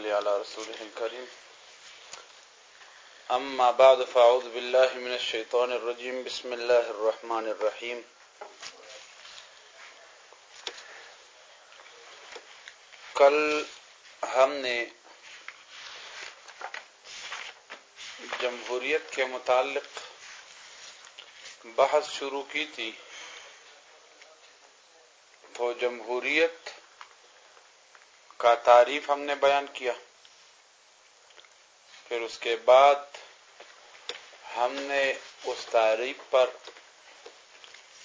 صلی علی رسول کریم اما بعد فاعوذ باللہ من الشیطان الرجیم. بسم اللہ الرحمن الرحیم. کل ہم نے جمہوریت کے متعلق بحث شروع کی تھی. تو جمہوریت کا تعریف ہم نے بیان کیا۔ پھر اس کے بعد ہم نے اس تعریف پر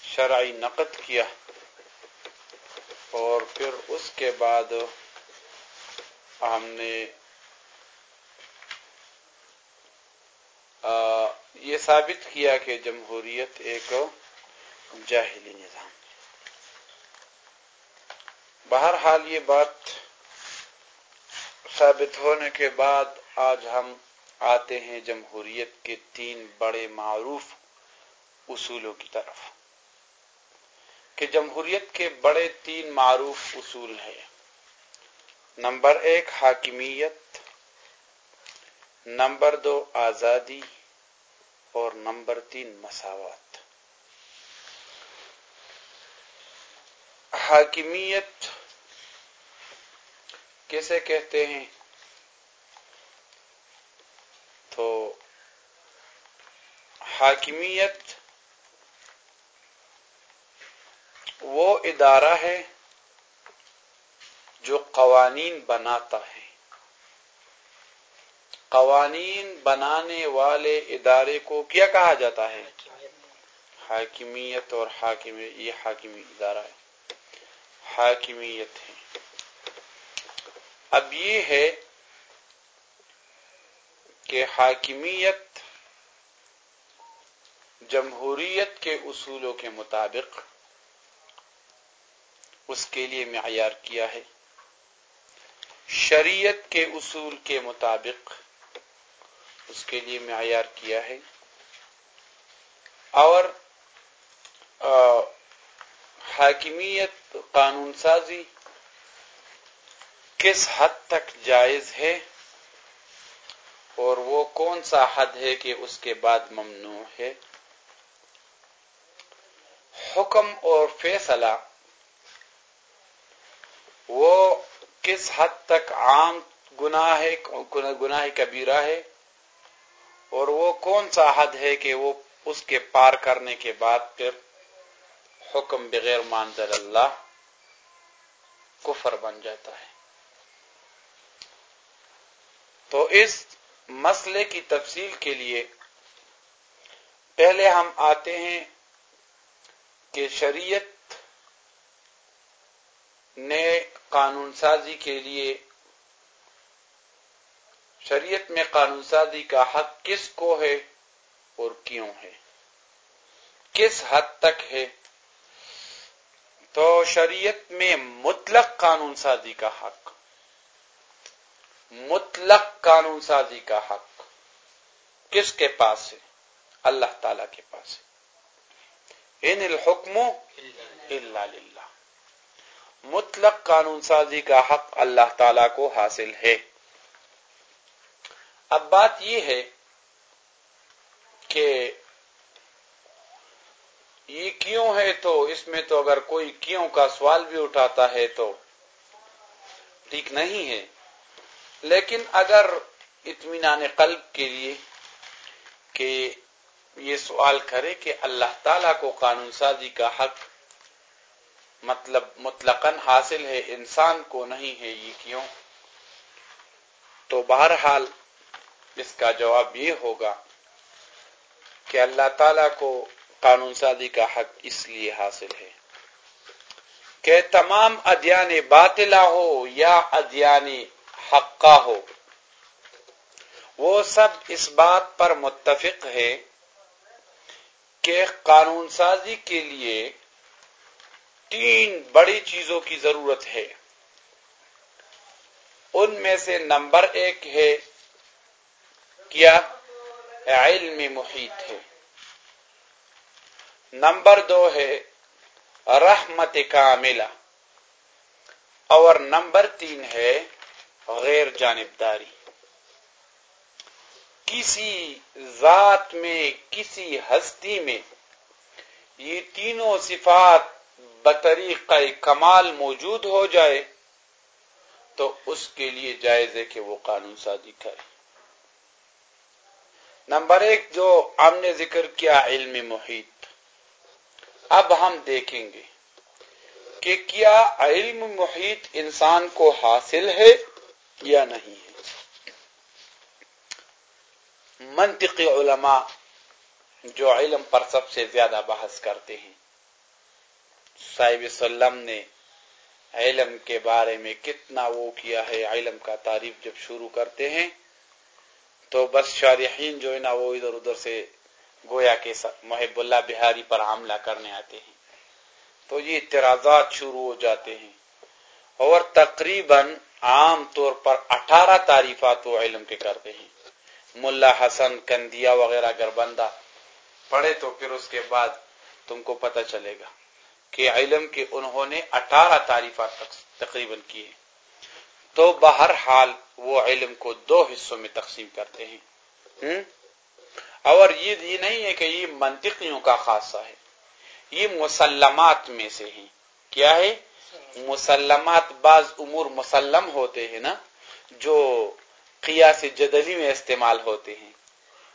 شرعی نقد کیا۔ اور پھر اس کے بعد ہم نے یہ ثابت کیا کہ جمہوریت ایک جاہلی نظام۔ بہرحال یہ بات ثابت ہونے کے بعد آج ہم آتے ہیں جمہوریت کے تین بڑے معروف اصولوں کی طرف۔ کہ جمہوریت کے بڑے تین معروف اصول ہیں۔ نمبر ایک، حاکمیت۔ نمبر دو، آزادی۔ اور نمبر تین، مساوات۔ حاکمیت کیسے کہتے ہیں؟ تو حاکمیت وہ ادارہ ہے جو قوانین بناتا ہے۔ قوانین بنانے والے ادارے کو کیا کہا جاتا ہے؟ حاکمیت اور حاکمیت یہ حاکمی ادارہ ہے۔ حاکمیت ہے۔ اب یہ ہے کہ حاکمیت جمہوریت کے اصولوں کے مطابق اس کے لیے معیار کیا ہے۔ شریعت کے اصول کے مطابق اس کے لیے معیار کیا ہے۔ اور حاکمیت قانون سازی کس حد تک جائز ہے اور وہ کون سا حد ہے کہ اس کے بعد ممنوع ہے؟ حکم اور فیصلہ، وہ کس حد تک عام گناہ ہے، گناہ کبیرہ ہے؟ اور وہ کون سا حد ہے کہ وہ اس کے پار کرنے کے بعد پھر حکم بغیر مانزل اللہ کفر بن جاتا ہے؟ تو اس مسئلے کی تفصیل کے لیے پہلے ہم آتے ہیں کہ شریعت نے قانون سازی کے لیے شریعت میں قانون سازی کا حق کس کو ہے اور کیوں ہے؟ کس حد تک ہے؟ تو شریعت میں مطلق قانون سازی کا حق۔ مطلق قانون سازی کا حق کس کے پاس ہے؟ اللہ تعالی کے پاس ہے۔ ان الحکم اللہ للہ۔ مطلق قانون سازی کا حق اللہ تعالی کو حاصل ہے۔ اب بات یہ ہے کہ یہ کیوں ہے تو اس میں تو اگر کوئی کیوں کا سوال بھی اٹھاتا ہے تو ٹھیک نہیں ہے۔ لیکن اگر اطمینان قلب کے لیے کہ یہ سوال کرے کہ اللہ تعالی کو قانون سازی کا حق مطلب مطلق حاصل ہے، انسان کو نہیں ہے، یہ کیوں؟ تو بہرحال اس کا جواب یہ ہوگا کہ اللہ تعالی کو قانون سازی کا حق اس لیے حاصل ہے کہ تمام ادیان باطلا ہو یا ادیان حقہ ہو۔ وہ سب اس بات پر متفق ہے کہ قانون سازی کے لیے تین بڑی چیزوں کی ضرورت ہے۔ ان میں سے نمبر ایک ہے کیا علم محیط ہے۔ نمبر دو ہے رحمت کاملہ۔ اور نمبر تین ہے غیر جانبداری۔ کسی ذات میں، کسی ہستی میں یہ تینوں صفات بطریق کمال موجود ہو جائے تو اس کے لیے جائز ہے کہ وہ قانون سازی کرے۔ نمبر ایک، جو ہم نے ذکر کیا علم محیط، اب ہم دیکھیں گے کہ کیا علم محیط انسان کو حاصل ہے۔ یا نہیں ہے۔ منطقی علماء جو علم پر سب سے زیادہ بحث کرتے ہیں، صاحب سلم نے علم کے بارے میں کتنا وہ کیا ہے، علم کا تعریف جب شروع کرتے ہیں، تو بس شارحین جو ہے نا وہ ادھر ادھر سے گویا کے محب اللہ بہاری پر حملہ کرنے آتے ہیں۔ تو یہ اعتراضات شروع ہو جاتے ہیں۔ اور تقریباً عام طور پر اٹھارہ تعریفات وہ علم کے کرتے ہیں۔ ملا حسن، کندیا وغیرہ اگر بندہ پڑھے تو پھر اس کے بعد تم کو پتہ چلے گا کہ علم کے انہوں نے اٹھارہ تعریفات تقریباً کیے تو بہرحال وہ علم کو دو حصوں میں تقسیم کرتے ہیں۔ اور یہ نہیں ہے کہ یہ منطقیوں کا خاصہ ہے۔ یہ مسلمات میں سے ہیں۔ کیا ہے؟ مسلمات بعض امور مسلم ہوتے ہیں نا، جو قیاس جدلی میں استعمال ہوتے ہیں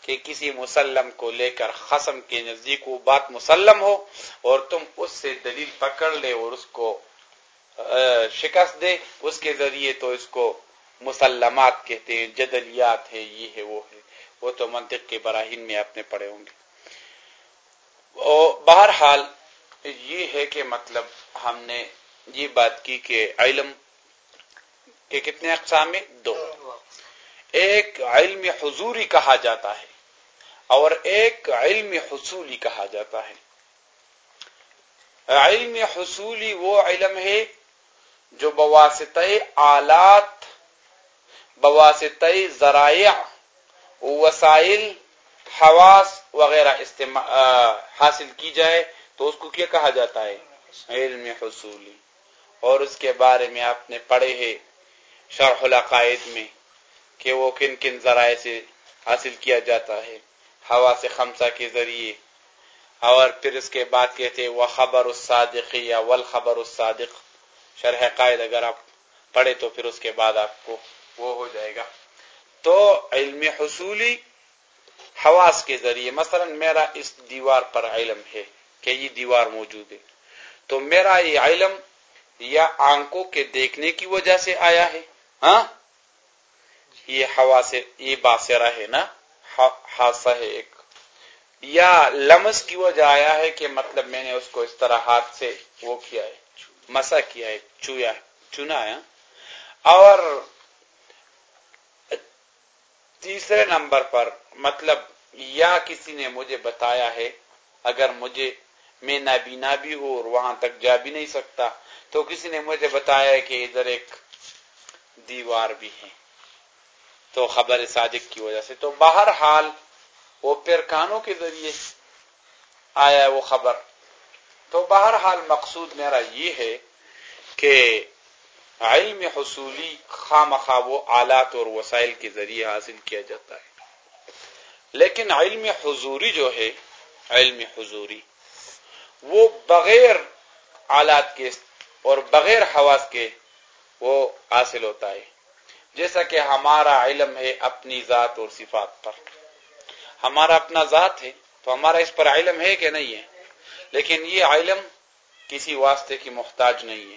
کہ کسی مسلم کو لے کر خسم کے نزدیک وہ بات مسلم ہو اور تم اس سے دلیل پکڑ لے اور اس کو شکست دے، اس کے ذریعے تو اس کو مسلمات کہتے ہیں، جدلیات ہے یہ ہے، وہ ہے۔ وہ تو منطق کے براہین میں اپنے پڑے ہوں گے۔ بہرحال یہ ہے کہ مطلب ہم نے یہ بات کی کہ علم کے کتنے اقسام میں دو۔ ایک علم حضوری کہا جاتا ہے اور ایک علم حصولی کہا جاتا ہے۔ علم حصولی وہ علم ہے جو بواسطہ آلات، بواسطہ ذرائع، وسائل، حواس وغیرہ حاصل کی جائے تو اس کو کیا کہا جاتا ہے؟ علم حصولی۔ اور اس کے بارے میں آپ نے پڑھے ہیں شرح العقائد میں کہ وہ کن کن ذرائع سے حاصل کیا جاتا ہے۔ ہوا سے خمسہ کے ذریعے۔ اور پھر اس کے بعد کہتے وہ خبر الصادق یا والخبر الصادق۔ شرح قائد اگر آپ پڑھے تو پھر اس کے بعد آپ کو وہ ہو جائے گا۔ تو علم حصولی حواس کے ذریعے، مثلا میرا اس دیوار پر علم ہے کہ یہ دیوار موجود ہے۔ تو میرا یہ علم یا آنکھوں کے دیکھنے کی وجہ سے آیا ہے ہاں؟ یہ ہوا سے، یہ باسرا ہے نا؟ حادثہ ہے ایک۔ یا لمس کی وجہ آیا ہے کہ مطلب میں نے اس کو اس طرح ہاتھ سے وہ کیا ہے، مسا کیا ہے، چویا چنا ہے ہاں؟ اور تیسرے نمبر پر مطلب یا کسی نے مجھے بتایا ہے، اگر مجھے میں نابینا بھی ہوں اور وہاں تک جا بھی نہیں سکتا تو کسی نے مجھے بتایا کہ ادھر ایک دیوار بھی ہے۔ تو خبر صادق کی وجہ سے۔ تو بہرحال وہ پیرکانوں کے ذریعے آیا وہ خبر۔ تو بہرحال مقصود میرا یہ ہے کہ علم حصولی خام وہ آلات اور وسائل کے ذریعے حاصل کیا جاتا ہے۔ لیکن علم حضوری جو ہے، علم حضوری، وہ بغیر آلات کے اور بغیر حواس کے وہ حاصل ہوتا ہے۔ جیسا کہ ہمارا علم ہے اپنی ذات اور صفات پر۔ ہمارا اپنا ذات ہے، تو ہمارا اس پر علم ہے کہ نہیں ہے؟ لیکن یہ علم کسی واسطے کی محتاج نہیں ہے۔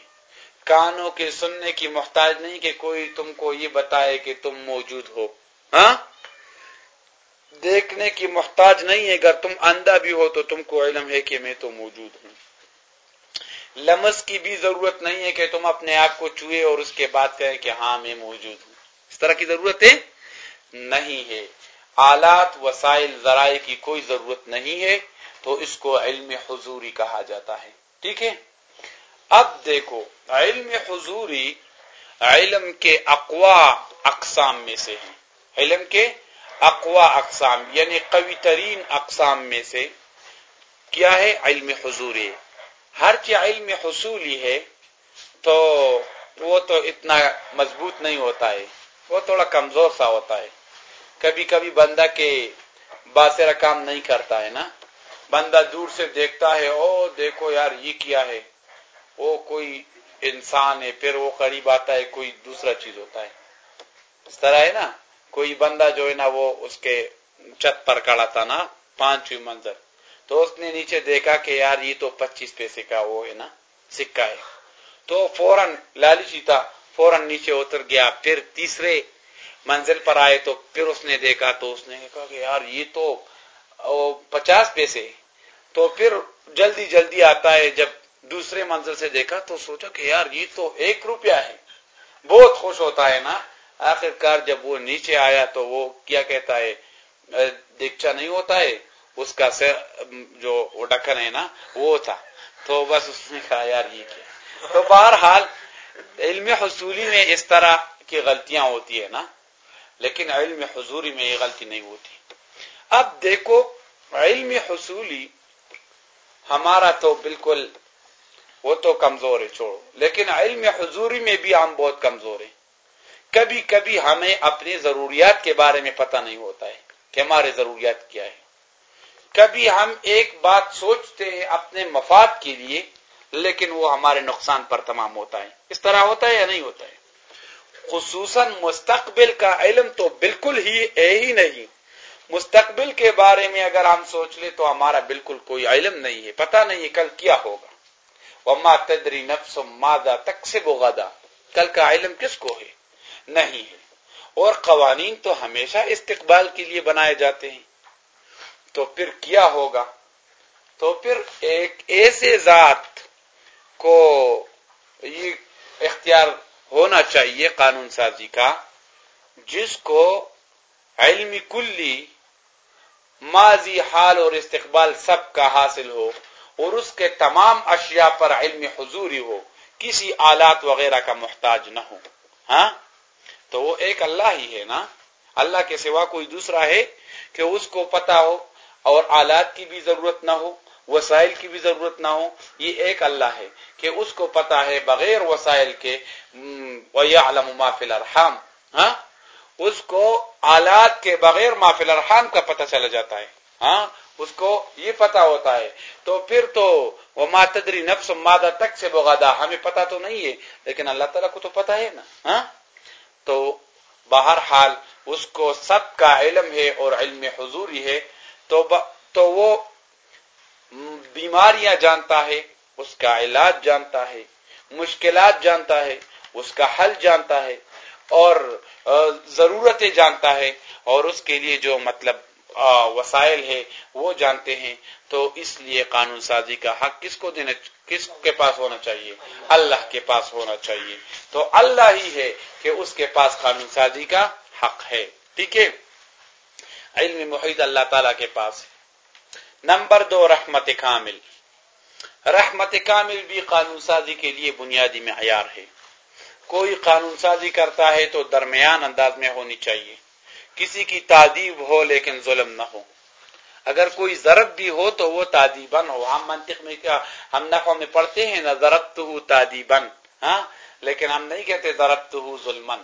کانوں کے سننے کی محتاج نہیں کہ کوئی تم کو یہ بتائے کہ تم موجود ہو۔ ہاں؟ دیکھنے کی محتاج نہیں ہے۔ اگر تم اندھا بھی ہو تو تم کو علم ہے کہ میں تو موجود ہوں۔ لمس کی بھی ضرورت نہیں ہے کہ تم اپنے آپ کو چوئے اور اس کے بعد کہیں کہ ہاں میں موجود ہوں۔ اس طرح کی ضرورت ہے نہیں ہے۔ آلات، وسائل، ذرائع کی کوئی ضرورت نہیں ہے تو اس کو علم حضوری کہا جاتا ہے۔ ٹھیک ہے؟ اب دیکھو، علم حضوری علم کے اقوا اقسام میں سے ہے علم کے اقوا اقسام یعنی قوی ترین اقسام میں سے کیا ہے؟ علم حضوری۔ ہر علم حصولی ہے، تو وہ تو اتنا مضبوط نہیں ہوتا ہے، وہ تھوڑا کمزور سا ہوتا ہے۔ کبھی کبھی بندہ کے باثر کام نہیں کرتا ہے نا۔ بندہ دور سے دیکھتا ہے، او دیکھو یار یہ کیا ہے۔ وہ کوئی انسان ہے، پھر وہ قریب آتا ہے، کوئی دوسرا چیز ہوتا ہے۔ اس طرح ہے نا۔ کوئی بندہ جو ہے نا، وہ اس کے چھت پر کڑا تھا نا، پانچویں منظر۔ تو اس نے نیچے دیکھا کہ یار یہ تو پچیس پیسے کا وہ ہے نا، سکہ ہے۔ تو فوراً لالچی جی تھا، فوراً نیچے اتر گیا، پھر تیسرے منزل پر آئے تو پھر اس نے دیکھا، تو اس نے کہا کہ یار یہ تو پچاس پیسے تو پھر جلدی جلدی آتا ہے، جب دوسرے منزل سے دیکھا تو سوچا کہ یار یہ تو ایک روپیہ ہے۔ بہت خوش ہوتا ہے نا۔ آخر کار جب وہ نیچے آیا تو وہ کیا کہتا ہے دیکچا نہیں ہوتا ہے۔ اس کا جو ڈکن ہے نا، وہ تھا۔ تو بس اس نے کہا، یار، یہ کیا؟ تو بہرحال، علم حصولی میں اس طرح کی غلطیاں ہوتی ہے نا، لیکن علم حضوری میں یہ غلطی نہیں ہوتی۔ اب دیکھو، علم حصولی ہمارا تو بالکل، وہ تو کمزور ہے، چھوڑو۔ لیکن علم حضوری میں بھی ہم بہت کمزور ہیں۔ کبھی کبھی ہمیں اپنی ضروریات کے بارے میں پتہ نہیں ہوتا ہے کہ ہمارے ضروریات کیا ہے کبھی ہم ایک بات سوچتے ہیں اپنے مفاد کے لیے، لیکن وہ ہمارے نقصان پر تمام ہوتا ہے۔ اس طرح ہوتا ہے یا نہیں ہوتا ہے؟ خصوصاً مستقبل کا علم تو بالکل ہی ہے ہی نہیں۔ مستقبل کے بارے میں اگر ہم سوچ لیں تو ہمارا بالکل کوئی علم نہیں ہے۔ پتہ نہیں ہے کل کیا ہوگا۔ وما تدری نفس مادہ تک سے بغدا کل کا علم کس کو ہے؟ نہیں ہے۔ اور قوانین تو ہمیشہ استقبال کے لیے بنائے جاتے ہیں۔ تو پھر کیا ہوگا؟ تو پھر ایک ایسے ذات کو یہ اختیار ہونا چاہیے قانون سازی کا، جس کو علمی کلی، ماضی، حال اور استقبال سب کا حاصل ہو اور اس کے تمام اشیاء پر علم حضوری ہو، کسی آلات وغیرہ کا محتاج نہ ہو ہاں؟ تو وہ ایک اللہ ہی ہے نا؟ اللہ کے سوا کوئی دوسرا ہے کہ اس کو پتا ہو اور آلات کی بھی ضرورت نہ ہو، وسائل کی بھی ضرورت نہ ہو، یہ ایک اللہ ہے کہ اس کو پتا ہے بغیر وسائل کے وَيَعْلَمُ مَا فِي ہاں؟ اس کو آلات کے بغیر ما فی الارحام کا پتہ چلا جاتا ہے۔ ہاں؟ اس کو یہ پتا ہوتا ہے۔ تو پھر تو وہ ماتدری نفس مادہ تک سے بغادا ہمیں پتا تو نہیں ہے، لیکن اللہ تعالیٰ کو تو پتا ہے نا۔ ہاں؟ تو بہرحال اس کو سب کا علم ہے اور علم حضوری ہے۔ تو تو وہ بیماریاں جانتا ہے، اس کا علاج جانتا ہے، مشکلات جانتا ہے، اس کا حل جانتا ہے، اور ضرورتیں جانتا ہے، اور اس کے لیے جو مطلب وسائل ہے وہ جانتے ہیں۔ تو اس لیے قانون سازی کا حق کس کو دینا، کس کے پاس ہونا چاہیے؟ اللہ کے پاس ہونا چاہیے۔ تو اللہ ہی ہے کہ اس کے پاس قانون سازی کا حق ہے۔ ٹھیک ہے؟ علم محیط اللہ تعالی کے پاس ہے۔ نمبر دو، رحمت کامل۔ رحمت کامل بھی قانون سازی کے لیے بنیادی معیار ہے۔ کوئی قانون سازی کرتا ہے تو درمیان انداز میں ہونی چاہیے۔ کسی کی تعدیب ہو لیکن ظلم نہ ہو۔ اگر کوئی ضرب بھی ہو تو وہ تعدیبن ہو۔ ہم منطق میں کیا ہم نفع میں پڑھتے ہیں نہ ضربت ہو تعدیبن ہاں؟ لیکن ہم نہیں کہتے ضربت ہو ظلمن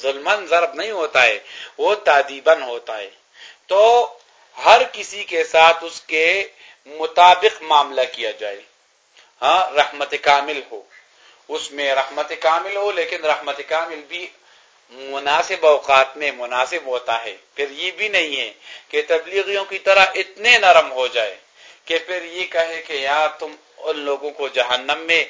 ظلمن ضرب نہیں ہوتا ہے، وہ تعدیبن ہوتا ہے۔ تو ہر کسی کے ساتھ اس کے مطابق معاملہ کیا جائے۔ ہاں رحمت کامل ہو۔ اس میں رحمت کامل ہو، لیکن رحمت کامل بھی مناسب اوقات میں مناسب ہوتا ہے۔ پھر یہ بھی نہیں ہے کہ تبلیغیوں کی طرح اتنے نرم ہو جائے کہ پھر یہ کہے کہ یار تم ان لوگوں کو جہنم میں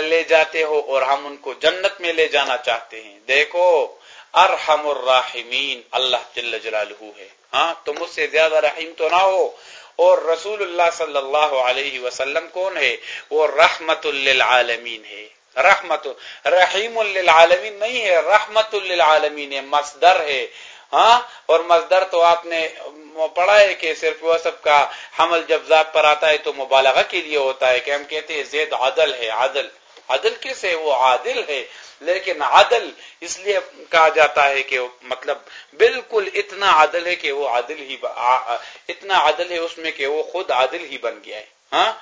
لے جاتے ہو اور ہم ان کو جنت میں لے جانا چاہتے ہیں۔ دیکھو ارحم الراحمین، اللہ جل جلالہ ہے۔ ہاں تو مجھ سے زیادہ رحیم تو نہ ہو۔ اور رسول اللہ صلی اللہ علیہ وسلم کون ہے؟ وہ رحمت للعالمین ہے۔ رحمت، رحیم للعالمین نہیں ہے، رحمت للعالمین ہے، مصدر ہے۔ ہاں اور مصدر تو آپ نے پڑھا ہے کہ صرف وہ سب کا حمل جب ذات پر آتا ہے تو مبالغہ کے لیے ہوتا ہے کہ ہم کہتے ہیں زید عدل ہے، عدل۔ عدل کس ہے؟ وہ عادل ہے۔ لیکن عدل اس لیے کہا جاتا ہے کہ مطلب بالکل اتنا عدل ہے کہ وہ عادل ہی اتنا عدل ہے اس میں کہ وہ خود عادل ہی بن گیا ہے ہاں؟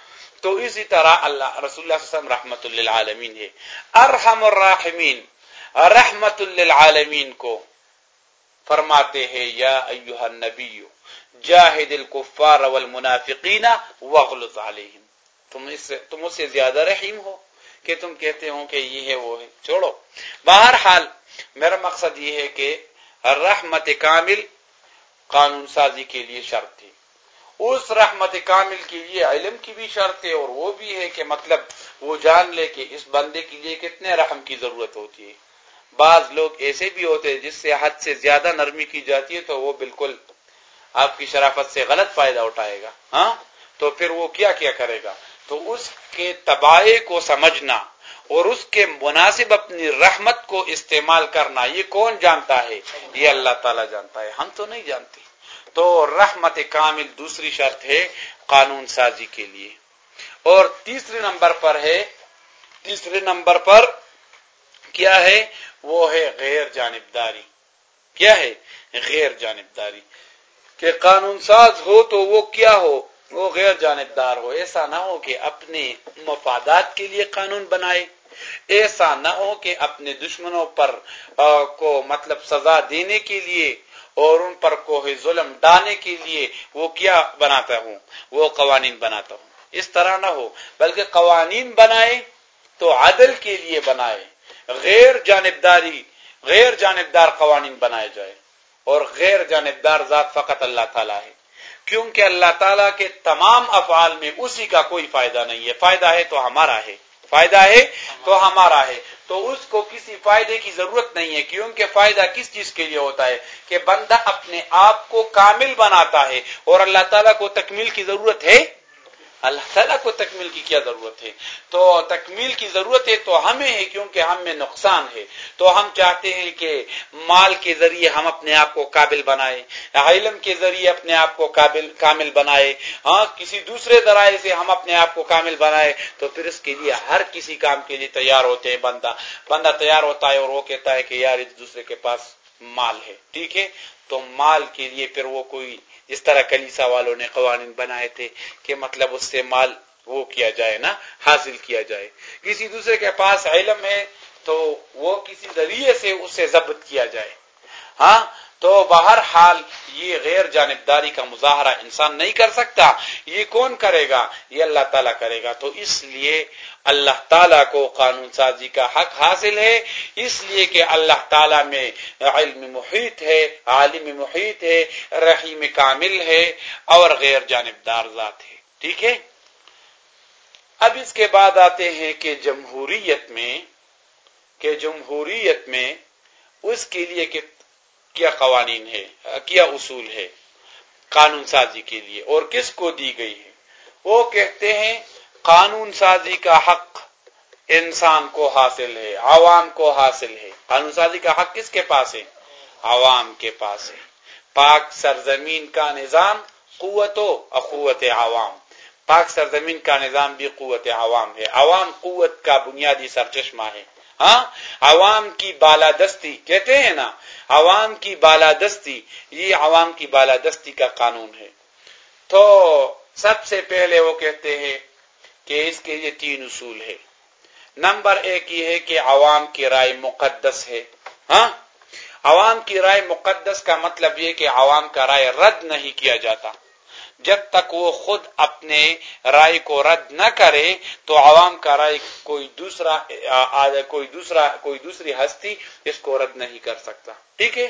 تو اسی طرح اللہ رسول اللہ صلی اللہ علیہ وسلم رحمت للعالمین ہے۔ ارحم الراحمین، رحمت للعالمین کو فرماتے ہیں، یا ایوہ النبی، جاہد الکفار والمنافقین وغلظ علیہم۔ تم اس سے تم اس سے زیادہ رحیم ہو۔ کہ تم کہتے ہو کہ یہ ہے وہ ہے۔ چھوڑو۔ بہرحال، میرا مقصد یہ ہے کہ رحمت کامل قانون سازی کے لیے شرط تھی۔ اس رحمت کامل کے لیے علم کی بھی شرط ہے اور وہ بھی ہے کہ مطلب وہ جان لے کہ اس بندے کے لیے کتنے رحم کی ضرورت ہوتی ہے۔ بعض لوگ ایسے بھی ہوتے ہیں جس سے حد سے زیادہ نرمی کی جاتی ہے تو وہ بالکل آپ کی شرافت سے غلط فائدہ اٹھائے گا۔ ہاں؟ تو پھر وہ کیا کیا کرے گا؟ تو اس کے تباہی کو سمجھنا اور اس کے مناسب اپنی رحمت کو استعمال کرنا، یہ کون جانتا ہے؟ یہ اللہ تعالیٰ جانتا ہے، ہم تو نہیں جانتے۔ تو رحمت کامل دوسری شرط ہے قانون سازی کے لیے۔ اور تیسرے نمبر پر ہے تیسرے نمبر پر کیا ہے؟ وہ ہے غیر جانبداری۔ کیا ہے؟ غیر جانبداری۔ کہ قانون ساز ہو تو وہ کیا ہو؟ وہ غیر جانبدار ہو، ایسا نہ ہو کہ اپنے مفادات کے لیے قانون بنائے، ایسا نہ ہو کہ اپنے دشمنوں پر کو مطلب سزا دینے کے لیے اور ان پر کوہ ظلم ڈالنے کے لیے وہ کیا بناتا ہوں؟ وہ قوانین بناتا ہوں۔ اس طرح نہ ہو، بلکہ قوانین بنائے تو عدل کے لیے بنائے، غیر جانبداری، غیر جانبدار قوانین بنائے جائے اور غیر جانبدار ذات فقط اللہ تعالیٰ ہے۔ کیونکہ اللہ تعالیٰ کے تمام افعال میں اسی کا کوئی فائدہ نہیں ہے۔ فائدہ ہے تو ہمارا ہے۔ فائدہ ہے تو ہمارا ہے۔ تو اس کو کسی فائدے کی ضرورت نہیں ہے، کیونکہ فائدہ کس چیز کے لیے ہوتا ہے؟ کہ بندہ اپنے آپ کو کامل بناتا ہے اور اللہ تعالیٰ کو تکمیل کی ضرورت ہے۔ اللہ تعالیٰ کو تکمیل کی کیا ضرورت ہے؟ تو تکمیل کی ضرورت ہے تو ہمیں ہے کیونکہ ہم میں نقصان ہے۔ تو ہم چاہتے ہیں کہ مال کے ذریعے ہم اپنے آپ کو قابل بنائے علم کے ذریعے اپنے آپ کو قابل، کامل بنائے ہاں کسی دوسرے ذرائع سے ہم اپنے آپ کو کامل بنائے تو پھر اس کے لیے ہر کسی کام کے لیے تیار ہوتے ہیں بندہ۔ بندہ تیار ہوتا ہے اور وہ کہتا ہے کہ یار ایک دوسرے کے پاس مال ہے، ٹھیک ہے؟ تو مال کے لیے پھر وہ کوئی جس طرح کلیسا والوں نے قوانین بنائے تھے کہ مطلب اس سے مال وہ کیا جائے نا، حاصل کیا جائے۔ کسی دوسرے کے پاس علم ہے تو وہ کسی ذریعے سے اسے ضبط کیا جائے۔ ہاں تو بہر حال یہ غیر جانبداری کا مظاہرہ انسان نہیں کر سکتا، یہ کون کرے گا؟ یہ اللہ تعالیٰ کرے گا۔ تو اس لیے اللہ تعالیٰ کو قانون سازی کا حق حاصل ہے۔ اس لیے کہ اللہ تعالیٰ میں علم محیط ہے، عالم محیط ہے، رحیم کامل ہے اور غیر جانبدار ذات ہے۔ ٹھیک ہے؟ اب اس کے بعد آتے ہیں کہ جمہوریت میں، کہ جمہوریت میں اس کے لیے کہ کیا قوانین ہے، کیا اصول ہے قانون سازی کے لیے، اور کس کو دی گئی ہے؟ وہ کہتے ہیں قانون سازی کا حق انسان کو حاصل ہے، عوام کو حاصل ہے۔ قانون سازی کا حق کس کے پاس ہے؟ عوام کے پاس ہے۔ پاک سرزمین کا نظام قوت و اخوت عوام۔ پاک سرزمین کا نظام بھی قوت عوام ہے۔ عوام قوت کا بنیادی سرچشمہ ہے۔ ہاں؟ عوام کی بالادستی، کہتے ہیں نا، عوام کی بالادستی، یہ عوام کی بالادستی کا قانون ہے۔ تو سب سے پہلے وہ کہتے ہیں کہ اس کے یہ تین اصول ہے نمبر ایک یہ ہے کہ عوام کی رائے مقدس ہے۔ ہاں؟ عوام کی رائے مقدس کا مطلب یہ کہ عوام کا رائے رد نہیں کیا جاتا۔ جب تک وہ خود اپنے رائے کو رد نہ کرے، تو عوام کا رائے کوئی دوسرا کوئی دوسرا، کوئی دوسری ہستی اس کو رد نہیں کر سکتا۔ ٹھیک ہے؟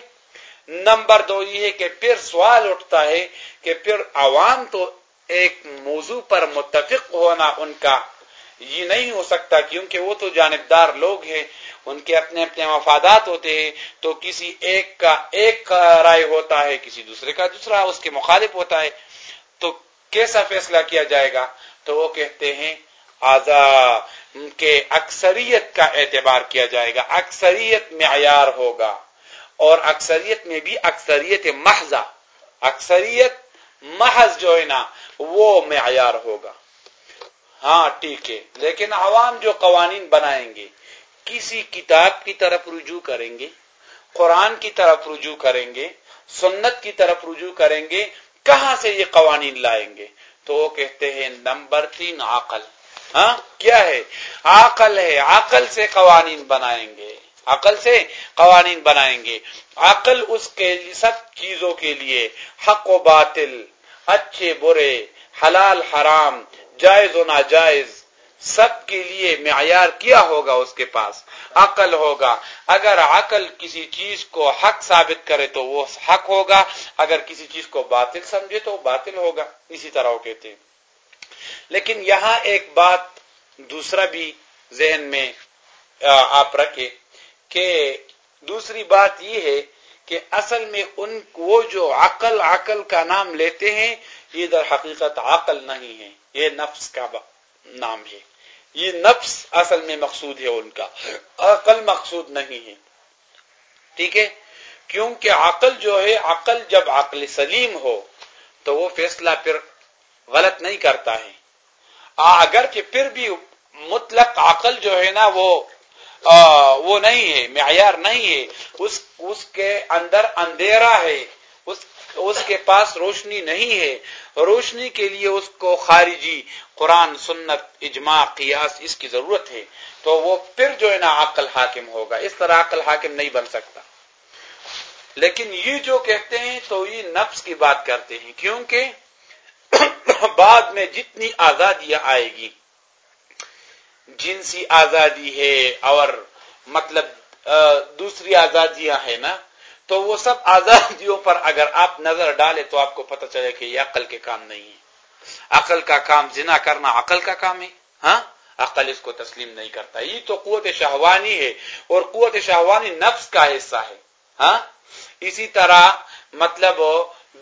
نمبر دو یہ ہے کہ پھر سوال اٹھتا ہے کہ پھر عوام تو ایک موضوع پر متفق ہونا ان کا یہ نہیں ہو سکتا کیونکہ وہ تو جانبدار لوگ ہیں، ان کے اپنے اپنے مفادات ہوتے ہیں، تو کسی ایک کا ایک رائے ہوتا ہے، کسی دوسرے کا دوسرا، اس کے مخالف ہوتا ہے۔ تو کیسا فیصلہ کیا جائے گا؟ تو وہ کہتے ہیں آزا کے اکثریت کا اعتبار کیا جائے گا۔ اکثریت معیار ہوگا اور اکثریت میں بھی اکثریت محض اکثریت محض جو ہے نا، وہ معیار ہوگا۔ ہاں ٹھیک ہے۔ لیکن عوام جو قوانین بنائیں گے، کسی کتاب کی طرف رجوع کریں گے، قرآن کی طرف رجوع کریں گے، سنت کی طرف رجوع کریں گے کہاں سے یہ قوانین لائیں گے؟ تو وہ کہتے ہیں نمبر تین، عقل۔ ہاں؟ کیا ہے؟ عقل ہے، عقل سے قوانین بنائیں گے۔ عقل سے قوانین بنائیں گے۔ عقل اس کے سب چیزوں کے لیے، حق و باطل، اچھے، برے، حلال، حرام، جائز و ناجائز سب کے لیے معیار کیا ہوگا اس کے پاس؟ عقل ہوگا۔ اگر عقل کسی چیز کو حق ثابت کرے تو وہ حق ہوگا۔ اگر کسی چیز کو باطل سمجھے تو باطل ہوگا۔ اسی طرح وہ کہتے ہیں۔ لیکن یہاں ایک بات دوسرا بھی ذہن میں آپ رکھے کہ دوسری بات یہ ہے کہ اصل میں ان وہ جو عقل عقل کا نام لیتے ہیں، یہ در حقیقت عقل نہیں ہے۔ یہ نفس کا نام ہے۔ یہ نفس اصل میں مقصود ہے ان کا۔ عقل مقصود نہیں ہے۔ ٹھیک ہے؟ کیونکہ عقل جو ہے، عقل جب عقل سلیم ہو، تو وہ فیصلہ پھر غلط نہیں کرتا ہے۔ اگر کہ پھر بھی مطلق عقل جو ہے نا، وہ وہ نہیں ہے، معیار نہیں ہے۔ اس اس کے اندر اندھیرا ہے۔ اس اس کے پاس روشنی نہیں ہے۔ روشنی کے لیے اس کو خارجی قرآن، سنت، اجماع، قیاس اس کی ضرورت ہے۔ تو وہ پھر جو ہے نا عقل حاکم ہوگا۔ اس طرح عقل حاکم نہیں بن سکتا۔ لیکن یہ جو کہتے ہیں تو یہ نفس کی بات کرتے ہیں۔ کیونکہ بعد میں جتنی آزادیاں آئے گی، جنسی آزادی ہے اور مطلب دوسری آزادیاں ہیں نا تو وہ سب آزادیوں پر اگر آپ نظر ڈالے تو آپ کو پتہ چلے کہ یہ عقل کے کام نہیں ہے۔ عقل کا کام زنا کرنا عقل کا کام ہے ہاں؟ عقل اس کو تسلیم نہیں کرتا۔ یہ تو قوت شہوانی ہے اور قوت شہوانی نفس کا حصہ ہے ہاں؟ اسی طرح مطلب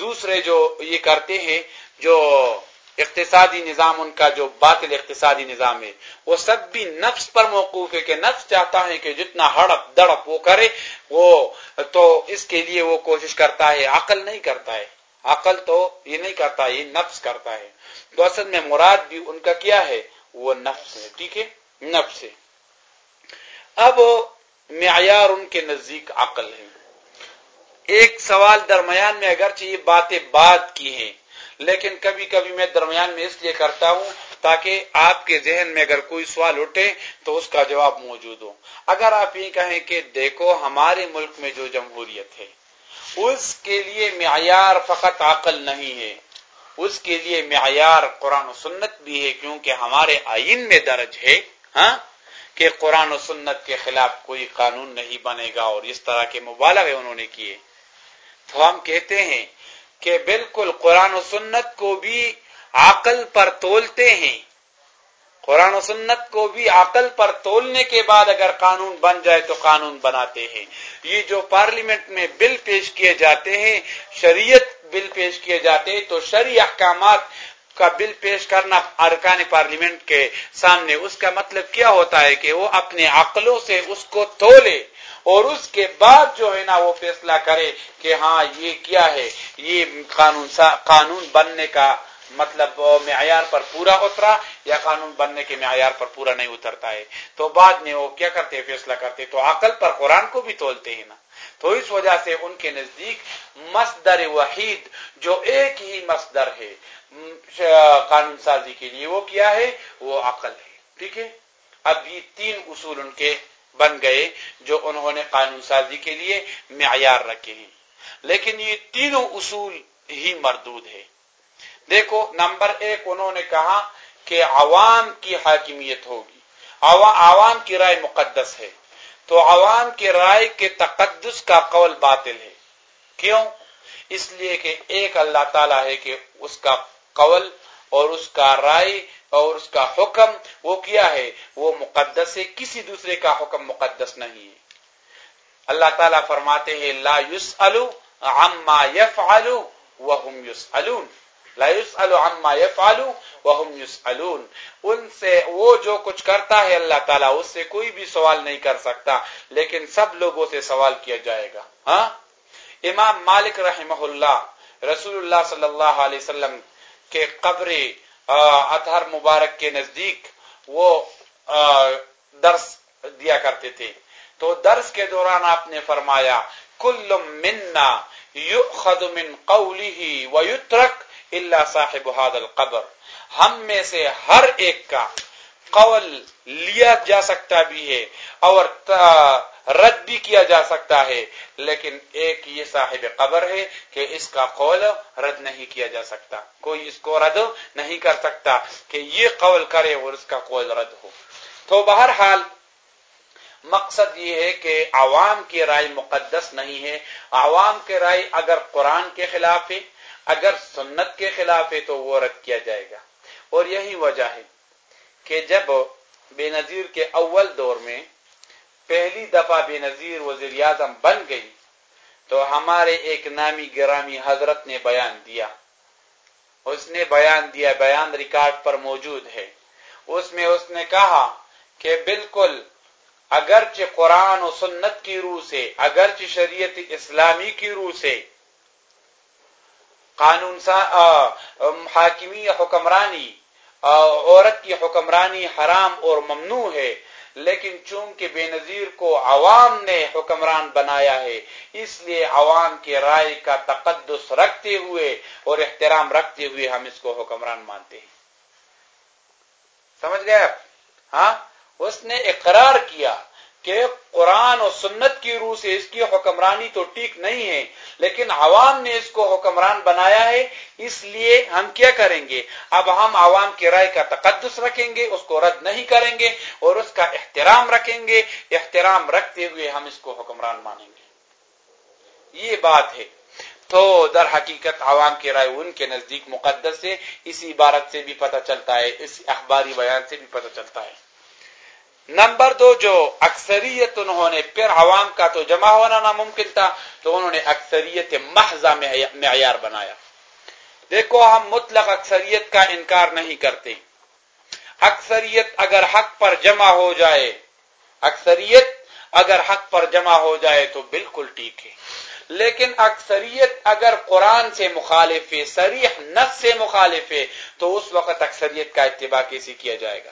دوسرے جو یہ کرتے ہیں، جو اقتصادی نظام ان کا جو باطل اقتصادی نظام ہے، وہ سب بھی نفس پر موقوف ہے کہ نفس چاہتا ہے کہ جتنا ہڑپ دڑپ وہ کرے، وہ تو اس کے لیے وہ کوشش کرتا ہے، عقل نہیں کرتا ہے۔ عقل تو یہ نہیں کرتا، یہ نفس کرتا ہے۔ تو اصل میں مراد بھی ان کا کیا ہے؟ وہ نفس ہے، ٹھیک ہے؟ نفس ہے۔ اب معیار ان کے نزدیک عقل ہے۔ ایک سوال درمیان میں اگرچہ یہ باتیں بات کی ہیں لیکن کبھی کبھی میں درمیان میں اس لیے کرتا ہوں تاکہ آپ کے ذہن میں اگر کوئی سوال اٹھے تو اس کا جواب موجود ہو۔ اگر آپ یہ کہیں کہ دیکھو ہمارے ملک میں جو جمہوریت ہے، اس کے لیے معیار فقط عقل نہیں ہے، اس کے لیے معیار قرآن و سنت بھی ہے، کیونکہ ہمارے آئین میں درج ہے ہاں کہ قرآن و سنت کے خلاف کوئی قانون نہیں بنے گا اور اس طرح کے مبالغ انہوں نے کیے۔ تو ہم کہتے ہیں کہ بالکل قرآن و سنت کو بھی عقل پر تولتے ہیں۔ قرآن و سنت کو بھی عقل پر تولنے کے بعد اگر قانون بن جائے تو قانون بناتے ہیں۔ یہ جو پارلیمنٹ میں بل پیش کیے جاتے ہیں، شریعت بل پیش کیے جاتے ہیں، تو شریع احکامات کا بل پیش کرنا ارکان پارلیمنٹ کے سامنے، اس کا مطلب کیا ہوتا ہے کہ وہ اپنے عقلوں سے اس کو تولے۔ اور اس کے بعد جو ہے نا وہ فیصلہ کرے کہ ہاں یہ کیا ہے؟ یہ قانون قانون بننے کا مطلب معیار پر پورا اترا یا قانون بننے کے معیار پر پورا نہیں اترتا ہے؟ تو بعد میں وہ کیا کرتے فیصلہ کرتے تو عقل پر قرآن کو بھی تولتے ہیں نا۔ تو اس وجہ سے ان کے نزدیک مصدر وحید، جو ایک ہی مصدر ہے، قانون سازی کے لیے وہ کیا ہے؟ وہ عقل ہے۔ ٹھیک ہے؟ اب یہ تین اصول ان کے بن گئے جو انہوں نے قانون سازی کے لیے معیار رکھے ہیں۔ لیکن یہ تینوں اصول ہی مردود ہے دیکھو، نمبر ایک، انہوں نے کہا کہ عوام کی حاکمیت ہوگی۔ عوام کی رائے مقدس ہے۔ تو عوام کی رائے کے تقدس کا قول باطل ہے۔ کیوں؟ اس لیے کہ ایک اللہ تعالیٰ ہے کہ اس کا قول اور اس کا رائے اور اس کا حکم وہ کیا ہے؟ وہ مقدس ہے، کسی دوسرے کا حکم مقدس نہیں ہے۔ اللہ تعالیٰ فرماتے ہیں، لا يسألو عما يفعلو وهم يسألون لا يسألو عما يفعلو وهم يسألون ان سے، وہ جو کچھ کرتا ہے اللہ تعالیٰ، اس سے کوئی بھی سوال نہیں کر سکتا، لیکن سب لوگوں سے سوال کیا جائے گا۔ ہاں؟ امام مالک رحمہ اللہ، رسول اللہ صلی اللہ علیہ وسلم کے قبر اطہر مبارک کے نزدیک وہ درس دیا کرتے تھے۔ تو درس کے دوران آپ نے فرمایا، کل منا یؤخذ من قوله ویترک اللہ صاحب هذا القبر۔ ہم میں سے ہر ایک کا قول لیا جا سکتا بھی ہے اور رد بھی کیا جا سکتا ہے، لیکن ایک یہ صاحب قبر ہے کہ اس کا قول رد نہیں کیا جا سکتا۔ کوئی اس کو رد نہیں کر سکتا کہ یہ قول کرے اور اس کا قول رد ہو۔ تو بہرحال مقصد یہ ہے کہ عوام کی رائے مقدس نہیں ہے۔ عوام کی رائے اگر قرآن کے خلاف ہے، اگر سنت کے خلاف ہے، تو وہ رد کیا جائے گا۔ اور یہی وجہ ہے۔ کہ جب بے نظیر کے اول دور میں پہلی دفعہ بے نظیر وزیر اعظم بن گئی، تو ہمارے ایک نامی گرامی حضرت نے بیان دیا۔ اس نے بیان دیا، بیان ریکارڈ پر موجود ہے۔ اس میں اس نے کہا کہ بالکل، اگرچہ قرآن و سنت کی روح سے، اگرچہ شریعت اسلامی کی روح سے، قانون حاکمی حکمرانی عورت کی حکمرانی حرام اور ممنوع ہے، لیکن چونکہ بے نظیر کو عوام نے حکمران بنایا ہے، اس لیے عوام کی رائے کا تقدس رکھتے ہوئے اور احترام رکھتے ہوئے ہم اس کو حکمران مانتے ہیں۔ سمجھ گئے آپ؟ ہاں؟ اس نے اقرار کیا کہ قرآن و سنت کی روح سے اس کی حکمرانی تو ٹھیک نہیں ہے، لیکن عوام نے اس کو حکمران بنایا ہے، اس لیے ہم کیا کریں گے؟ اب ہم عوام کی رائے کا تقدس رکھیں گے، اس کو رد نہیں کریں گے اور اس کا احترام رکھیں گے۔ احترام رکھتے ہوئے ہم اس کو حکمران مانیں گے۔ یہ بات ہے۔ تو در حقیقت عوام کی رائے ان کے نزدیک مقدس ہے اسی عبارت سے بھی پتہ چلتا ہے، اس اخباری بیان سے بھی پتہ چلتا ہے۔ نمبر دو جو اکثریت انہوں نے پھر عوام کا تو جمع ہونا ناممکن تھا، تو انہوں نے اکثریت محضہ معیار بنایا۔ دیکھو، ہم مطلق اکثریت کا انکار نہیں کرتے۔ اکثریت اگر حق پر جمع ہو جائے، اکثریت اگر حق پر جمع ہو جائے تو بالکل ٹھیک ہے۔ لیکن اکثریت اگر قرآن سے مخالف ہے سریح نس سے مخالف ہے، تو اس وقت اکثریت کا اتباع کیسے کیا جائے گا؟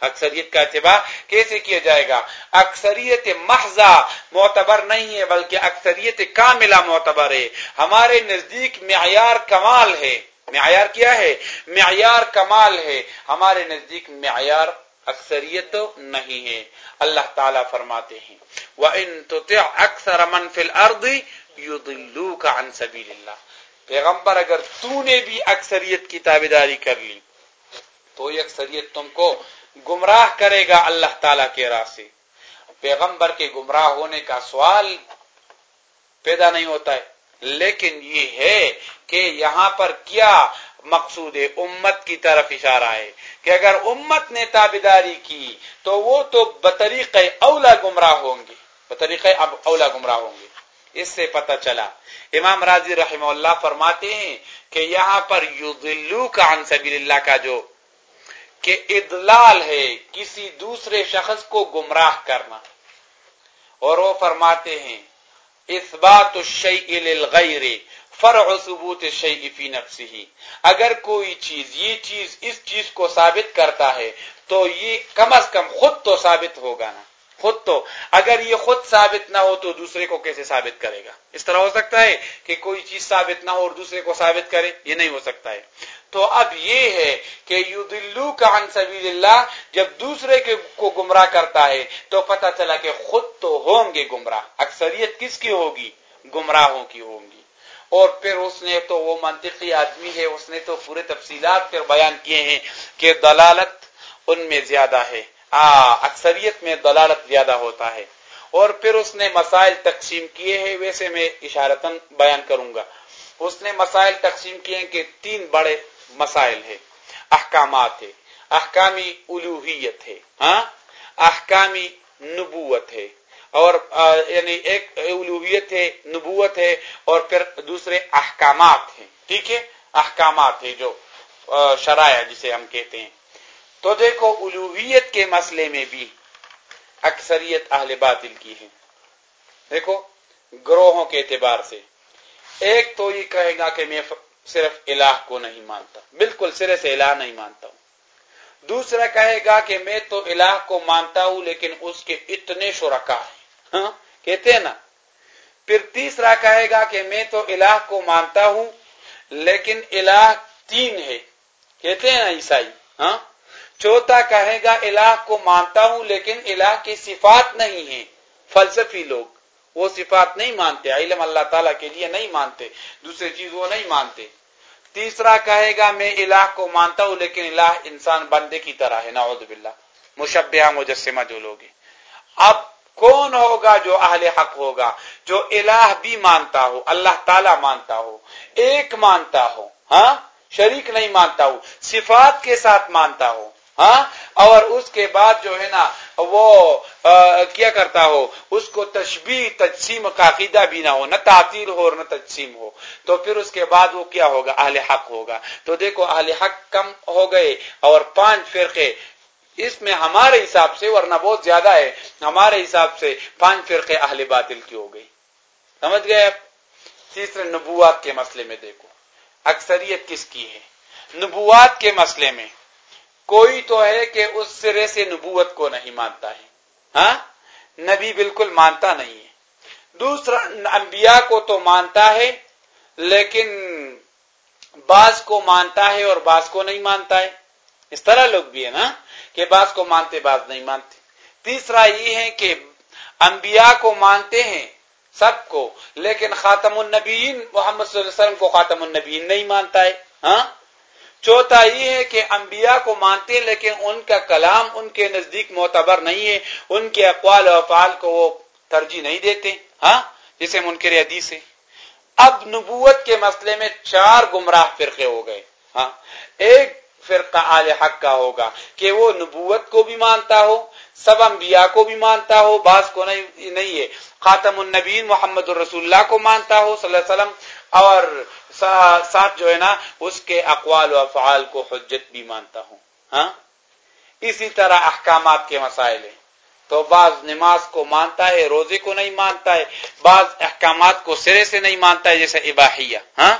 اکثریت کا اتباع کیسے کیا جائے گا؟ اکثریت محضہ معتبر نہیں ہے، بلکہ اکثریت کاملہ معتبر ہے۔ ہمارے نزدیک معیار کمال ہے۔ معیار کیا ہے؟ معیار کمال ہے۔ ہمارے نزدیک معیار اکثریت نہیں ہے۔ اللہ تعالیٰ فرماتے ہیں، وَإِن تُطِعْ أَكْثَرَ مَنْ فِي الْأَرْضِ يُضِلُّوكَ عَنْ سَبِيلِ اللَّهِ۔ پیغمبر اگر تو نے بھی اکثریت کی تابداری کر لی، تو یہ اکثریت تم کو گمراہ کرے گا اللہ تعالی کے راہ سے۔ پیغمبر کے گمراہ ہونے کا سوال پیدا نہیں ہوتا ہے۔ لیکن یہ ہے کہ یہاں پر کیا مقصود ہے؟ امت کی طرف اشارہ ہے کہ اگر امت نے تابداری کی تو وہ تو بطریق اولا گمراہ ہوں گے۔ بطریق اولا گمراہ ہوں گے۔ اس سے پتہ چلا۔ امام راضی رحمہ اللہ فرماتے ہیں کہ یہاں پر یضلو کا عن سبیل اللہ کا جو کہ ادلال ہے کسی دوسرے شخص کو گمراہ کرنا۔ اور وہ فرماتے ہیں اس بات للغیر، فرع ثبوت الشیء فی نفسه اگر کوئی چیز، یہ چیز اس چیز کو ثابت کرتا ہے، تو یہ کم از کم خود تو ثابت ہوگا نا۔ خود تو، اگر یہ خود ثابت نہ ہو تو دوسرے کو کیسے ثابت کرے گا؟ اس طرح ہو سکتا ہے کہ کوئی چیز ثابت نہ ہو اور دوسرے کو ثابت کرے، یہ نہیں ہو سکتا ہے۔ تو اب یہ ہے کہ یدلو کا عن سبیل اللہ جب دوسرے کو گمراہ کرتا ہے، تو پتہ چلا کہ خود تو ہوں گے گمراہ۔ اکثریت کس کی ہوگی؟ گمراہوں کی ہوں گی۔ اور پھر اس نے تو وہ منطقی آدمی ہے، اس نے تو پورے تفصیلات پھر بیان کیے ہیں کہ دلالت ان میں زیادہ ہے۔ اکثریت میں دلالت زیادہ ہوتا ہے۔ اور پھر اس نے مسائل تقسیم کیے ہیں، ویسے میں اشارتن بیان کروں گا۔ اس نے مسائل تقسیم کیے ہیں کہ تین بڑے مسائل ہے احکامات ہے احکامی الوحیت ہے ہاں؟ احکامی نبوت ہے اور یعنی ایک الوحیت ہے، نبوت ہے، اور پھر دوسرے احکامات ہیں۔ ٹھیک ہے؟ احکامات ہے جو شرائع جسے ہم کہتے ہیں۔ تو دیکھو الوحیت کے مسئلے میں بھی اکثریت اہل باطل کی ہے دیکھو گروہوں کے اعتبار سے۔ ایک تو یہ کہے گا کہ میں صرف الہ کو نہیں مانتا، بالکل سرے سے الہ نہیں مانتا ہوں۔ دوسرا کہے گا کہ میں تو الہ کو مانتا ہوں لیکن اس کے اتنے شرکا ہیں۔ ہاں؟ کہتے ہیں نا۔ پھر تیسرا کہے گا کہ میں تو الہ کو مانتا ہوں لیکن الہ تین ہے۔ کہتے ہیں نا عیسائی۔ ہاں؟ چوتھا کہے گا الہ کو مانتا ہوں لیکن الہ کی صفات نہیں ہے فلسفی لوگ وہ صفات نہیں مانتے، علم اللہ تعالیٰ کے لیے نہیں مانتے، دوسری چیز وہ نہیں مانتے۔ تیسرا کہے گا میں الہ کو مانتا ہوں لیکن الہ انسان بندے کی طرح ہے، نعوذ باللہ۔ مشبہ مجسمہ جو لوگ اب کون ہوگا جو اہل حق ہوگا، جو الہ بھی مانتا ہو، اللہ تعالی مانتا ہو، ایک مانتا ہو ہاں؟ شریک نہیں مانتا ہو، صفات کے ساتھ مانتا ہو۔ ہاں؟ اور اس کے بعد جو ہے نا، وہ کیا کرتا ہو؟ اس کو تشبیح تجسیم کا عقیدہ بھی نہ ہو، نہ تعطیل ہو اور نہ تجسیم ہو۔ تو پھر اس کے بعد وہ کیا ہوگا؟ اہل حق ہوگا۔ تو دیکھو، اہل حق کم ہو گئے اور پانچ فرقے اس میں ہمارے حساب سے، ورنہ بہت زیادہ ہے، ہمارے حساب سے پانچ فرقے اہل باطل کی ہو گئی سمجھ گئے اب تیسرے، نبوات کے مسئلے میں دیکھو۔ اکثریت کس کی ہے؟ نبوات کے مسئلے میں۔ کوئی تو ہے کہ اس سرے سے نبوت کو نہیں مانتا ہے۔ ہاں؟ نبی بالکل مانتا نہیں ہے۔ دوسرا، انبیاء کو تو مانتا ہے، لیکن بعض کو مانتا ہے اور بعض کو نہیں مانتا ہے۔ اس طرح لوگ بھی ہے نا، کہ بعض کو مانتے، بعض نہیں مانتے۔ تیسرا یہ ہے کہ انبیاء کو مانتے ہیں سب کو، لیکن خاتم النبیین، محمد صلی اللہ علیہ وسلم کو خاتم النبیین نہیں مانتا ہے۔ ہاں؟ چوتھا یہ ہے کہ انبیاء کو مانتے ہیں، لیکن ان کا کلام ان کے نزدیک معتبر نہیں ہے۔ ان کے اقوال و افعال کو وہ ترجیح نہیں دیتے۔ ہاں؟ جسے منکر حدیث ہے۔ اب نبوت کے مسئلے میں چار گمراہ فرقے ہو گئے۔ ہاں؟ ایک فرقہ آل حق کا ہوگا کہ وہ نبوت کو بھی مانتا ہو، سب انبیاء کو بھی مانتا ہو، بعض کو نہیں ہے۔ خاتم النبین محمد الرسول اللہ کو مانتا ہو، صلی اللہ علیہ وسلم، اور ساتھ جو ہے نا، اس کے اقوال و افعال کو حجت بھی مانتا ہوں ہاں؟ اسی طرح احکامات کے مسائل ہیں۔ تو بعض نماز کو مانتا ہے، روزے کو نہیں مانتا ہے، بعض احکامات کو سرے سے نہیں مانتا ہے، جیسے اباحیہ ہاں؟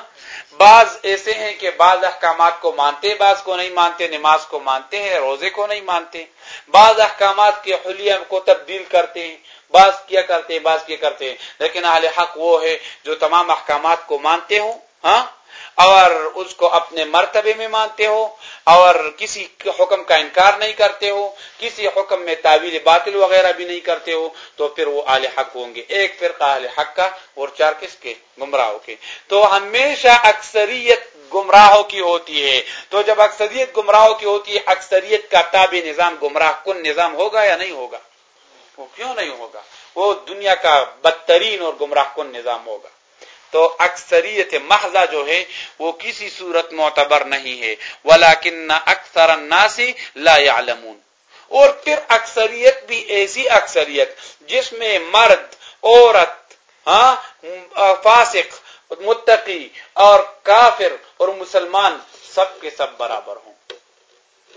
بعض ایسے ہیں کہ بعض احکامات کو مانتے، بعض کو نہیں مانتے، نماز کو مانتے ہیں، روزے کو نہیں مانتے۔ بعض احکامات کے حلیہ کو تبدیل کرتے ہیں، بعض کیا کرتے ہیں، بعض کیا کرتے ہیں۔ لیکن اہل حق وہ ہے جو تمام احکامات کو مانتے ہوں ہاں؟ اور اس کو اپنے مرتبے میں مانتے ہو، اور کسی حکم کا انکار نہیں کرتے ہو، کسی حکم میں تعویل باطل وغیرہ بھی نہیں کرتے ہو، تو پھر وہ اہل حق ہوں گے۔ ایک فرقہ اہل حق کا اور چار کس کے گمراہوں کے۔ تو ہمیشہ اکثریت گمراہوں کی ہوتی ہے۔ تو جب اکثریت گمراہوں کی ہوتی ہے، اکثریت کا تابع نظام گمراہ کن نظام ہوگا یا نہیں ہوگا؟ وہ کیوں نہیں ہوگا؟ وہ دنیا کا بدترین اور گمراہ کن نظام ہوگا۔ تو اکثریت محضہ جو ہے وہ کسی صورت معتبر نہیں ہے۔ ولیکن اکثر الناس لا يعلمون اور پھر اکثریت بھی ایسی اکثریت جس میں مرد، عورت ہاں فاسق، متقی اور کافر اور مسلمان سب کے سب برابر ہوں۔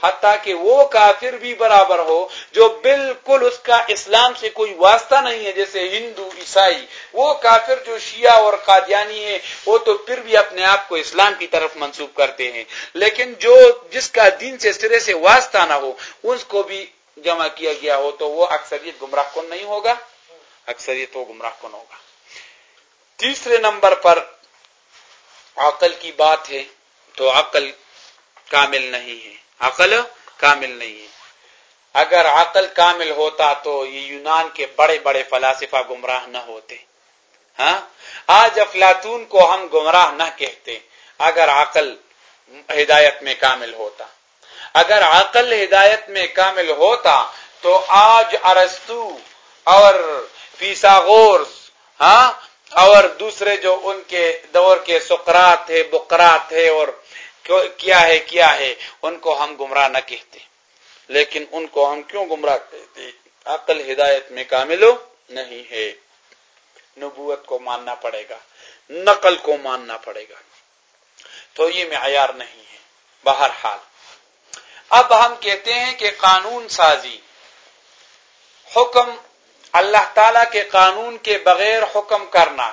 حتیٰ کہ وہ کافر بھی برابر ہو جو بالکل اس کا اسلام سے کوئی واسطہ نہیں ہے، جیسے ہندو، عیسائی۔ وہ کافر جو شیعہ اور قادیانی ہے وہ تو پھر بھی اپنے آپ کو اسلام کی طرف منسوخ کرتے ہیں۔ لیکن جو جس کا دین سے سرے سے واسطہ نہ ہو، اس کو بھی جمع کیا گیا ہو تو وہ اکثریت گمراہ کن نہیں ہوگا؟ اکثریت وہ گمراہ کن ہوگا۔ تیسرے نمبر پر عقل کی بات ہے تو عقل کامل نہیں ہے۔ عقل کامل نہیں ہے۔ اگر عقل کامل ہوتا تو یہ یونان کے بڑے بڑے فلاسفہ گمراہ نہ ہوتے۔ ہاں؟ آج افلاطون کو ہم گمراہ نہ کہتے۔ اگر عقل ہدایت میں کامل ہوتا۔ اگر عقل ہدایت میں کامل ہوتا تو آج ارستو اور فیساغورس ہاں؟ اور دوسرے جو ان کے دور کے سکرات ہے بکرات ہے اور کیا ہے کیا ہے؟ ان کو ہم گمراہ نہ کہتے۔ لیکن ان کو ہم کیوں گمراہ کہتے؟ عقل ہدایت میں کامل نہیں ہے۔ نبوت کو ماننا پڑے گا۔ نقل کو ماننا پڑے گا۔ تو یہ معیار نہیں ہے۔ بہرحال، اب ہم کہتے ہیں کہ قانون سازی۔ حکم اللہ تعالی کے قانون کے بغیر حکم کرنا۔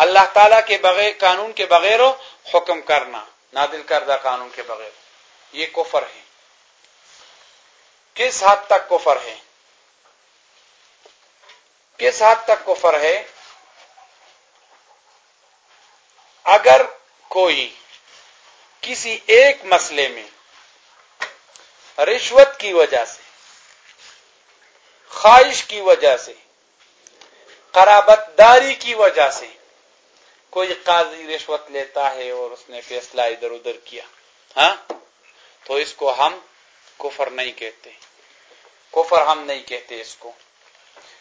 اللہ تعالی کے بغیر قانون کے بغیر حکم کرنا، نادل کردہ قانون کے بغیر۔ یہ کفر ہے کس حد تک کفر ہے کس حد تک کفر ہے؟ اگر کوئی کسی ایک مسئلے میں رشوت کی وجہ سے، خواہش کی وجہ سے قرابت داری کی وجہ سے کوئی قاضی رشوت لیتا ہے اور اس نے فیصلہ ادھر ادھر کیا ہاں؟ تو اس کو ہم کفر نہیں کہتے۔ کفر ہم نہیں کہتے اس کو۔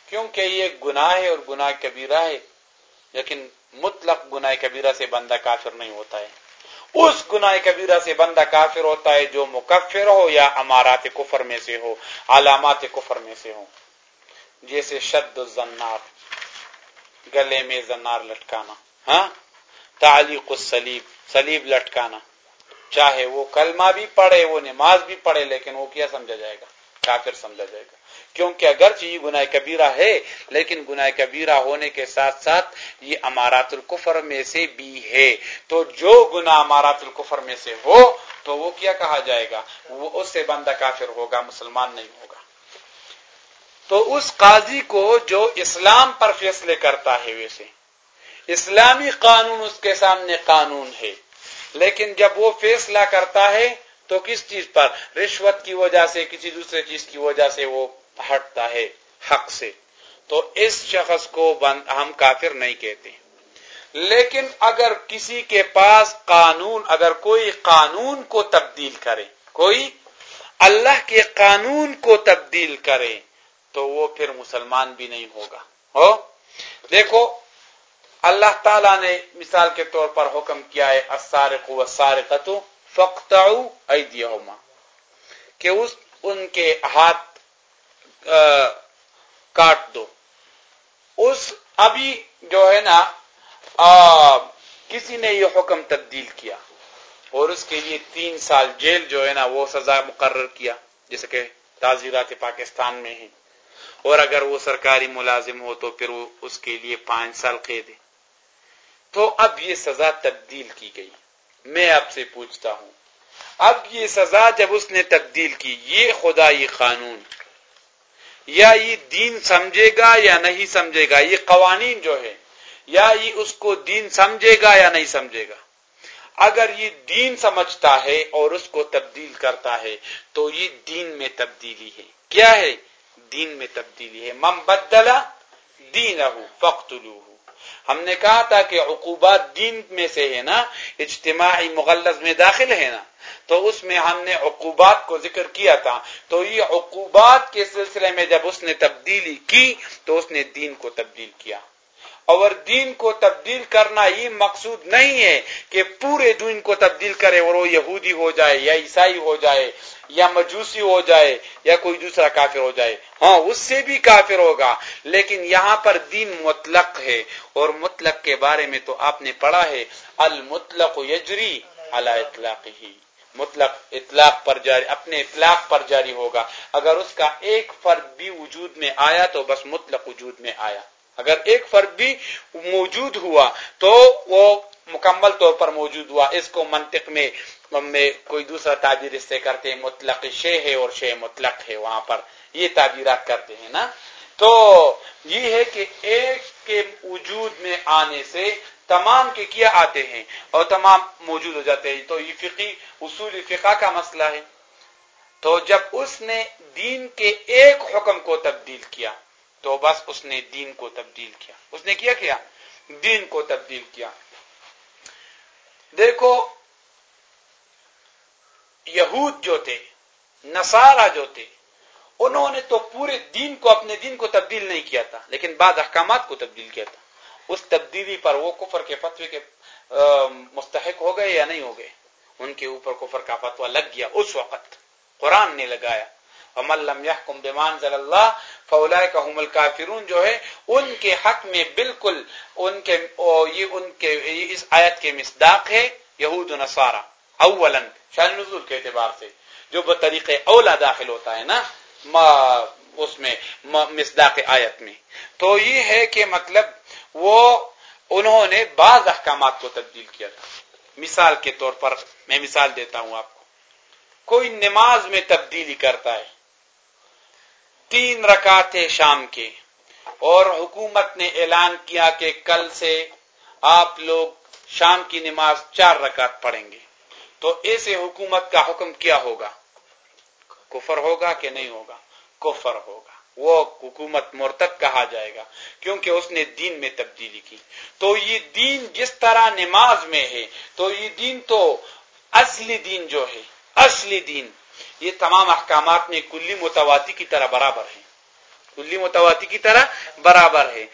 کیونکہ یہ گناہ ہے اور گناہ کبیرہ ہے، لیکن مطلق گناہ کبیرہ سے بندہ کافر نہیں ہوتا ہے۔ اس گناہ کبیرہ سے بندہ کافر ہوتا ہے جو مکفر ہو یا امارات کفر میں سے ہو، علامات کفر میں سے ہو۔ جیسے شد الزنار، گلے میں زنار لٹکانا۔ ہاں؟ تعلیق السلیب سلیب لٹکانا۔ چاہے وہ کلمہ بھی پڑھے، وہ نماز بھی پڑھے، لیکن وہ کیا سمجھا جائے گا؟ کافر سمجھا جائے گا۔ کیونکہ اگرچہ یہ گناہ کبیرہ ہے، لیکن گناہ کبیرہ ہونے کے ساتھ ساتھ یہ امارات الکفر میں سے بھی ہے۔ تو جو گناہ امارات الکفر میں سے ہو، تو وہ کیا کہا جائے گا؟ وہ اس سے بندہ کافر ہوگا، مسلمان نہیں ہوگا۔ تو اس قاضی کو جو اسلام پر فیصلے کرتا ہے، ویسے اسلامی قانون اس کے سامنے قانون ہے۔ لیکن جب وہ فیصلہ کرتا ہے، تو کس چیز پر؟ رشوت کی وجہ سے، کسی دوسرے چیز کی وجہ سے وہ ہٹتا ہے حق سے۔ تو اس شخص کو ہم کافر نہیں کہتے۔ لیکن اگر کسی کے پاس قانون، اگر کوئی قانون کو تبدیل کرے، کوئی اللہ کے قانون کو تبدیل کرے، تو وہ پھر مسلمان بھی نہیں ہوگا۔ ہو؟ دیکھو اللہ تعالی نے مثال کے طور پر حکم کیا ہے السارق والسارقۃ فقطعوا ایدیہما، کہ اس، ان کے ہاتھ کاٹ دو۔ اس ابھی جو ہے نا کسی نے یہ حکم تبدیل کیا اور اس کے لیے تین سال جیل جو ہے نا، وہ سزا مقرر کیا، جیسے کہ تعزیرات پاکستان میں ہیں۔ اور اگر وہ سرکاری ملازم ہو تو پھر وہ اس کے لیے پانچ سال قید ہے۔ تو اب یہ سزا تبدیل کی گئی۔ میں آپ سے پوچھتا ہوں، اب یہ سزا جب اس نے تبدیل کی، یہ خدائی قانون، یا یہ دین سمجھے گا یا نہیں سمجھے گا؟ یہ قوانین جو ہے یا یہ اس کو دین سمجھے گا یا نہیں سمجھے گا؟ اگر یہ دین سمجھتا ہے اور اس کو تبدیل کرتا ہے، تو یہ دین میں تبدیلی ہے۔ کیا ہے؟ دین میں تبدیلی ہے۔ مم بدلا دین فخت ہم نے کہا تھا کہ عقوبات دین میں سے ہے نا، اجتماعی مغلظ میں داخل ہے نا، تو اس میں ہم نے عقوبات کو ذکر کیا تھا۔ تو یہ عقوبات کے سلسلے میں جب اس نے تبدیلی کی، تو اس نے دین کو تبدیل کیا۔ اور دین کو تبدیل کرنا یہ مقصود نہیں ہے کہ پورے دین کو تبدیل کرے اور وہ یہودی ہو جائے یا عیسائی ہو جائے یا مجوسی ہو جائے یا کوئی دوسرا کافر ہو جائے۔ ہاں اس سے بھی کافر ہوگا، لیکن یہاں پر دین مطلق ہے اور مطلق کے بارے میں تو آپ نے پڑھا ہے۔ المطلق یجری علی اطلاق ہی مطلق اطلاق پر جاری، اپنے اطلاق پر جاری ہوگا۔ اگر اس کا ایک فرد بھی وجود میں آیا تو بس مطلق وجود میں آیا۔ اگر ایک فرد بھی موجود ہوا تو وہ مکمل طور پر موجود ہوا، اس کو منطق میں میں کوئی دوسرا تعبیر اس سے کرتے ہیں، مطلق شے ہے اور شے مطلق ہے، وہاں پر یہ تعبیرات کرتے ہیں نا۔ تو یہ ہے کہ ایک کے وجود میں آنے سے تمام کے کیا آتے ہیں اور تمام موجود ہو جاتے ہیں۔ تو یہ فقی اصول فقہ کا مسئلہ ہے۔ تو جب اس نے دین کے ایک حکم کو تبدیل کیا تو بس اس نے دین کو تبدیل کیا۔ اس نے کیا کیا؟ دین کو تبدیل کیا۔ دیکھو، یہود جو تھے، نصارہ جو تھے، انہوں نے تو پورے دین کو، اپنے دین کو تبدیل نہیں کیا تھا، لیکن بعض احکامات کو تبدیل کیا تھا۔ اس تبدیلی پر وہ کفر کے فتوے کے مستحق ہو گئے یا نہیں ہو گئے؟ ان کے اوپر کفر کا فتوا لگ گیا۔ اس وقت قرآن نے لگایا لم يحكم بما انزل الله فاولئك هم الكافرون جو ہے ان کے حق میں بالکل ان کے یہ ان کے اس آیت کے مصداق ہے یہود و نصارا اولا شان نزول کے اعتبار سے، جو بطریق اولا داخل ہوتا ہے نا، ما، اس میں مصداق آیت میں۔ تو یہ ہے کہ مطلب وہ، انہوں نے بعض احکامات کو تبدیل کیا تھا۔ مثال کے طور پر میں مثال دیتا ہوں آپ کو۔ کوئی نماز میں تبدیلی کرتا ہے تین رکعتیں شام کے۔ اور حکومت نے اعلان کیا کہ کل سے آپ لوگ شام کی نماز چار رکعت پڑھیں گے۔ تو ایسے حکومت کا حکم کیا ہوگا؟ کفر ہوگا کہ نہیں ہوگا؟ کفر ہوگا۔ وہ حکومت مرتب کہا جائے گا، کیونکہ اس نے دین میں تبدیلی کی۔ تو یہ دین جس طرح نماز میں ہے، تو یہ دین تو اصلی دین جو ہے، اصلی دین یہ تمام احکامات میں کلی متواتی کی طرح برابر ہے کلی متواتی کی طرح برابر ہے۔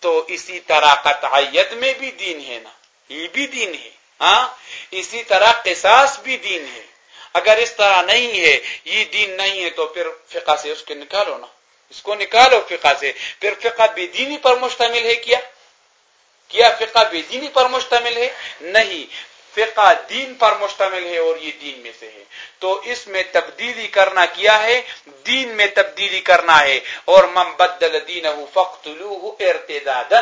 تو اسی طرح قطعیت میں بھی دین ہے نا۔ یہ بھی دین ہے۔ ہاں؟ اسی طرح قصاص بھی دین ہے۔ اگر اس طرح نہیں ہے، یہ دین نہیں ہے تو پھر فقہ سے اس کے نکالو نا۔ اس کو نکالو فقہ سے۔ پھر فقہ بے دینی پر مشتمل ہے کیا؟ کیا فقہ بے دینی پر مشتمل ہے؟ نہیں۔ فقہ دین پر مشتمل ہے اور یہ دین میں سے ہے۔ تو اس میں تبدیلی کرنا کیا ہے؟ دین میں تبدیلی کرنا ہے۔ اور من بدل دین ارتدادا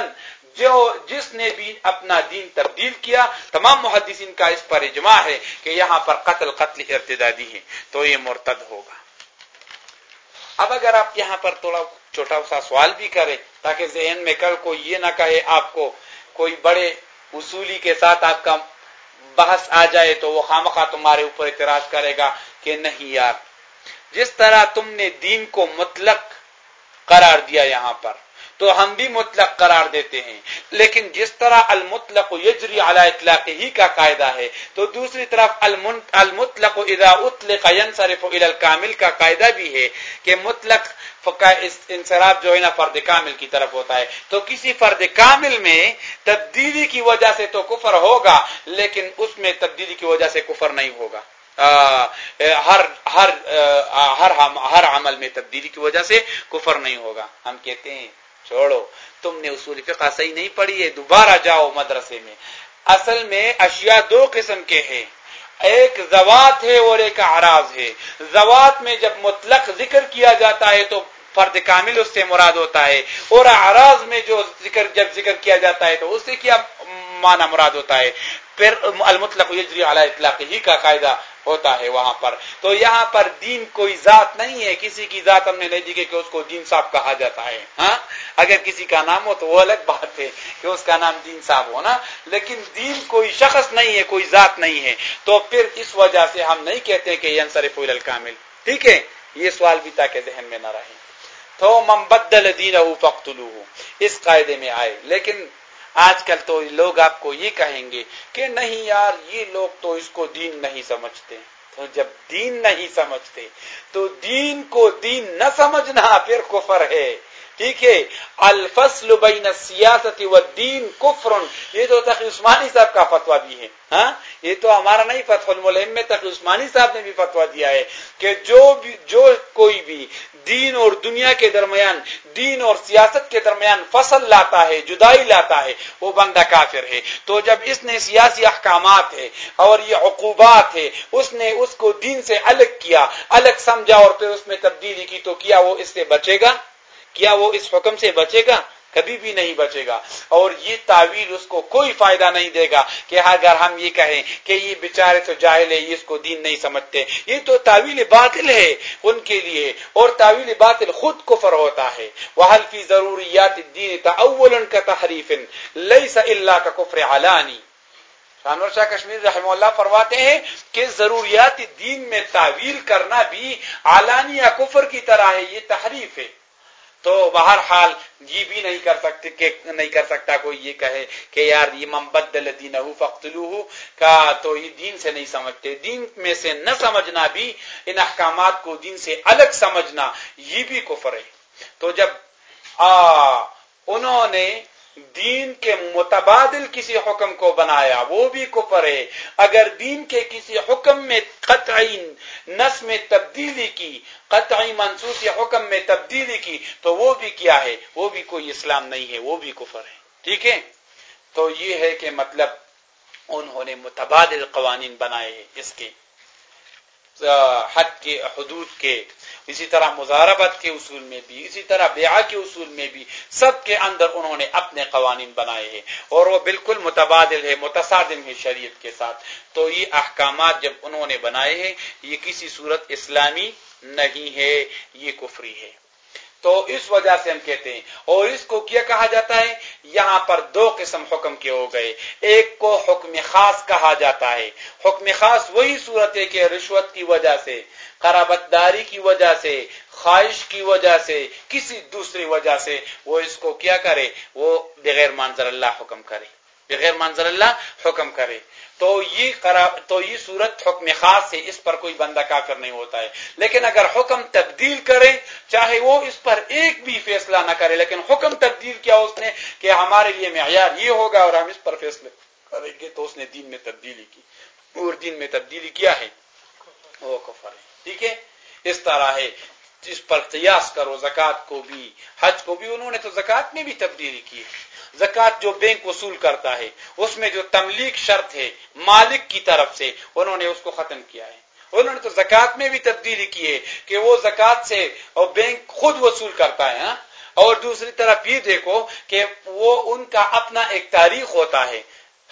جو جس نے بھی اپنا دین تبدیل کیا، تمام محدثین کا اس پر اجماع ہے کہ یہاں پر قتل قتل ارتدادی ہے تو یہ مرتد ہوگا۔ اب اگر آپ یہاں پر تھوڑا چھوٹا سا سوال بھی کریں، تاکہ ذہن میں کل کو یہ نہ کہے، آپ کو کوئی بڑے اصولی کے ساتھ آپ کا بحث آ جائے تو وہ خامخواہ تمہارے اوپر اعتراض کرے گا کہ نہیں یار، جس طرح تم نے دین کو مطلق قرار دیا یہاں پر تو ہم بھی مطلق قرار دیتے ہیں۔ لیکن جس طرح المطلق یجری علی اطلاق ہی کا قاعدہ ہے، تو دوسری طرف المطلق اذا اطلق ينصرف الى الكامل کا قاعدہ بھی ہے کہ مطلق انصراف جو ہے نا فرد کامل کی طرف ہوتا ہے۔ تو کسی فرد کامل میں تبدیلی کی وجہ سے تو کفر ہوگا، لیکن اس میں تبدیلی کی وجہ سے کفر نہیں ہوگا۔ ہر ہر ہر ہر عمل میں تبدیلی کی وجہ سے کفر نہیں ہوگا۔ ہم کہتے ہیں چھوڑو۔ تم نے اصول فقہ صحیح نہیں پڑھی ہے، دوبارہ جاؤ مدرسے میں۔ اصل میں اشیاء دو قسم کے ہیں۔ ایک زوات ہے اور ایک اعراض ہے۔ زوات میں جب مطلق ذکر کیا جاتا ہے تو فرد کامل اس سے مراد ہوتا ہے۔ اور اعراض میں جو ذکر، جب ذکر کیا جاتا ہے تو اس سے کیا معنی مراد ہوتا ہے۔ پھر المطلق یجری علی اطلاق ہی کا قاعدہ ہوتا ہے وہاں پر۔ تو یہاں پر دین کوئی ذات نہیں ہے، کسی کی ذات ہم نے نہیں دیکھے کہ اس کو دین صاحب کہا جاتا ہے ہاں؟ اگر کسی کا نام ہو تو وہ الگ بات ہے کہ اس کا نام دین صاحب ہو، نا؟ لیکن دین کوئی شخص نہیں ہے، کوئی ذات نہیں ہے۔ تو پھر اس وجہ سے ہم نہیں کہتے کہ یہ انصرف الکامل ٹھیک ہے؟ یہ سوال بھی تاکہ ذہن میں نہ رہے۔ تو من بدل دین اس قاعدے میں آئے۔ لیکن آج کل تو لوگ آپ کو یہ کہیں گے کہ نہیں یار، یہ لوگ تو اس کو دین نہیں سمجھتے۔ تو جب دین نہیں سمجھتے، تو دین کو دین نہ سمجھنا پھر کفر ہے۔ ٹھیک ہے۔ الفصل بین سیاست و دین کفر۔ یہ تو تقی عثمانی صاحب کا فتویٰ بھی ہے۔ ہاں؟ یہ تو ہمارا نہیں فتح الملم میں تقی عثمانی صاحب نے بھی فتویٰ دیا ہے کہ جو بھی جو کوئی بھی دین اور دنیا کے درمیان، دین اور سیاست کے درمیان فصل لاتا ہے، جدائی لاتا ہے، وہ بندہ کافر ہے۔ تو جب اس نے سیاسی احکامات ہے اور یہ عقوبات ہے، اس نے اس کو دین سے الگ کیا، الگ سمجھا اور پھر اس میں تبدیلی کی تو کیا وہ اس سے بچے گا؟ کیا وہ اس حکم سے بچے گا؟ کبھی بھی نہیں بچے گا۔ اور یہ تعویل اس کو کوئی فائدہ نہیں دے گا کہ اگر ہم یہ کہیں کہ یہ بیچارے تو جاہل ہے یہ اس کو دین نہیں سمجھتے۔ یہ تو تعویل باطل ہے ان کے لیے۔ اور تعویل باطل خود کفر ہوتا ہے۔ وہ حلفی ضروریات دین تعول کا تحریف لئی اللہ کا کفر علانی شانور شاہ کشمیر رحم اللہ فرماتے ہیں کہ ضروریات دین میں تعویل کرنا بھی علانیہ کفر کی طرح ہے، یہ تحریف ہے۔ تو بہر حال یہ بھی نہیں کر سکتے کہ نہیں کر سکتا کوئی یہ کہے کہ یار یہ ممبد دین فختلو کا تو یہ دین سے نہیں سمجھتے۔ دین میں سے نہ سمجھنا بھی، ان احکامات کو دین سے الگ سمجھنا یہ بھی کفر ہے۔ تو جب آ، انہوں نے دین کے متبادل کسی حکم کو بنایا، وہ بھی کفر ہے۔ اگر دین کے کسی حکم میں قطعی نس میں تبدیلی کی، قطعی منصوص حکم میں تبدیلی کی، تو وہ بھی کیا ہے؟ وہ بھی کوئی اسلام نہیں ہے، وہ بھی کفر ہے۔ ٹھیک ہے؟ تو یہ ہے کہ مطلب انہوں نے متبادل قوانین بنائے اس کے حد کے، حدود کے۔ اسی طرح مزاربت کے اصول میں بھی، اسی طرح بیعہ کے اصول میں بھی سب کے اندر انہوں نے اپنے قوانین بنائے ہیں اور وہ بالکل متبادل ہے متصادم ہے شریعت کے ساتھ۔ تو یہ احکامات جب انہوں نے بنائے ہیں، یہ کسی صورت اسلامی نہیں ہے، یہ کفری ہے۔ تو اس وجہ سے ہم کہتے ہیں، اور اس کو کیا کہا جاتا ہے؟ یہاں پر دو قسم حکم کے ہو گئے۔ ایک کو حکم خاص کہا جاتا ہے۔ حکم خاص وہی صورت ہے کہ رشوت کی وجہ سے قرابت داری کی وجہ سے، خواہش کی وجہ سے، کسی دوسری وجہ سے وہ اس کو کیا کرے؟ وہ بغیر منظر اللہ حکم کرے۔ بغیر منظر اللہ حکم کرے۔ تو یہ تو یہ صورت حکم خاص ہے، اس پر کوئی بندہ کافر نہیں ہوتا ہے۔ لیکن اگر حکم تبدیل کرے، چاہے وہ اس پر ایک بھی فیصلہ نہ کرے، لیکن حکم تبدیل کیا اس نے کہ ہمارے لیے معیار یہ ہوگا اور ہم اس پر فیصلے کریں گے، تو اس نے دین میں تبدیلی کی۔ اور دین میں تبدیلی کیا ہے؟ وہ کفر ہے۔ ٹھیک ہے؟ اس طرح ہے۔ جس پر قیاس کرو زکات کو بھی، حج کو بھی، انہوں نے تو زکات میں بھی تبدیلی کی ہے۔ زکات جو بینک وصول کرتا ہے، اس میں جو تملیک شرط ہے، مالک کی طرف سے، انہوں نے اس کو ختم کیا ہے۔ انہوں نے تو زکات میں بھی تبدیلی کی ہے کہ وہ زکات سے اور بینک خود وصول کرتا ہے ہاں؟ اور دوسری طرف یہ دیکھو کہ وہ ان کا اپنا ایک تاریخ ہوتا ہے۔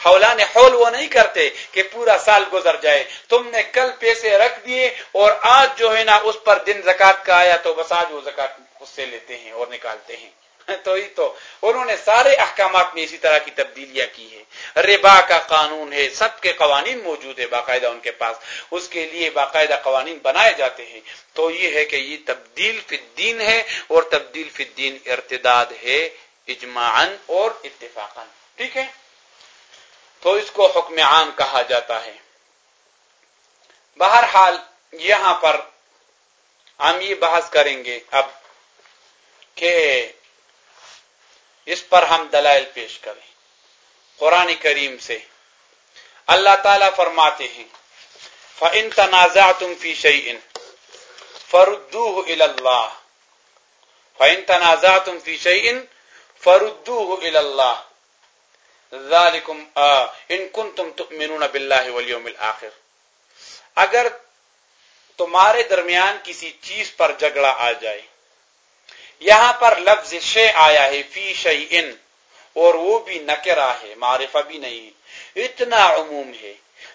حولان حول وہ نہیں کرتے کہ پورا سال گزر جائے۔ تم نے کل پیسے رکھ دیے اور آج جو ہے نا اس پر دن زکات کا آیا تو بس آج وہ زکات اس سے لیتے ہیں اور نکالتے ہیں۔ تو ہی تو۔ انہوں نے سارے احکامات میں اسی طرح کی تبدیلیاں کی ہے ربا کا قانون ہے، سب کے قوانین موجود ہے باقاعدہ ان کے پاس۔ اس کے لیے باقاعدہ قوانین بنائے جاتے ہیں۔ تو یہ ہے کہ یہ تبدیل فی الدین ہے اور تبدیل فی الدین ارتداد ہے اجماعن اور اتفاقا۔ ٹھیک ہے؟ تو اس کو حکم عام کہا جاتا ہے۔ بہرحال یہاں پر ہم یہ بحث کریں گے اب کہ اس پر ہم دلائل پیش کریں۔ قرآن کریم سے اللہ تعالی فرماتے ہیں، فَإِن تَنَازَعْتُمْ فِي شَيْءٍ فَرُدُّوهُ إِلَى اللَّهِ۔ فَإِن تَنَازَعْتُمْ فِي شَيْءٍ فَرُدُّوهُ إِلَى اللَّهِ۔ ذالکم ان کنتم تؤمنون باللہ والیوم الاخر۔ اگر تمہارے درمیان کسی چیز پر جھگڑا آ جائے، یہاں پر لفظ شے آیا ہے، فی شیئن، اور وہ بھی نکرا ہے، معرفہ بھی نہیں۔ اتنا عموم ہے،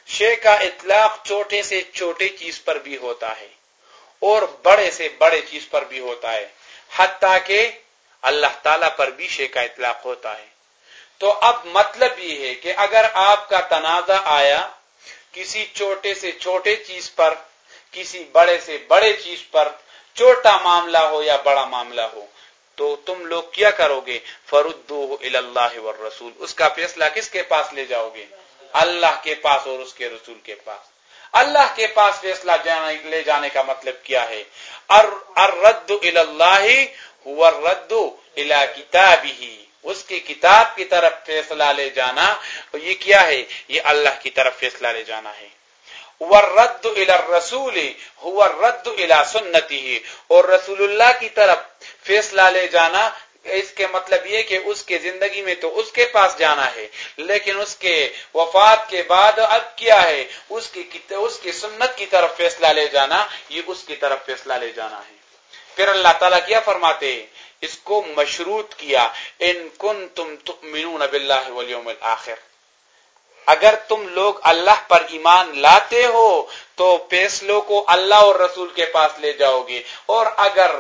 شے کا اطلاق چھوٹے سے چھوٹے چیز پر بھی ہوتا ہے، اور بڑے سے بڑے چیز پر بھی ہوتا ہے، حتیٰ کہ اللہ تعالی پر بھی شے کا اطلاق ہوتا ہے۔ تو اب مطلب یہ ہے کہ اگر آپ کا تنازع آیا، کسی چھوٹے سے چھوٹے چیز پر، کسی بڑے سے بڑے چیز پر، چھوٹا معاملہ ہو یا بڑا معاملہ ہو، تو تم لوگ کیا کرو گے؟ فرودو اللہ رسول اس کا فیصلہ کس کے پاس لے جاؤ گے؟ اللہ کے پاس اور اس کے رسول کے پاس۔ اللہ کے پاس فیصلہ لے جانے کا مطلب کیا ہے؟ الرد اللہ رد الا کتابی اس کی کتاب کی طرف فیصلہ لے جانا یہ کیا ہے؟ یہ اللہ کی طرف فیصلہ لے جانا ہے۔ رد رسول رد الا سنتی اور رسول اللہ کی طرف فیصلہ لے جانا، اس کے مطلب یہ کہ اس کے زندگی میں تو اس کے پاس جانا ہے، لیکن اس کے وفات کے بعد اب کیا ہے؟ اس کی اس کی سنت کی طرف فیصلہ لے جانا، یہ اس کی طرف فیصلہ لے جانا ہے۔ پھر اللہ تعالیٰ کیا فرماتے ہیں؟ اس کو مشروط کیا، ان کن تم تؤمنون باللہ والیوم الاخر۔ اگر تم لوگ اللہ پر ایمان لاتے ہو، تو فیصلوں کو اللہ اور رسول کے پاس لے جاؤ گے۔ اور اگر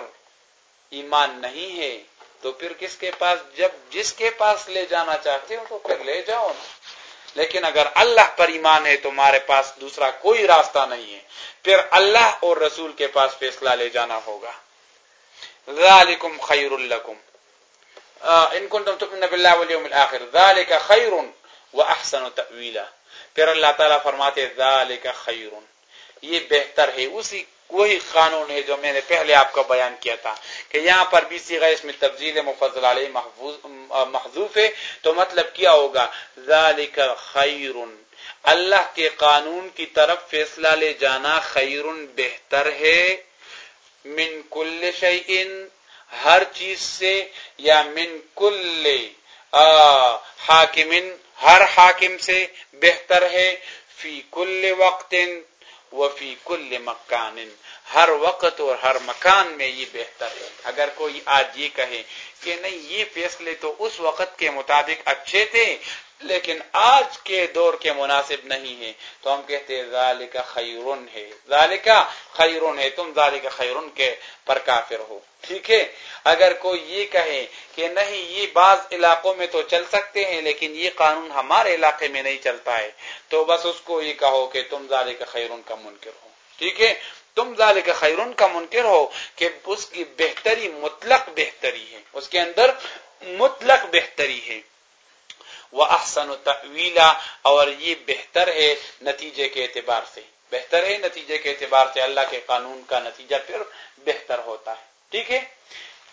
ایمان نہیں ہے، تو پھر کس کے پاس؟ جب جس کے پاس لے جانا چاہتے ہو، تو پھر لے جاؤ۔ نا لیکن اگر اللہ پر ایمان ہے، تمہارے پاس دوسرا کوئی راستہ نہیں ہے، پھر اللہ اور رسول کے پاس فیصلہ لے جانا ہوگا۔ ذالکم خیر لکم ان کنتم تؤمنون بالله واليوم الاخر ذالک خیر واحسن تاویلا پھر اللہ تعالی فرماتے ذالک خیر یہ بہتر ہے، اسی وہی قانون ہے جو میں نے پہلے آپ کو بیان کیا تھا کہ یہاں پر بھی صیغہ اس میں تفضیل مفضل علیہ محذوف ہے، تو مطلب کیا ہوگا؟ ذالک خیر اللہ کے قانون کی طرف فیصلہ لے جانا خیر بہتر ہے من کل شعین ہر چیز سے، یا من کل حاکم ہر حاکم سے بہتر ہے، فی کل وقت و فی کل مکان ہر وقت اور ہر مکان میں یہ بہتر ہے۔ اگر کوئی آج یہ کہے کہ نہیں، یہ فیصلے تو اس وقت کے مطابق اچھے تھے، لیکن آج کے دور کے مناسب نہیں ہے تو ہم کہتے ہیں، ذالک خیرن ہے۔ ذالک خیرن ہے، تم ذالک خیرن کے پر کافر ہو۔ ٹھیک ہے؟ اگر کوئی یہ کہے کہ نہیں، یہ بعض علاقوں میں تو چل سکتے ہیں، لیکن یہ قانون ہمارے علاقے میں نہیں چلتا ہے، تو بس اس کو یہ کہو کہ تم ذالک خیرن کا منکر ہو۔ ٹھیک ہے؟ تم ذالک خیرن کا منکر ہو کہ اس کی بہتری مطلق بہتری ہے۔ اس کے اندر مطلق بہتری ہے۔ وہ احسن و اور یہ بہتر ہے نتیجے کے اعتبار سے۔ بہتر ہے نتیجے کے اعتبار سے اللہ کے قانون کا نتیجہ پھر بہتر ہوتا ہے۔ ٹھیک ہے؟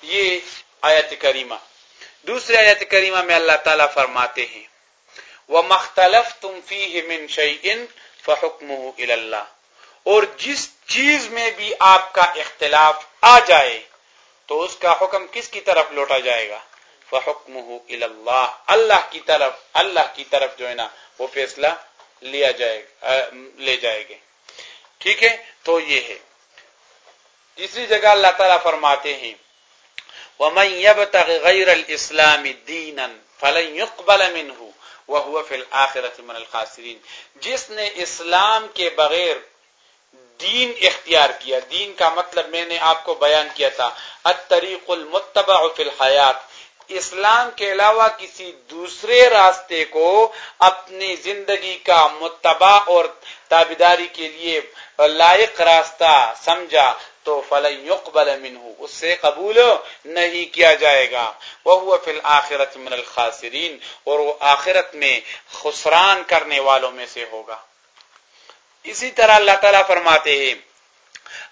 یہ آیت کریمہ۔ دوسری آیت کریمہ میں اللہ تعالیٰ فرماتے ہیں۔ وہ مختلف تم فی من شعین فحکم اللہ اور جس چیز میں بھی آپ کا اختلاف آ جائے، تو اس کا حکم کس کی طرف لوٹا جائے گا؟ فحکم اللہ اللہ کی طرف، اللہ کی طرف جو ہے نا، وہ فیصلہ لیا جائے گا لے جائے گے۔ ٹھیک ہے؟ تو یہ ہے۔ تیسری جگہ اللہ تعالیٰ فرماتے ہیں، وَمَن يَبْتَغِ غَيْرَ الْإِسْلَامِ دِينًا فَلَن يُقْبَلَ مِنْهُ وَهُوَ فِي الْآخِرَةِ مِنَ الْخَاسِرِينَ۔ جس نے اسلام کے بغیر دین اختیار کیا۔ دین کا مطلب میں نے آپ کو بیان کیا تھا۔ الطریق المتبع فی الحیات۔ اسلام کے علاوہ کسی دوسرے راستے کو اپنی زندگی کا متبع اور تابیداری کے لیے لائق راستہ سمجھا تو فلن يقبل منه اس سے قبول نہیں کیا جائے گا۔ وہ فی الآخرت من الخاسرین۔ اور وہ آخرت میں خسران کرنے والوں میں سے ہوگا۔ اسی طرح اللہ تعالیٰ فرماتے ہیں،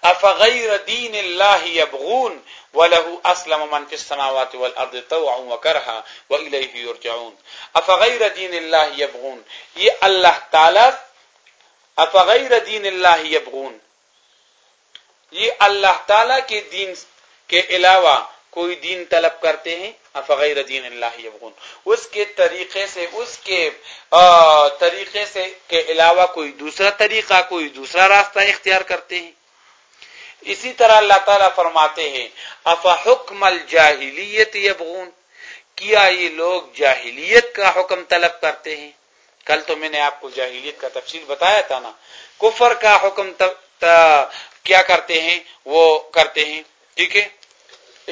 افغیر دین اللہ یبغون وله اسلم من في السماوات والارض طوعا وكرها واليه يرجعون افغير دين الله يبغون یہ اللہ تعالی، افغیر دین اللہ یبغون۔ یہ اللہ تعالی کے دین کے علاوہ کوئی دین طلب کرتے ہیں؟ افغیر دین اللہ یبغون. اس کے طریقے سے، اس کے طریقے سے کے علاوہ کوئی دوسرا طریقہ، کوئی دوسرا راستہ اختیار کرتے ہیں؟ اسی طرح اللہ تعالیٰ فرماتے ہیں، افا حکم الجاہلیت یبغون؟ کیا یہ لوگ جاہلیت کا حکم طلب کرتے ہیں؟ کل تو میں نے آپ کو جاہلیت کا تفصیل بتایا تھا نا۔ کفر کا حکم کیا کرتے ہیں؟ وہ کرتے ہیں، ٹھیک ہے؟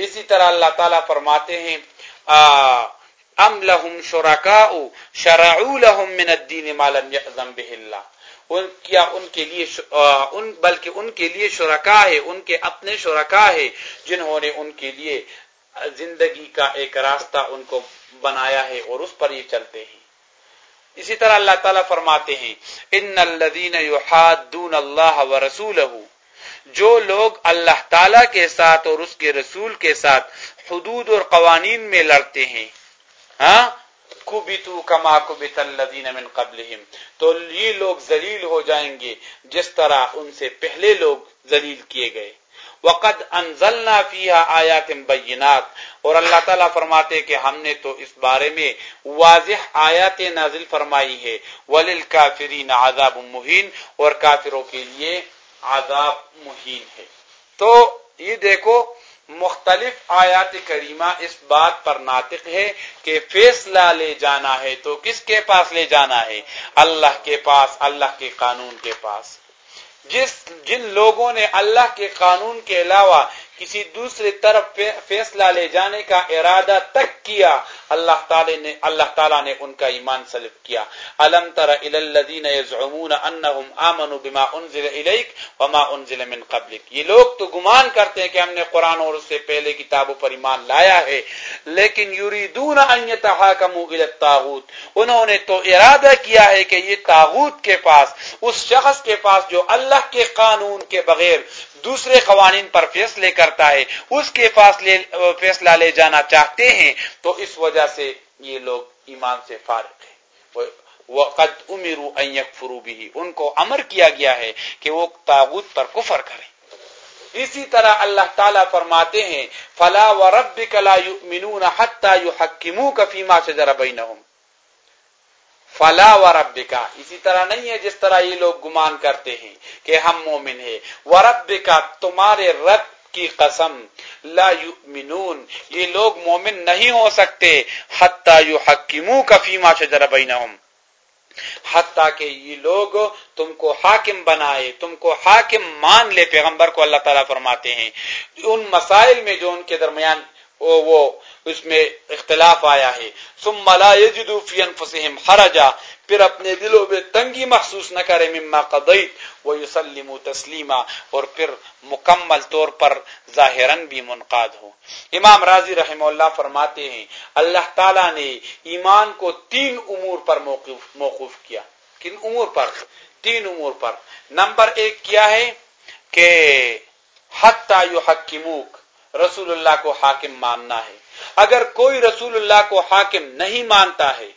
اسی طرح اللہ تعالیٰ فرماتے ہیں ام لہم شرکاء شرعوا لهم من الدین ما لم یعظم به اللہ۔ ان کیا ان کے لیے ان، بلکہ ان کے لیے شرکا ہے، ان کے اپنے شرکا ہے جنہوں نے ان کے لیے زندگی کا ایک راستہ ان کو بنایا ہے اور اس پر یہ چلتے ہیں۔ اسی طرح اللہ تعالیٰ فرماتے ہیں، ان الذين يحادون الله ورسوله جو لوگ اللہ تعالی کے ساتھ اور اس کے رسول کے ساتھ حدود اور قوانین میں لڑتے ہیں ہاں؟ کبتو کما کبت الذین من قبلہم تو یہ لوگ ذلیل ہو جائیں گے جس طرح ان سے پہلے لوگ ذلیل کیے گئے۔ وقد انزلنا فیہا آیات بینات۔ اور اللہ تعالیٰ فرماتے کہ ہم نے تو اس بارے میں واضح آیات نازل فرمائی ہے۔ وللکافرین عذاب مہین اور کافروں کے لیے عذاب مہین ہے۔ تو یہ دیکھو، مختلف آیات کریمہ اس بات پر ناطق ہے کہ فیصلہ لے جانا ہے تو کس کے پاس لے جانا ہے؟ اللہ کے پاس، اللہ کے قانون کے پاس۔ جس، جن لوگوں نے اللہ کے قانون کے علاوہ کسی دوسری طرف فیصلہ لے جانے کا ارادہ تک کیا، اللہ تعالی نے اللہ تعالی نے ان کا ایمان سلب کیا۔ الم تر الى الذين يزعمون انهم امنوا بما انزل اليك وما انزل من قبلك یہ لوگ تو گمان کرتے ہیں کہ ہم نے قرآن اور اس سے پہلے کتابوں پر ایمان لایا ہے، لیکن یریدون ان يتحاكموا الى الطاغوت۔ انہوں نے تو ارادہ کیا ہے کہ یہ طاغوت کے پاس، اس شخص کے پاس جو اللہ کے قانون کے بغیر دوسرے قوانین پر فیصلے کرتا ہے، اس کے فاصلے فیصلہ لے جانا چاہتے ہیں، تو اس وجہ سے یہ لوگ ایمان سے فارغ ہیں۔ وقد امروا ان يكفروا به۔ ان کو امر کیا گیا ہے کہ وہ تاغوت پر کفر کریں۔ اسی طرح اللہ تعالیٰ فرماتے ہیں، فلا وربك لا يؤمنون حتى يحكموك فيما شجر بينهم۔ فلا و رب کا اسی طرح نہیں ہے جس طرح یہ لوگ گمان کرتے ہیں کہ ہم مومن ہیں۔ ورب کا تمہارے رب کی قسم، لا یؤمنون، یہ لوگ مومن نہیں ہو سکتے، حتی یحکمو کفیما شجر بینہم۔ حتیٰ کہ یہ لوگ تم کو حاکم بنائے، تم کو حاکم مان لے، پیغمبر کو اللہ تعالیٰ فرماتے ہیں۔ ان مسائل میں جو ان کے درمیان وہ اس میں اختلاف آیا ہے۔ ثم لا يجدوا في انفسهم حرجا۔ پھر اپنے دلوں میں تنگی محسوس نہ کرے مما قضیت ويسلموا تسلیما۔ اور پھر مکمل طور پر ظاہرن بھی منقاد ہو امام راضی رحمہ اللہ فرماتے ہیں، اللہ تعالی نے ایمان کو تین امور پر موقف موقوف کیا۔ کن امور پر؟ تین امور پر۔ نمبر ایک کیا ہے؟ کہ حتی یحکموک۔ رسول اللہ کو حاکم ماننا ہے۔ اگر کوئی رسول اللہ کو حاکم نہیں مانتا ہے،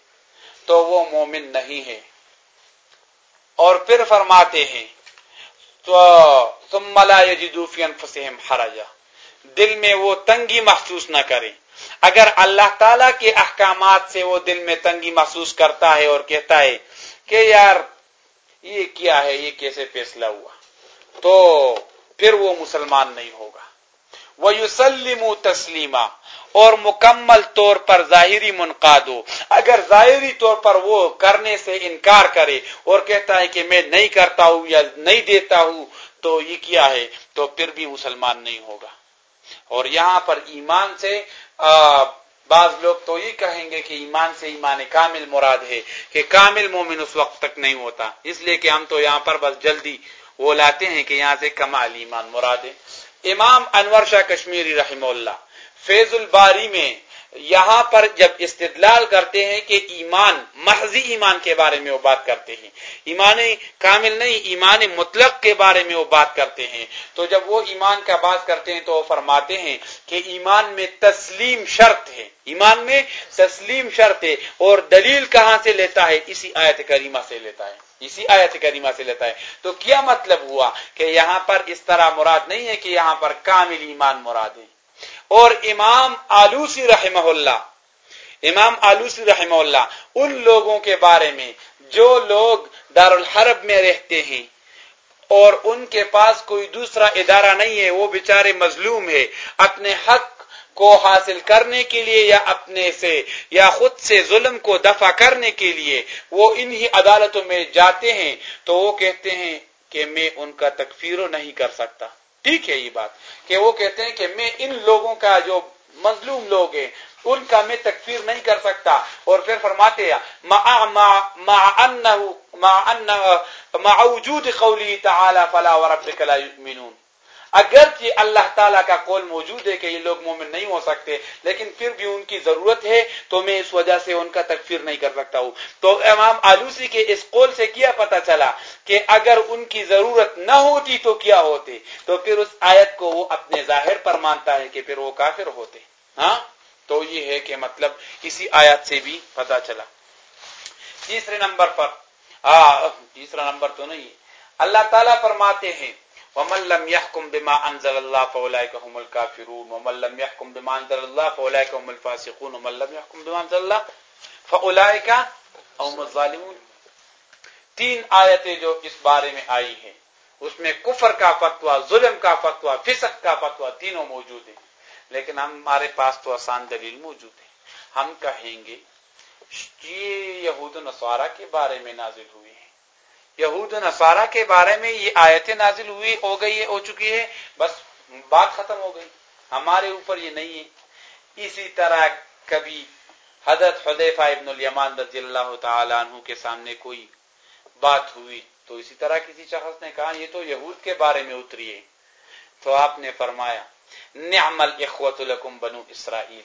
تو وہ مومن نہیں ہے۔ اور پھر فرماتے ہیں، تو ثم لا يجدوا في انفسهم حرجا۔ دل میں وہ تنگی محسوس نہ کریں۔ اگر اللہ تعالی کے احکامات سے وہ دل میں تنگی محسوس کرتا ہے اور کہتا ہے کہ یار، یہ کیا ہے؟ یہ کیسے فیصلہ ہوا؟ تو پھر وہ مسلمان نہیں ہوگا۔ وہ یوسلم تسلیمہ اور مکمل طور پر ظاہری منقاد ہو اگر ظاہری طور پر وہ کرنے سے انکار کرے اور کہتا ہے کہ میں نہیں کرتا ہوں یا نہیں دیتا ہوں، تو یہ کیا ہے؟ تو پھر بھی مسلمان نہیں ہوگا۔ اور یہاں پر ایمان سے بعض لوگ تو یہ کہیں گے کہ ایمان سے ایمان کامل مراد ہے کہ کامل مومن اس وقت تک نہیں ہوتا۔ اس لیے کہ ہم تو یہاں پر بس جلدی وہ لاتے ہیں کہ یہاں سے کمال ایمان مراد ہے۔ امام انور شاہ کشمیری رحمہ اللہ، فیض الباری میں یہاں پر جب استدلال کرتے ہیں کہ ایمان، محضی ایمان کے بارے میں وہ بات کرتے ہیں، ایمان کامل نہیں، ایمان مطلق کے بارے میں وہ بات کرتے ہیں، تو جب وہ ایمان کا بات کرتے ہیں تو وہ فرماتے ہیں کہ ایمان میں تسلیم شرط ہے، ایمان میں تسلیم شرط ہے اور دلیل کہاں سے لیتا ہے؟ اسی آیت کریمہ سے لیتا ہے۔ اسی آیت کریمہ سے لیتا ہے۔ تو کیا مطلب ہوا کہ یہاں پر اس طرح مراد نہیں ہے کہ یہاں پر کامل ایمان مراد ہے؟ اور امام آلوسی رحمہ اللہ، امام آلوسی رحمہ اللہ، ان لوگوں کے بارے میں جو لوگ دار الحرب میں رہتے ہیں اور ان کے پاس کوئی دوسرا ادارہ نہیں ہے، وہ بیچارے مظلوم ہے اپنے حق کو حاصل کرنے کے لیے یا اپنے سے یا خود سے ظلم کو دفع کرنے کے لیے وہ انہی عدالتوں میں جاتے ہیں، تو وہ کہتے ہیں کہ میں ان کا تکفیر نہیں کر سکتا۔ ٹھیک ہے یہ بات۔ کہ وہ کہتے ہیں کہ میں ان لوگوں کا جو مظلوم لوگ ہیں، ان کا میں تکفیر نہیں کر سکتا۔ اور پھر فرماتے ہیں، مع وجود قولی تعالی فلا وربک لا یؤمنون۔ اگر اللہ تعالیٰ کا قول موجود ہے کہ یہ لوگ مومن نہیں ہو سکتے، لیکن پھر بھی ان کی ضرورت ہے، تو میں اس وجہ سے ان کا تکفیر نہیں کر سکتا ہوں۔ تو امام آلوسی کے اس قول سے کیا پتا چلا کہ اگر ان کی ضرورت نہ ہوتی تو کیا ہوتے؟ تو پھر اس آیت کو وہ اپنے ظاہر پر مانتا ہے کہ پھر وہ کافر ہوتے۔ ہاں؟ تو یہ ہے کہ مطلب اسی آیت سے بھی پتا چلا۔ تیسرے نمبر پر تیسرا نمبر تو نہیں۔ اللہ تعالیٰ فرماتے ہیں ومن لم يحكم بما انزل الله فاولئك هم الكافرون. ومن لم يحكم بما انزل الله فاولئك هم الفاسقون. ومن لم يحكم بما انزل الله فاولئك هم الظالمون. تین آیتیں جو اس بارے میں آئی ہیں. اس میں کفر کا فتوا ظلم کا فتوا فسق کا فتوا تینوں موجود ہیں. لیکن ہمارے پاس تو آسان دلیل موجود ہے ہم کہیں گے، یہ یہود و نصارہ کے بارے میں نازل ہوئے ہیں. یہود نصارہ کے بارے میں یہ آیتیں نازل ہوئی ہو گئی ہے، ہو چکی ہے، بس بات ختم ہو گئی۔ ہمارے اوپر یہ نہیں ہے۔ اسی طرح کبھی حضرت حضیفہ ابن الیمان رضی اللہ تعالی عنہ کے سامنے کوئی بات ہوئی تو اسی طرح کسی شخص نے کہا، یہ تو یہود کے بارے میں اتری ہے۔ تو آپ نے فرمایا، نعم الاخوت لکم بنو اسرائیل،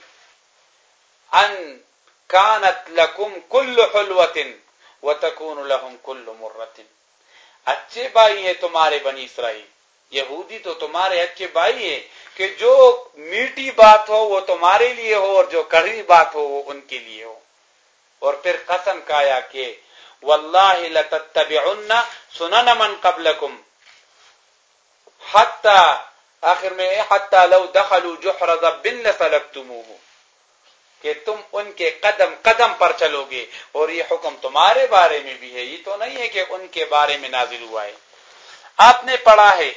ان کانت لکم کل حلوت وتكون لهم كل مرة۔ اچھے بھائی ہیں تمہارے بنی اسرائیل۔ یہودی تو تمہارے اچھے بھائی ہیں کہ جو میٹھی بات ہو وہ تمہارے لیے ہو اور جو کڑی بات ہو وہ ان کے لیے ہو۔ اور پھر قسم کایا کہ واللہ لتتبعن سنن من قبلکم حتی آخر میں حتی لو دخلوا جحر ذب لسلکتموه کہ تم ان کے قدم قدم پر چلو گے اور یہ حکم تمہارے بارے میں بھی ہے۔ یہ تو نہیں ہے کہ ان کے بارے میں نازل ہوا ہے۔ آپ نے پڑھا ہے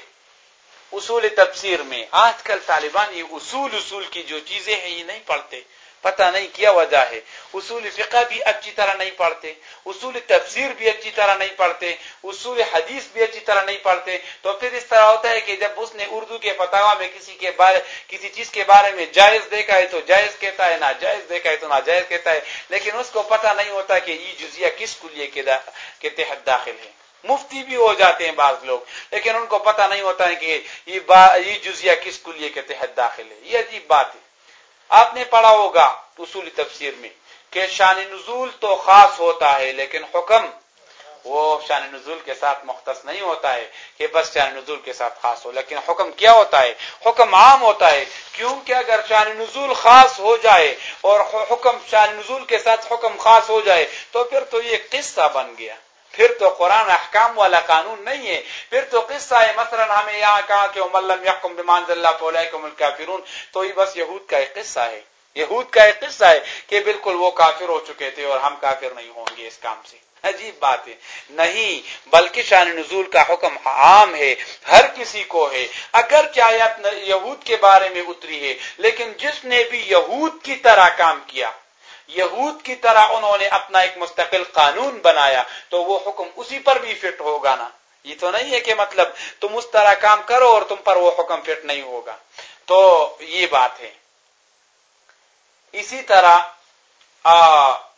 اصول تفسیر میں۔ آج کل طالبان یہ اصول اصول کی جو چیزیں ہیں، یہ نہیں پڑھتے۔ پتہ نہیں کیا وجہ ہے۔ اصول فقہ بھی اچھی طرح نہیں پڑھتے، اصول تفسیر بھی اچھی طرح نہیں پڑھتے، اصول حدیث بھی اچھی طرح نہیں پڑھتے۔ تو پھر اس طرح ہوتا ہے کہ جب اس نے اردو کے فتوا میں کسی کے بارے، کسی چیز کے بارے میں جائز دیکھا ہے تو جائز کہتا ہے، ناجائز دیکھا ہے تو ناجائز کہتا ہے، لیکن اس کو پتہ نہیں ہوتا کہ یہ جزیہ کس کلیے کے تحت داخل ہے۔ مفتی بھی ہو جاتے ہیں بعض لوگ، لیکن ان کو پتہ نہیں ہوتا ہے کہ یہ جزیہ کس کلیے کے تحت داخل ہے۔ یہ عجیب بات ہے۔ آپ نے پڑھا ہوگا اصول تفسیر میں کہ شان نزول تو خاص ہوتا ہے، لیکن حکم وہ شان نزول کے ساتھ مختص نہیں ہوتا ہے کہ بس شان نزول کے ساتھ خاص ہو، لیکن حکم کیا ہوتا ہے؟ حکم عام ہوتا ہے، کیونکہ اگر شان نزول خاص ہو جائے اور حکم شان نزول کے ساتھ حکم خاص ہو جائے، تو پھر تو یہ قصہ بن گیا۔ پھر تو قرآن احکام والا قانون نہیں ہے. پھر تو قصہ ہے، مثلا ہمیں یہاں کہا کہ ملم یحکم بمان اللہ الکافرون تو یہ بس یہود کا ایک قصہ ہے. یہود کا ایک قصہ ہے کہ بالکل وہ کافر ہو چکے تھے اور ہم کافر نہیں ہوں گے اس کام سے. عجیب بات ہے. نہیں، بلکہ شان نزول کا حکم عام ہے، ہر کسی کو ہے. اگر چاہے یہود کے بارے میں اتری ہے، لیکن جس نے بھی یہود کی طرح کام کیا یہود کی طرح انہوں نے اپنا ایک مستقل قانون بنایا، تو وہ حکم اسی پر بھی فٹ ہوگا نا؟ یہ تو نہیں ہے کہ مطلب تم اس طرح کام کرو اور تم پر وہ حکم فٹ نہیں ہوگا۔ تو یہ بات ہے۔ اسی طرح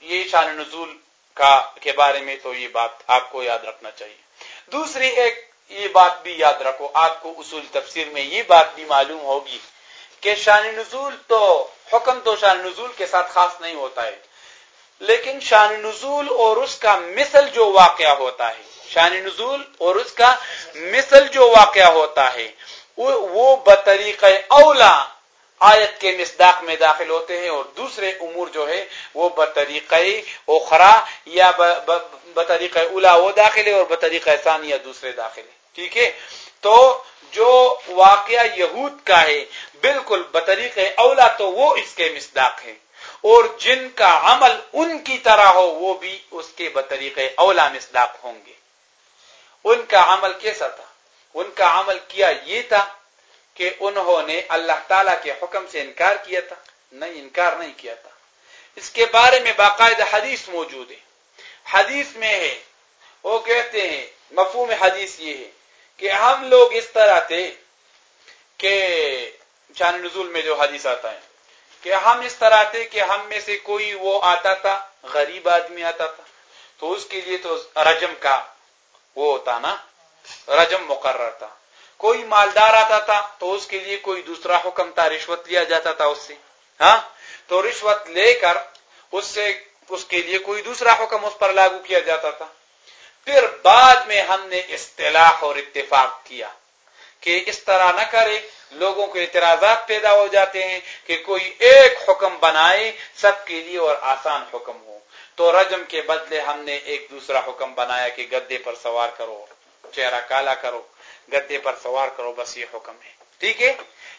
یہ شان نزول کا، کے بارے میں تو یہ بات آپ کو یاد رکھنا چاہیے۔ دوسری ایک یہ بات بھی یاد رکھو، آپ کو اصول تفسیر میں یہ بات بھی معلوم ہوگی۔ کہ شان نزول تو حکم تو شان نزول کے ساتھ خاص نہیں ہوتا ہے۔ لیکن شان نزول اور اس کا مثل جو واقعہ ہوتا ہے، شان نزول اور اس کا مثل جو واقعہ ہوتا ہے، وہ بطریق اولا آیت کے مصداق میں داخل ہوتے ہیں اور دوسرے امور جو ہے، وہ بطریق اخرا یا بطریق اولا وہ داخل ہے اور بطریق ثانیہ دوسرے داخل ہے ٹھیک ہے؟ تو جو واقعہ یہود کا ہے، بالکل بطریق اولا تو وہ اس کے مصداق ہے اور جن کا عمل ان کی طرح ہو، وہ بھی اس کے بطریق اولا مصداق ہوں گے۔ ان کا عمل کیسا تھا؟ ان کا عمل کیا یہ تھا کہ انہوں نے اللہ تعالی کے حکم سے انکار کیا تھا؟ نہیں، انکار نہیں کیا تھا۔ اس کے بارے میں باقاعدہ حدیث موجود ہے۔ حدیث میں ہے، وہ کہتے ہیں، مفہوم حدیث یہ ہے کہ ہم لوگ اس طرح تھے کہ شان نزول میں جو حدیث آتا ہے، کہ ہم اس طرح تھے کہ ہم میں سے کوئی وہ آتا تھا، غریب آدمی آتا تھا۔ تو اس کے لیے تو رجم کا وہ ہوتا نا، رجم مقرر تھا۔ کوئی مالدار آتا تھا تو اس کے لیے کوئی دوسرا حکم تھا، رشوت لیا جاتا تھا اس سے۔ ہاں؟ تو رشوت لے کر اس سے اس کے لیے کوئی دوسرا حکم اس پر لاگو کیا جاتا تھا۔ پھر بعد میں ہم نے اصطلاح اور اتفاق کیا کہ اس طرح نہ کرے، لوگوں کے اعتراضات پیدا ہو جاتے ہیں کہ کوئی ایک حکم بنائے سب کے لیے اور آسان حکم ہو۔ تو رجم کے بدلے ہم نے ایک دوسرا حکم بنایا کہ گدے پر سوار کرو، چہرہ کالا کرو گدے پر سوار کرو، بس یہ حکم ہے۔ ٹھیک ہے؟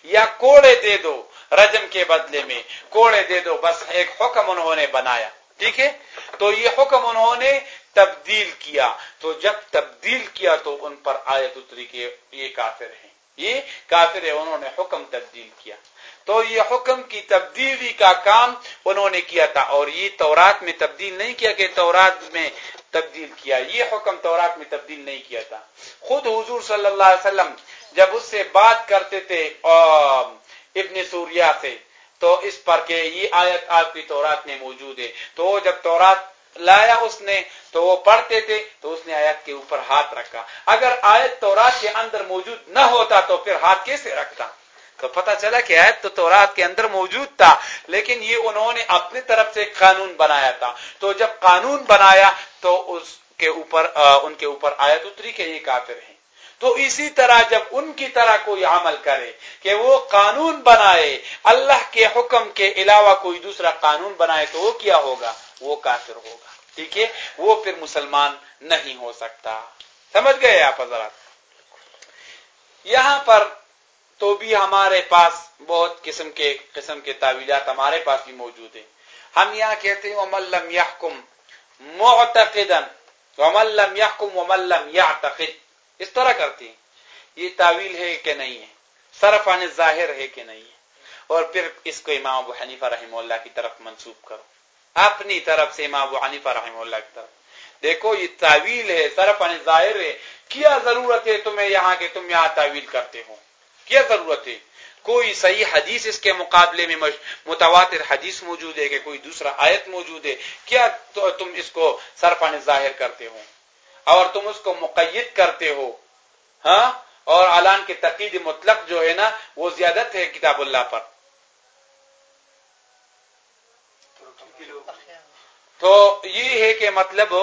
یا کوڑے دے دو رجم کے بدلے میں، کوڑے دے دو، بس ایک حکم انہوں نے بنایا۔ ٹھیک ہے؟ تو یہ حکم انہوں نے تبدیل کیا تو جب تبدیل کیا تو ان پر آیت اتری کے یہ کافر ہیں۔ یہ کافر ہے انہوں نے حکم تبدیل کیا۔ تو یہ حکم کی تبدیلی کا کام انہوں نے کیا تھا اور یہ تورات میں تبدیل نہیں کیا کہ تورات میں تبدیل کیا۔ یہ حکم تورات میں تبدیل نہیں کیا تھا۔ خود حضور صلی اللہ علیہ وسلم جب اس سے بات کرتے تھے ابن سوریا سے، تو اس پر کہ یہ آیت آپ کی تورات میں موجود ہے۔ تو جب تورات لایا اس نے، تو وہ پڑھتے تھے، تو اس نے آیت کے اوپر ہاتھ رکھا۔ اگر آیت تورات کے اندر موجود نہ ہوتا، تو پھر ہاتھ کیسے رکھتا؟ تو پتہ چلا کہ آیت تو تورات کے اندر موجود تھا، لیکن یہ انہوں نے اپنی طرف سے قانون بنایا تھا۔ تو جب قانون بنایا، تو اس کے اوپر ان کے اوپر آیت اتری کہ یہ کافر ہیں۔ تو اسی طرح جب ان کی طرح کوئی عمل کرے کہ وہ قانون بنائے، اللہ کے حکم کے علاوہ کوئی دوسرا قانون بنائے، تو وہ کیا ہوگا؟ وہ کافر ہوگا۔ ٹھیک ہے؟ وہ پھر مسلمان نہیں ہو سکتا۔ سمجھ گئے آپ حضرات؟ یہاں پر تو بھی ہمارے پاس بہت قسم کے قسم کے تعویلات ہمارے پاس بھی موجود ہیں۔ ہم یہاں کہتے ہیں وملم یحکم معتقدا وملم یحکم وملم یعتقد اس طرح کرتے ہیں۔ یہ تعویل ہے کہ نہیں ہے۔ صرف عن ظاہر ہے کہ نہیں ہے۔ اور پھر اس کو امام ابو حنیفہ رحمہ اللہ کی طرف منسوب کرو۔ اپنی طرف سے امام ابو حنیفہ رحمہ اللہ کی طرف۔ دیکھو، یہ تعویل ہے، صرف یعنی ظاہر ہے۔ کیا ضرورت ہے تمہیں یہاں کہ تم یہاں تعویل کرتے ہو؟ کیا ضرورت ہے؟ کوئی صحیح حدیث اس کے مقابلے میں متواتر حدیث موجود ہے کہ کوئی دوسرا آیت موجود ہے؟ کیا تم اس کو سرفان یعنی ظاہر کرتے ہو؟ اور تم اس کو مقید کرتے ہو؟ ہاں؟ اور اعلان کے تقید مطلق جو ہے نا، وہ زیادت ہے کتاب اللہ پر۔ تو یہ ہے کہ مطلب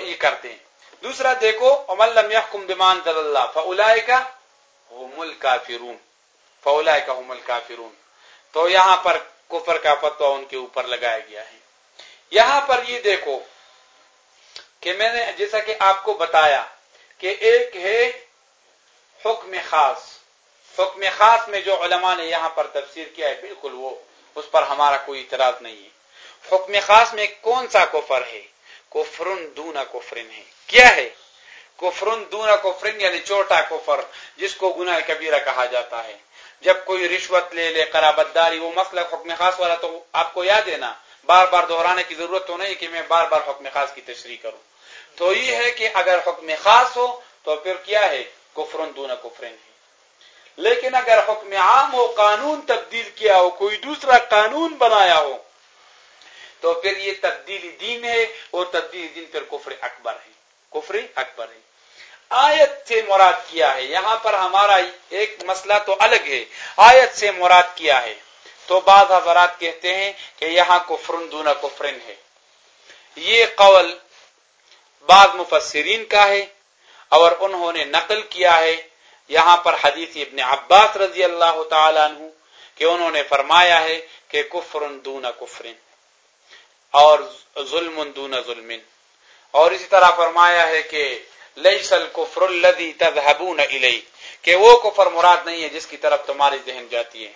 یہ کرتے ہیں۔ دوسرا دیکھو امل لم يحكم بما انزل الله فاولئك هم الكافرون۔ فاولئك هم الكافرون۔ تو یہاں پر کفر کا فتوا ان کے اوپر لگایا گیا ہے۔ یہاں پر یہ دیکھو کہ میں نے جیسا کہ آپ کو بتایا کہ ایک ہے حکم خاص۔ حکم خاص میں جو علماء نے یہاں پر تفسیر کیا ہے، بالکل وہ، اس پر ہمارا کوئی اعتراض نہیں ہے۔ حکم خاص میں کون سا کفر ہے؟ کفرن دونا کفرن ہے۔ کیا ہے؟ کفرن دونا کفرن یعنی چھوٹا کفر، جس کو گناہ کبیرہ کہا جاتا ہے۔ جب کوئی رشوت لے لے قرابت داری وہ مسئلہ حکم خاص والا، تو آپ کو یاد ہے نا، بار بار دہرانے کی ضرورت تو نہیں کہ میں بار بار حکم خاص کی تشریح کروں۔ تو یہ ہے کہ اگر حکم خاص ہو، تو پھر کیا ہے؟ کفرن دونا کفرن ہے۔ لیکن اگر حکم عام ہو، قانون تبدیل کیا ہو، کوئی دوسرا قانون بنایا ہو تو پھر یہ تبدیلی دین ہے اور تبدیلی دین پھر کفر اکبر ہے۔ کفر اکبر ہے۔ آیت سے مراد کیا ہے؟ یہاں پر ہمارا ایک مسئلہ تو الگ ہے۔ آیت سے مراد کیا ہے؟ تو بعض حضرات کہتے ہیں کہ یہاں کفرن دونا کفرن ہے۔ یہ قول بعض مفسرین کا ہے اور انہوں نے نقل کیا ہے۔ یہاں پر حدیث ابن عباس رضی اللہ تعالیٰ عنہ کہ انہوں نے فرمایا ہے کہ کفرن دونا کفرن۔ اور ظلم دون ظلم۔ اور اسی طرح فرمایا ہے کہ لیس الکفر الذي تذهبون الیہ، کہ وہ کفر مراد نہیں ہے جس کی طرف تمہاری ذہن جاتی ہے۔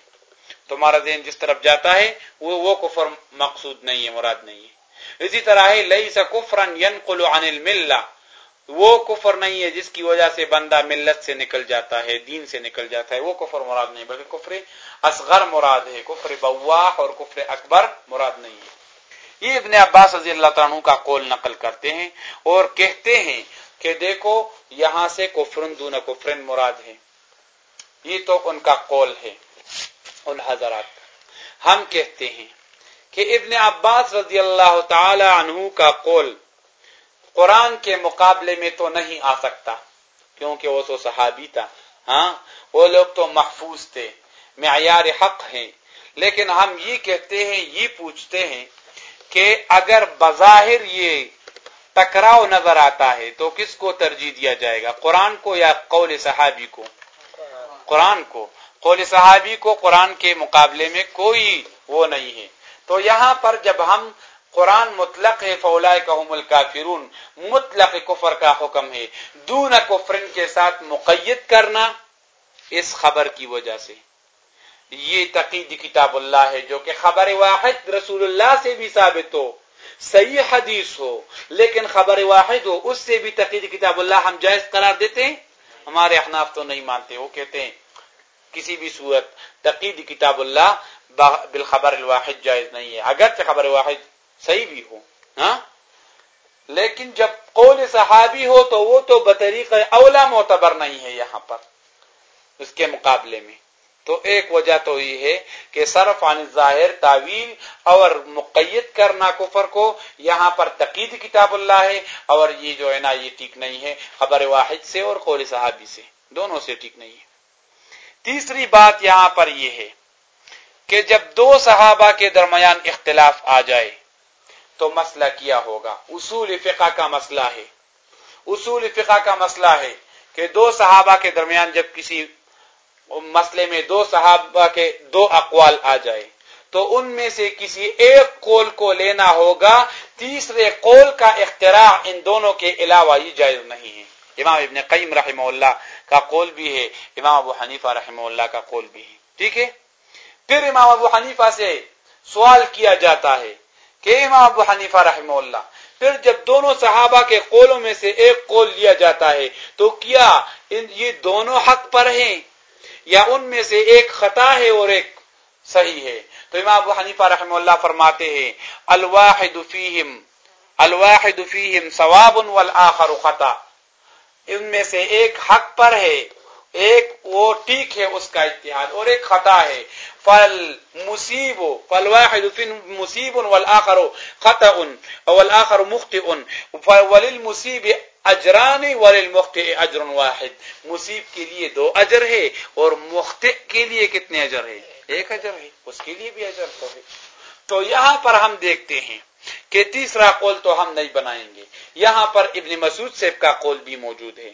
تمہارا ذہن جس طرف جاتا ہے، وہ وہ کفر مقصود نہیں ہے، مراد نہیں ہے۔ اسی طرح ہے لیس کفرا ينقل عن الملہ، وہ کفر نہیں ہے جس کی وجہ سے بندہ ملت سے نکل جاتا ہے، دین سے نکل جاتا ہے، وہ کفر مراد نہیں، بلکہ کفر اصغر مراد ہے، کفر بواح اور کفر اکبر مراد نہیں ہے۔ یہ ابن عباس رضی اللہ عنہ کا قول نقل کرتے ہیں اور کہتے ہیں کہ دیکھو یہاں سے کفرن دون کفرن مراد ہے یہ تو ان کا قول ہے، ان حضرات۔ ہم کہتے ہیں کہ ابن عباس رضی اللہ تعالی عنہ کا قول قرآن کے مقابلے میں تو نہیں آ سکتا، کیونکہ وہ تو صحابی تھا۔ ہاں وہ لوگ تو محفوظ تھے، معیار حق ہیں۔ لیکن ہم یہ کہتے ہیں، یہ پوچھتے ہیں کہ اگر بظاہر یہ ٹکراؤ نظر آتا ہے تو کس کو ترجیح دیا جائے گا؟ قرآن کو یا قول صحابی کو؟ قرآن کو۔ قول صحابی کو قرآن کے مقابلے میں کوئی وہ نہیں ہے۔ تو یہاں پر جب ہم قرآن مطلق ہے فولا کام الکافرون، مطلق کفر کا حکم ہے۔ دون کفرن کے ساتھ مقید کرنا اس خبر کی وجہ سے۔ یہ تقید کتاب اللہ ہے جو کہ خبر واحد رسول اللہ سے بھی ثابت ہو، صحیح حدیث ہو، لیکن خبر واحد ہو، اس سے بھی تقید کتاب اللہ ہم جائز قرار دیتے ہیں؟ ہمارے احناف تو نہیں مانتے، وہ کہتے ہیں کسی بھی صورت تقید کتاب اللہ بالخبر الواحد جائز نہیں ہے، اگرچہ خبر واحد صحیح بھی ہو ہاں؟ لیکن جب قول صحابی ہو تو وہ تو بطریق اولا معتبر نہیں ہے یہاں پر، اس کے مقابلے میں۔ تو ایک وجہ تو یہ ہے کہ صرف عن ظاہر تعویل اور مقید کرنا کفر کو، یہاں پر تقید کتاب اللہ ہے اور یہ جو ہے نا، یہ ٹھیک نہیں ہے خبر واحد سے اور قول صحابی سے، دونوں سے ٹھیک نہیں ہے۔ تیسری بات یہاں پر یہ ہے کہ جب دو صحابہ کے درمیان اختلاف آ جائے تو مسئلہ کیا ہوگا؟ اصول فقہ کا مسئلہ ہے۔ اصول فقہ کا مسئلہ ہے کہ دو صحابہ کے درمیان جب کسی مسئلے میں دو صحابہ کے دو اقوال آ جائے۔ تو ان میں سے کسی ایک قول کو لینا ہوگا، تیسرے قول کا اختراع ان دونوں کے علاوہ یہ جائز نہیں ہے۔ امام ابن قیم رحمہ اللہ کا قول بھی ہے، امام ابو حنیفہ رحمہ اللہ کا قول بھی ہے۔ ٹھیک ہے؟ پھر امام ابو حنیفہ سے سوال کیا جاتا ہے کہ امام ابو حنیفہ رحمہ اللہ، پھر جب دونوں صحابہ کے قولوں میں سے ایک قول لیا جاتا ہے تو کیا یہ دونوں حق پر ہیں؟ یا ان میں سے ایک خطا ہے اور ایک صحیح ہے۔ تو امام ابو حنیفہ رحمہ اللہ فرماتے ہیں، الواحد فیہم الواحد فیہم ثواب والآخر خطا۔ ان میں سے ایک حق پر ہے، ایک وہ ٹھیک ہے اس کا اتحاد اور ایک خطا ہے۔ فل مصیب فل واحد مصیب والآخر خطا والآخر مخطئ۔ وللمصیب اجران وللمخطئ اجر واحد۔ مصیب کے لیے دو اجر ہے اور مخطئ کے لیے کتنے اجر ہے ایک اجر ہے، اس کے لیے بھی اجر تو ہے۔ تو یہاں پر ہم دیکھتے ہیں کہ تیسرا قول تو ہم نہیں بنائیں گے۔ یہاں پر ابن مسعود صاحب کا قول بھی موجود ہے۔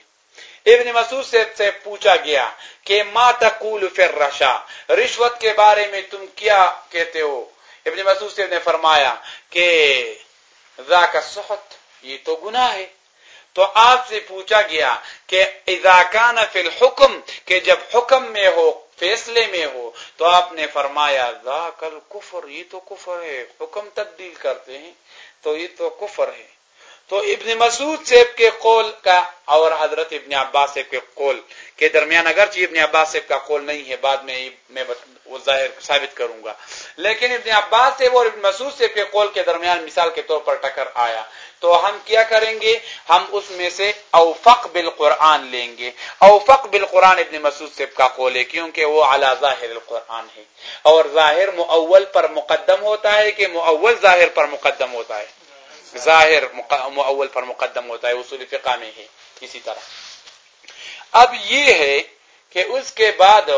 ابن مسعود صاحب سے پوچھا گیا کہ ما تقول فر رشا رشوت کے بارے میں تم کیا کہتے ہو؟ ابن مسعود صاحب نے فرمایا کہ ذاک سخت یہ تو گناہ ہے۔ تو آپ سے پوچھا گیا کہ اضاکان فی الحکم، کہ جب حکم میں ہو، فیصلے میں ہو، تو آپ نے فرمایا ذاکل الکفر، یہ تو کفر ہے، حکم تبدیل کرتے ہیں، تو یہ تو کفر ہے۔ تو ابن مسعود صاحب کے قول کا اور حضرت ابن عباس صاحب کے قول کے درمیان اگرچہ ابن عباس صاحب کا قول نہیں ہے، بعد میں میں وہ ظاہر ثابت کروں گا۔ لیکن ابن عباس صاحب اور ابن مسعود صاحب کے قول کے درمیان مثال کے طور پر ٹکر آیا۔ تو ہم کیا کریں گے؟ ہم اس میں سے اوفق بالقرآن لیں گے۔ اوفق بالقرآن ابن مسعود صاحب کا قول ہے، کیونکہ وہ اعلیٰ ظاہر القرآن ہے۔ اور ظاہر معول پر مقدم ہوتا ہے کہ معول ظاہر پر مقدم ہوتا ہے؟ ظاہر معول پر مقدم ہوتا ہے، اصول فقہ میں ہے اسی طرح۔ اب یہ ہے کہ اس کے بعد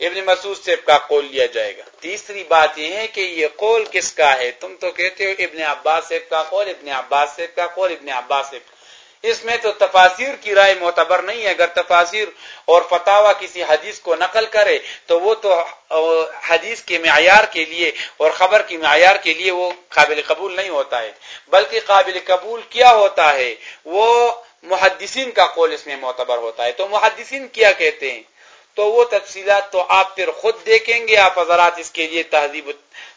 ابن مسعود سے کا قول لیا جائے گا۔ تیسری بات یہ ہے کہ یہ قول کس کا ہے؟ تم تو کہتے ہو ابن عباس صاحب کا قول، ابن عباس صاحب کا قول، ابن عباس صاحب اس میں تو تفاصیر کی رائے معتبر نہیں ہے۔ اگر تفاصیر اور فتوا کسی حدیث کو نقل کرے، تو وہ تو حدیث کے معیار کے لیے اور خبر کی معیار کے لیے وہ قابل قبول نہیں ہوتا ہے۔ بلکہ قابل قبول کیا ہوتا ہے؟ وہ محدثین کا قول اس میں معتبر ہوتا ہے۔ تو محدثین کیا کہتے ہیں؟ تو وہ تفصیلات تو آپ پھر خود دیکھیں گے۔ آپ حضرات اس کے لیے تہذیب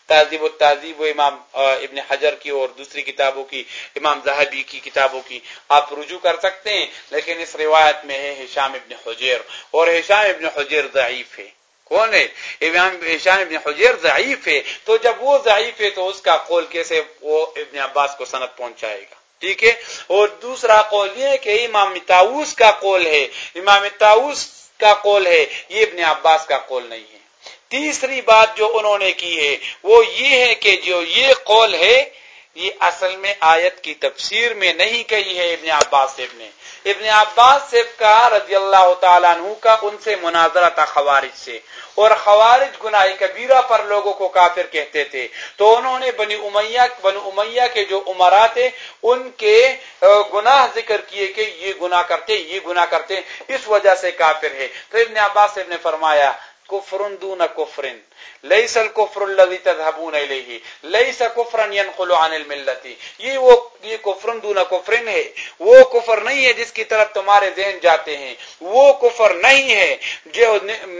تہذیب و تہذیب و امام ابن حجر کی اور دوسری کتابوں کی، امام زہبی کی کتابوں کی آپ رجوع کر سکتے ہیں، لیکن اس روایت میں ہے ہشام ابن حجیر اور ہشام ابن حجیر ضعیف ہے۔ کون ہے؟ امام ہشام ابن حجیر ضعیف ہے، تو جب وہ ضعیف ہے تو اس کا قول کیسے وہ ابن عباس کو صنعت پہنچائے گا؟ ٹھیک ہے؟ اور دوسرا قول یہ ہے کہ امام تاؤس کا قول ہے، امام تاؤس کا قول ہے، یہ ابن عباس کا قول نہیں ہے۔ تیسری بات جو انہوں نے کی ہے، وہ یہ ہے کہ جو یہ قول ہے، یہ اصل میں آیت کی تفسیر میں نہیں کہی ہے ابن عباس صاحب نے۔ ابن عباس صاحب کا رضی اللہ تعالیٰ عنہ کا ان سے مناظرہ تھا خوارج سے۔ اور خوارج گناہ کبیرہ پر لوگوں کو کافر کہتے تھے۔ تو انہوں نے بنی امیہ بنی امیہ کے جو عمرا تھے، ان کے گناہ ذکر کیے کہ یہ گناہ کرتے، یہ گناہ کرتے، اس وجہ سے کافر ہے۔ تو ابن عباس صاحب نے فرمایا کفرن دون کفرن لیس الکفر الذي تذهبون الیہ لیس کفرا ينقل عن الملت یہ وہ یہ کفرن دون کفرن ہے. وہ کفر نہیں ہے جس کی طرف تمہارے ذہن جاتے ہیں. وہ کفر نہیں ہے جو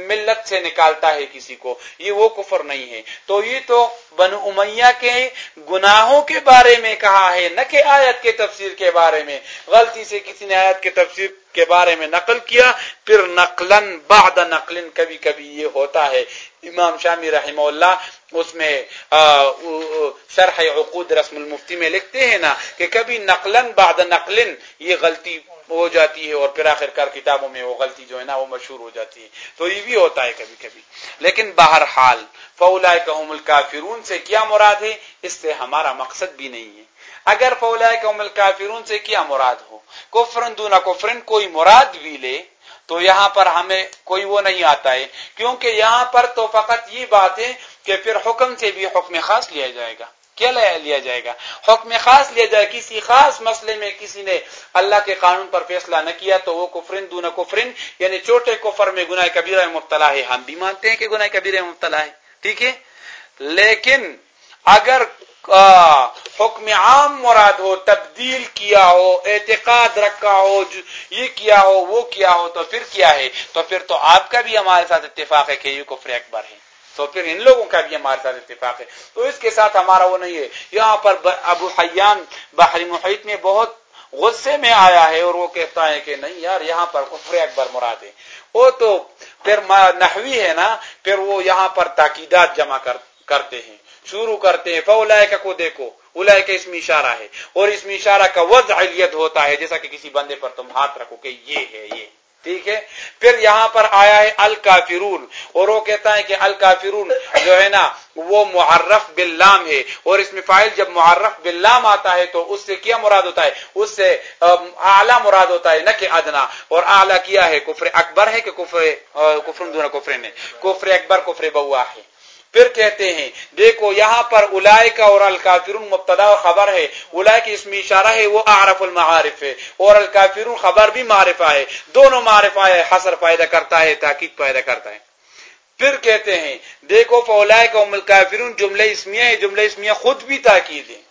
ملت سے نکالتا ہے کسی کو. یہ وہ کفر نہیں ہے. تو یہ تو بن امیہ کے گناہوں کے بارے میں کہا ہے، نہ کہ آیت کے تفسیر کے بارے میں. غلطی سے کسی نے آیت کے تفسیر کے بارے میں نقل کیا، پھر نقلن بعد نقلن کبھی کبھی یہ ہوتا ہے۔ امام شامی رحمہ اللہ اس میں شرح عقود رسم المفتی میں لکھتے ہیں نا کہ کبھی نقلن بعد نقلن یہ غلطی ہو جاتی ہے اور پھر آخر کار کتابوں میں وہ غلطی جو ہے نا وہ مشہور ہو جاتی ہے۔ تو یہ بھی ہوتا ہے کبھی کبھی۔ لیکن بہرحال فولا کام الکافرون سے کیا مراد ہے؟ اس سے ہمارا مقصد بھی نہیں ہے۔ اگر فولا کام الکافرون سے کیا مراد ہو؟ کفرن دونا کفرن کوئی مراد بھی لے، تو یہاں پر ہمیں کوئی وہ نہیں آتا ہے، کیونکہ یہاں پر تو فقط یہ بات ہے کہ پھر حکم سے بھی حکم خاص لیا جائے گا۔ کیا لیا جائے گا؟ حکم خاص لیا جائے، کسی خاص مسئلے میں کسی نے اللہ کے قانون پر فیصلہ نہ کیا، تو وہ کفرن دون کفرن یعنی چھوٹے کفر میں گناہ کبیرہ مبتلا ہے۔ ہم بھی مانتے ہیں کہ گناہ کبیرہ مبتلا ہے، ٹھیک ہے؟ لیکن اگر حکم عام مراد ہو، تبدیل کیا ہو، اعتقاد رکھا ہو یہ کیا ہو، وہ کیا ہو، تو پھر کیا ہے؟ تو پھر تو آپ کا بھی ہمارے ساتھ اتفاق ہے کہ یہ کفر اکبر ہے تو پھر ان لوگوں کا بھی ہمارے ساتھ اتفاق ہے۔ تو اس کے ساتھ ہمارا وہ نہیں ہے۔ یہاں پر ابو حیان بحری محیط میں بہت غصے میں آیا ہے اور وہ کہتا ہے کہ نہیں یار، یہاں پر کفر اکبر مراد ہے۔ وہ تو پھر نحوی ہے نا، پھر وہ یہاں پر تاکیدات جمع کرتے ہیں۔ شروع کرتے ہیں فولائے کو دیکھو اولائے کا اسم اشارہ ہے۔ اور اسم اشارہ کا وضع علیت ہوتا ہے، جیسا کہ کسی بندے پر تم ہاتھ رکھو کہ یہ ہے، یہ۔ ٹھیک ہے؟ پھر یہاں پر آیا ہے الکافرون، اور وہ کہتا ہے کہ الکافرون جو ہے نا، وہ معرف باللام ہے۔ اور اس میں فائل جب معرف باللام آتا ہے تو اس سے کیا مراد ہوتا ہے؟ اس سے اعلیٰ مراد ہوتا ہے، نہ کہ ادنا۔ اور اعلیٰ کیا ہے؟ کفر اکبر ہے کہ کفر کفر کفر نے کفر اکبر، کفر بوا ہے۔ پھر کہتے ہیں، دیکھو یہاں پر الائے کا اور الکافرون مبتدا خبر ہے۔ الائے کی اس میں اشارہ ہے، وہ عارف المعارف ہے۔ اور الکافرون خبر بھی معرفہ ہے۔ دونوں معرفہ ہے حسر پیدا کرتا ہے تحقیق پیدا کرتا ہے۔ پھر کہتے ہیں، دیکھو فولائے کا الکافرون جملے اسمیہ ہے جملے اسمیہ خود بھی تاکید ہے۔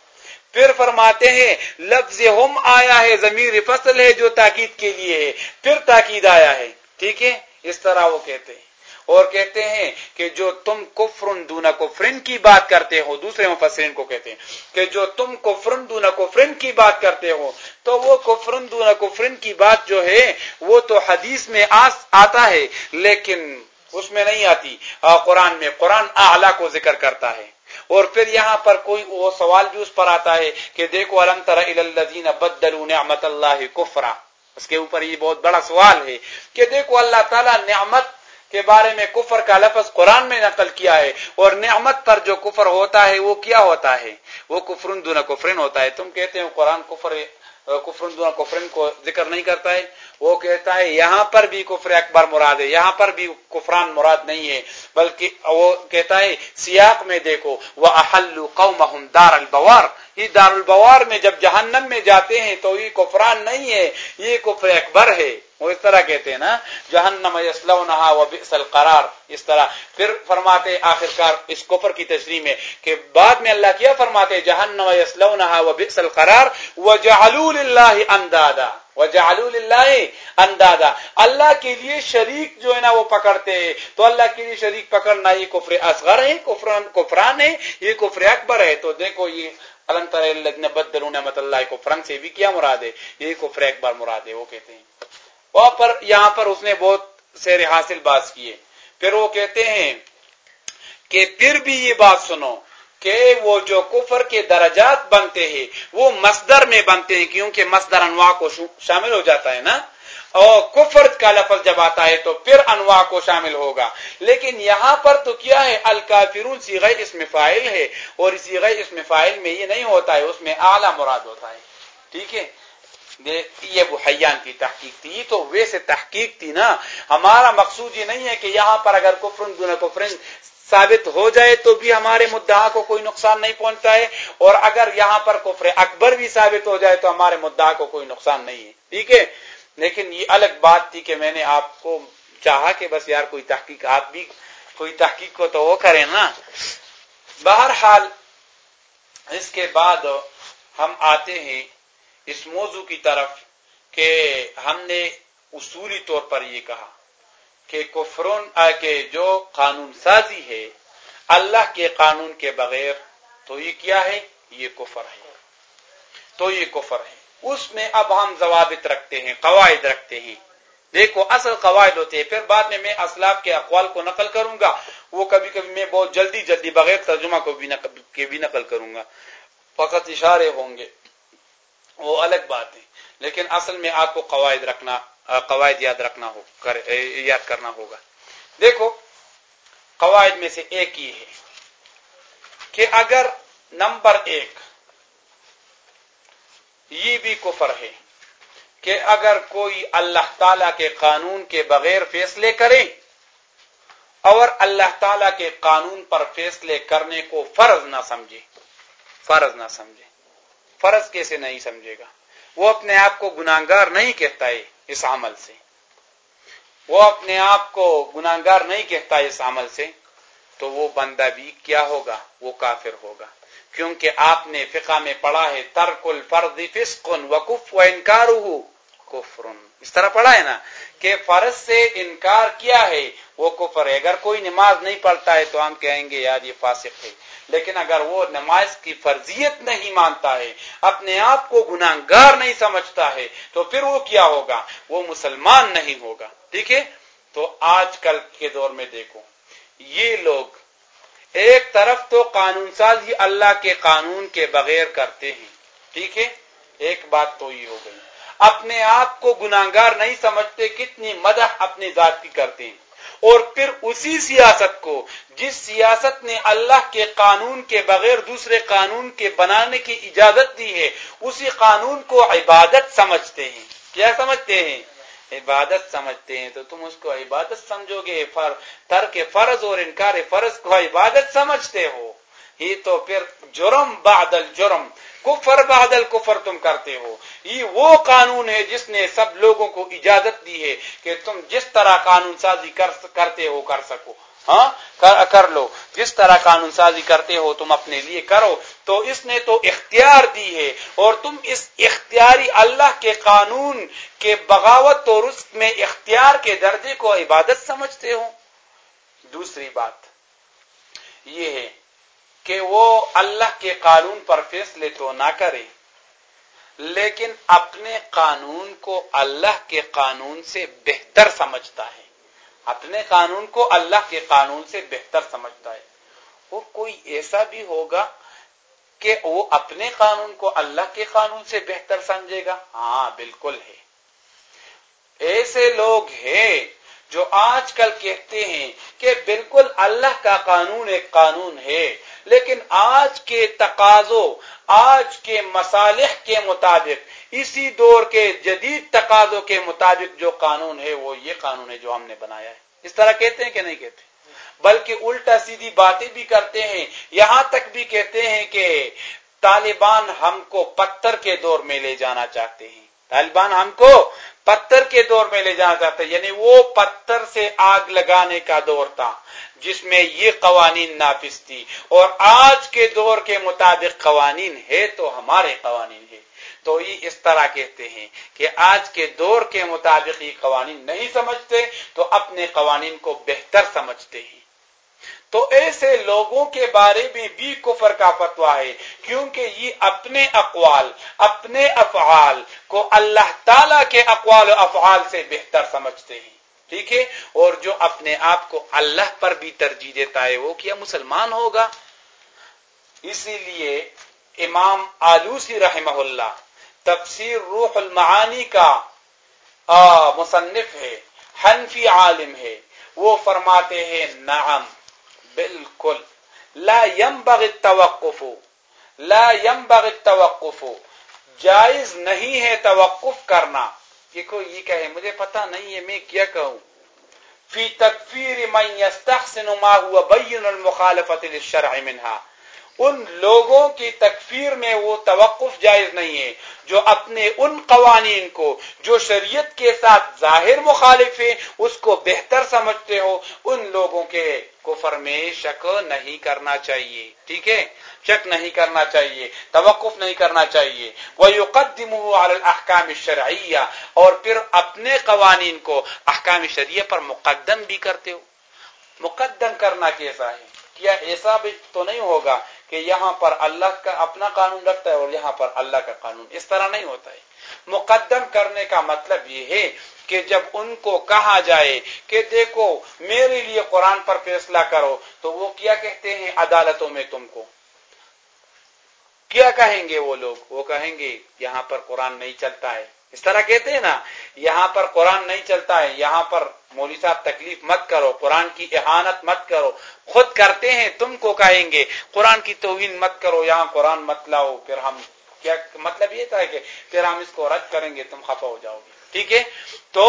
پھر فرماتے ہیں، لفظ ہم آیا ہے، ضمیر فصل ہے، جو تاکید کے لیے ہے۔ پھر تاکید آیا ہے۔ ٹھیک ہے؟ اس طرح وہ کہتے ہیں۔ اور کہتے ہیں کہ جو تم کفرن دونا کفرن کی بات کرتے ہو، دوسرے مفسرین کو کہتے ہیں کہ جو تم کفرن دونا کفرن کی بات کرتے ہو، تو وہ کفرن دونا کفرن کی بات جو ہے، وہ تو حدیث میں آتا ہے، لیکن اس میں نہیں آتی۔ قرآن میں، قرآن اعلیٰ کو ذکر کرتا ہے۔ اور پھر یہاں پر کوئی وہ سوال بھی اس پر آتا ہے کہ دیکھو، الم تر الذین بدلوا نعمت اللہ کفرا۔ اس کے اوپر یہ بہت بڑا سوال ہے کہ دیکھو، اللہ تعالیٰ نعمت کے بارے میں کفر کا لفظ قرآن میں نقل کیا ہے اور نعمت پر جو کفر ہوتا ہے وہ کیا ہوتا ہے؟ وہ کفرن دون کفرن ہوتا ہے۔ تم کہتے ہو قرآن کفر کفرن دون کفرن کو ذکر نہیں کرتا ہے۔ وہ کہتا ہے یہاں پر بھی کفر اکبر مراد ہے، یہاں پر بھی کفران مراد نہیں ہے، بلکہ وہ کہتا ہے سیاق میں دیکھو وہ احل قوم دار البوار۔ یہ دار البوار میں جب جہنم میں جاتے ہیں تو یہ کفران نہیں ہے، یہ کفر اکبر ہے۔ وہ اس طرح کہتے ہیں نا، جہنم یسلونہا و بئس القرار، اس طرح۔ پھر فرماتے آخرکار اس کفر کی تشریح میں کہ بعد میں اللہ کیا فرماتے، جہنم یسلونہا و بئس القرار، وجعلوا للہ اندادا۔ وجعلوا للہ اندادا۔ اللہ کے لیے شریک جو ہے نا وہ پکڑتے ہیں تو اللہ کے لیے شریک پکڑنا یہ کفر اصغر ہے، کفران کفران ہے، یہ کفر اکبر ہے۔ تو دیکھو یہ الم تر بدلوا نعمت اللہ کو فرنگ سے بھی کیا مراد ہے؟ یہ کفر اکبر مراد ہے، وہ کہتے ہیں۔ پر یہاں پر اس نے بہت سیر حاصل باز کیے۔ پھر وہ کہتے ہیں کہ پھر بھی یہ بات سنو کہ وہ جو کفر کے درجات بنتے ہیں، وہ مصدر میں بنتے ہیں، کیونکہ مصدر انواع کو شامل ہو جاتا ہے نا۔ اور کفر کا لفظ جب آتا ہے تو پھر انواع کو شامل ہوگا۔ لیکن یہاں پر تو کیا ہے، الکافرون سیغ اس میں فائل ہے اور سیغ اس میں فائل میں یہ نہیں ہوتا ہے، اس میں اعلیٰ مراد ہوتا ہے۔ ٹھیک ہے؟ یہ حیان کی تحقیق تھی۔ تو ویسے تحقیق تھی نا۔ ہمارا مقصود یہ نہیں ہے کہ یہاں پر اگر کفرن دون کفرن ثابت ہو جائے تو بھی ہمارے مدعا کو کوئی نقصان نہیں پہنچتا ہے۔ اور اگر یہاں پر کفر اکبر بھی ثابت ہو جائے تو ہمارے مدعا کو کوئی نقصان نہیں ہے۔ ٹھیک ہے؟ لیکن یہ الگ بات تھی کہ میں نے آپ کو چاہا کہ بس یار کوئی تحقیق، آپ بھی کوئی تحقیق کو تو وہ کریں نا۔ بہرحال اس کے بعد ہم آتے ہیں۔ اس موضوع کی طرف کہ ہم نے اصولی طور پر یہ کہا کہ کفرون کہ جو قانون سازی ہے اللہ کے قانون کے بغیر تو یہ کیا ہے؟ یہ کفر ہے۔ تو یہ کفر ہے۔ اس میں اب ہم ضوابط رکھتے ہیں قواعد رکھتے ہیں۔ دیکھو اصل قواعد ہوتے ہیں پھر بعد میں میں اسلاف کے اقوال کو نقل کروں گا۔ وہ کبھی کبھی میں بہت جلدی جلدی بغیر ترجمہ کو بھی نقل, بھی نقل کروں گا۔ فقط اشارے ہوں گے۔ وہ الگ بات ہے۔ لیکن اصل میں آپ کو قواعد رکھنا قواعد یاد رکھنا ہو کر, یاد کرنا ہوگا۔ دیکھو قواعد میں سے ایک ہی ہے کہ اگر نمبر ایک یہ بھی کفر ہے کہ اگر کوئی اللہ تعالی کے قانون کے بغیر فیصلے کرے اور اللہ تعالی کے قانون پر فیصلے کرنے کو فرض نہ سمجھے فرض نہ سمجھے۔ فرض کیسے نہیں سمجھے گا؟ وہ اپنے آپ کو گناگار نہیں کہتا ہے اس عمل سے۔ وہ اپنے آپ کو گناگار نہیں کہتا اس عمل سے۔ تو وہ بندہ بھی کیا ہوگا؟ وہ کافر ہوگا۔ کیونکہ آپ نے فقہ میں پڑھا ہے، ترک الفرد فسق وکف و انکار کفر اس طرح پڑھا ہے نا کہ فرض سے انکار کیا ہے، وہ کفر ہے۔ اگر کوئی نماز نہیں پڑھتا ہے تو ہم کہیں گے، یار یہ فاسق ہے۔ لیکن اگر وہ نماز کی فرضیت نہیں مانتا ہے، اپنے آپ کو گناہگار نہیں سمجھتا ہے، تو پھر وہ کیا ہوگا؟ وہ مسلمان نہیں ہوگا۔ ٹھیک ہے؟ تو آج کل کے دور میں دیکھو، یہ لوگ ایک طرف تو قانون سازی اللہ کے قانون کے بغیر کرتے ہیں۔ ٹھیک ہے؟ ایک بات تو یہ ہو گئی۔ اپنے آپ کو گناگار نہیں سمجھتے، کتنی مدح اپنی ذات کی کرتے ہیں۔ اور پھر اسی سیاست کو جس سیاست نے اللہ کے قانون کے بغیر دوسرے قانون کے بنانے کی اجازت دی ہے، اسی قانون کو عبادت سمجھتے ہیں۔ کیا سمجھتے ہیں؟ عبادت سمجھتے ہیں۔ تو تم اس کو عبادت سمجھو گے ترک فرض اور انکار فرض کو عبادت سمجھتے ہو۔ یہ تو پھر جرم بعد الجرم، کفر بادل کفر تم کرتے ہو۔ یہ وہ قانون ہے جس نے سب لوگوں کو اجازت دی ہے کہ تم جس طرح قانون سازی کرتے ہو کر سکو۔ ہاں؟ کر لو۔ جس طرح قانون سازی کرتے ہو تم اپنے لیے کرو۔ تو اس نے تو اختیار دی ہے۔ اور تم اس اختیاری اللہ کے قانون کے بغاوت اور اس میں اختیار کے درجے کو عبادت سمجھتے ہو۔ دوسری بات یہ ہے کہ وہ اللہ کے قانون پر فیصلے تو نہ کرے، لیکن اپنے قانون کو اللہ کے قانون سے بہتر سمجھتا ہے۔ اپنے قانون کو اللہ کے قانون سے بہتر سمجھتا ہے۔ وہ کوئی ایسا بھی ہوگا کہ وہ اپنے قانون کو اللہ کے قانون سے بہتر سمجھے گا۔ ہاں بالکل ہے۔ ایسے لوگ ہیں جو آج کل کہتے ہیں کہ بالکل اللہ کا قانون ایک قانون ہے لیکن آج کے تقاضوں، آج کے مصالح کے مطابق، اسی دور کے جدید تقاضوں کے مطابق جو قانون ہے، وہ یہ قانون ہے جو ہم نے بنایا ہے۔ اس طرح کہتے ہیں کہ نہیں کہتے؟ بلکہ الٹا سیدھی باتیں بھی کرتے ہیں۔ یہاں تک بھی کہتے ہیں کہ طالبان ہم کو پتھر کے دور میں لے جانا چاہتے ہیں۔ طالبان ہم کو پتھر کے دور میں لے جانا چاہتے ہیں۔ یعنی وہ پتھر سے آگ لگانے کا دور تھا جس میں یہ قوانین نافذ تھی۔ اور آج کے دور کے مطابق قوانین ہے تو ہمارے قوانین ہے تو یہ اس طرح کہتے ہیں کہ آج کے دور کے مطابق یہ قوانین نہیں سمجھتے تو اپنے قوانین کو بہتر سمجھتے ہیں۔ تو ایسے لوگوں کے بارے میں بھی کفر کا فتوا ہے، کیونکہ یہ اپنے اقوال، اپنے افعال کو اللہ تعالی کے اقوال و افعال سے بہتر سمجھتے ہیں۔ ٹھیک ہے؟ اور جو اپنے آپ کو اللہ پر بھی ترجیح دیتا ہے، وہ کیا مسلمان ہوگا؟ اسی لیے امام آلوسی رحمہ اللہ تفسیر روح المعانی کا مصنف ہے، حنفی عالم ہے۔ وہ فرماتے ہیں، نعم بالکل۔ لا ينبغ التوقف۔ لا ينبغ التوقف۔ جائز نہیں ہے توقف کرنا۔ یہ کہے مجھے پتا نہیں ہے، میں کیا کہوں؟ فی تکفیر من یستحسن ما هو بین المخالفت للشرع منها۔ ان لوگوں کی تکفیر میں وہ توقف جائز نہیں ہے، جو اپنے ان قوانین کو، جو شریعت کے ساتھ ظاہر مخالف ہے اس کو بہتر سمجھتے ہو، ان لوگوں کے کفر میں شک نہیں کرنا چاہیے۔ ٹھیک ہے؟ شک نہیں کرنا چاہیے، توقف نہیں کرنا چاہیے۔ وہ يقدم احکام شرعیہ اور پھر اپنے قوانین کو احکام شریعہ پر مقدم بھی کرتے ہو۔ مقدم کرنا کیسا ہے؟ کیا ایسا بھی تو نہیں ہوگا کہ یہاں پر اللہ کا اپنا قانون رکھتا ہے اور یہاں پر اللہ کا قانون اس طرح نہیں ہوتا ہے۔ مقدم کرنے کا مطلب یہ ہے کہ جب ان کو کہا جائے کہ دیکھو میرے لیے قرآن پر فیصلہ کرو تو وہ کیا کہتے ہیں عدالتوں میں تم کو؟ کیا کہیں گے وہ لوگ؟ وہ کہیں گے یہاں پر قرآن نہیں چلتا ہے۔ اس طرح کہتے ہیں نا، یہاں پر قرآن نہیں چلتا ہے، یہاں پر مولوی صاحب تکلیف مت کرو، قرآن کی احانت مت کرو، خود کرتے ہیں، تم کو کہیں گے، قرآن کی توہین مت کرو، یہاں قرآن مت لاؤ، پھر ہم کیا مطلب یہ تھا کہ پھر ہم اس کو رد کریں گے، تم خفا ہو جاؤ گے، ٹھیک ہے؟ تو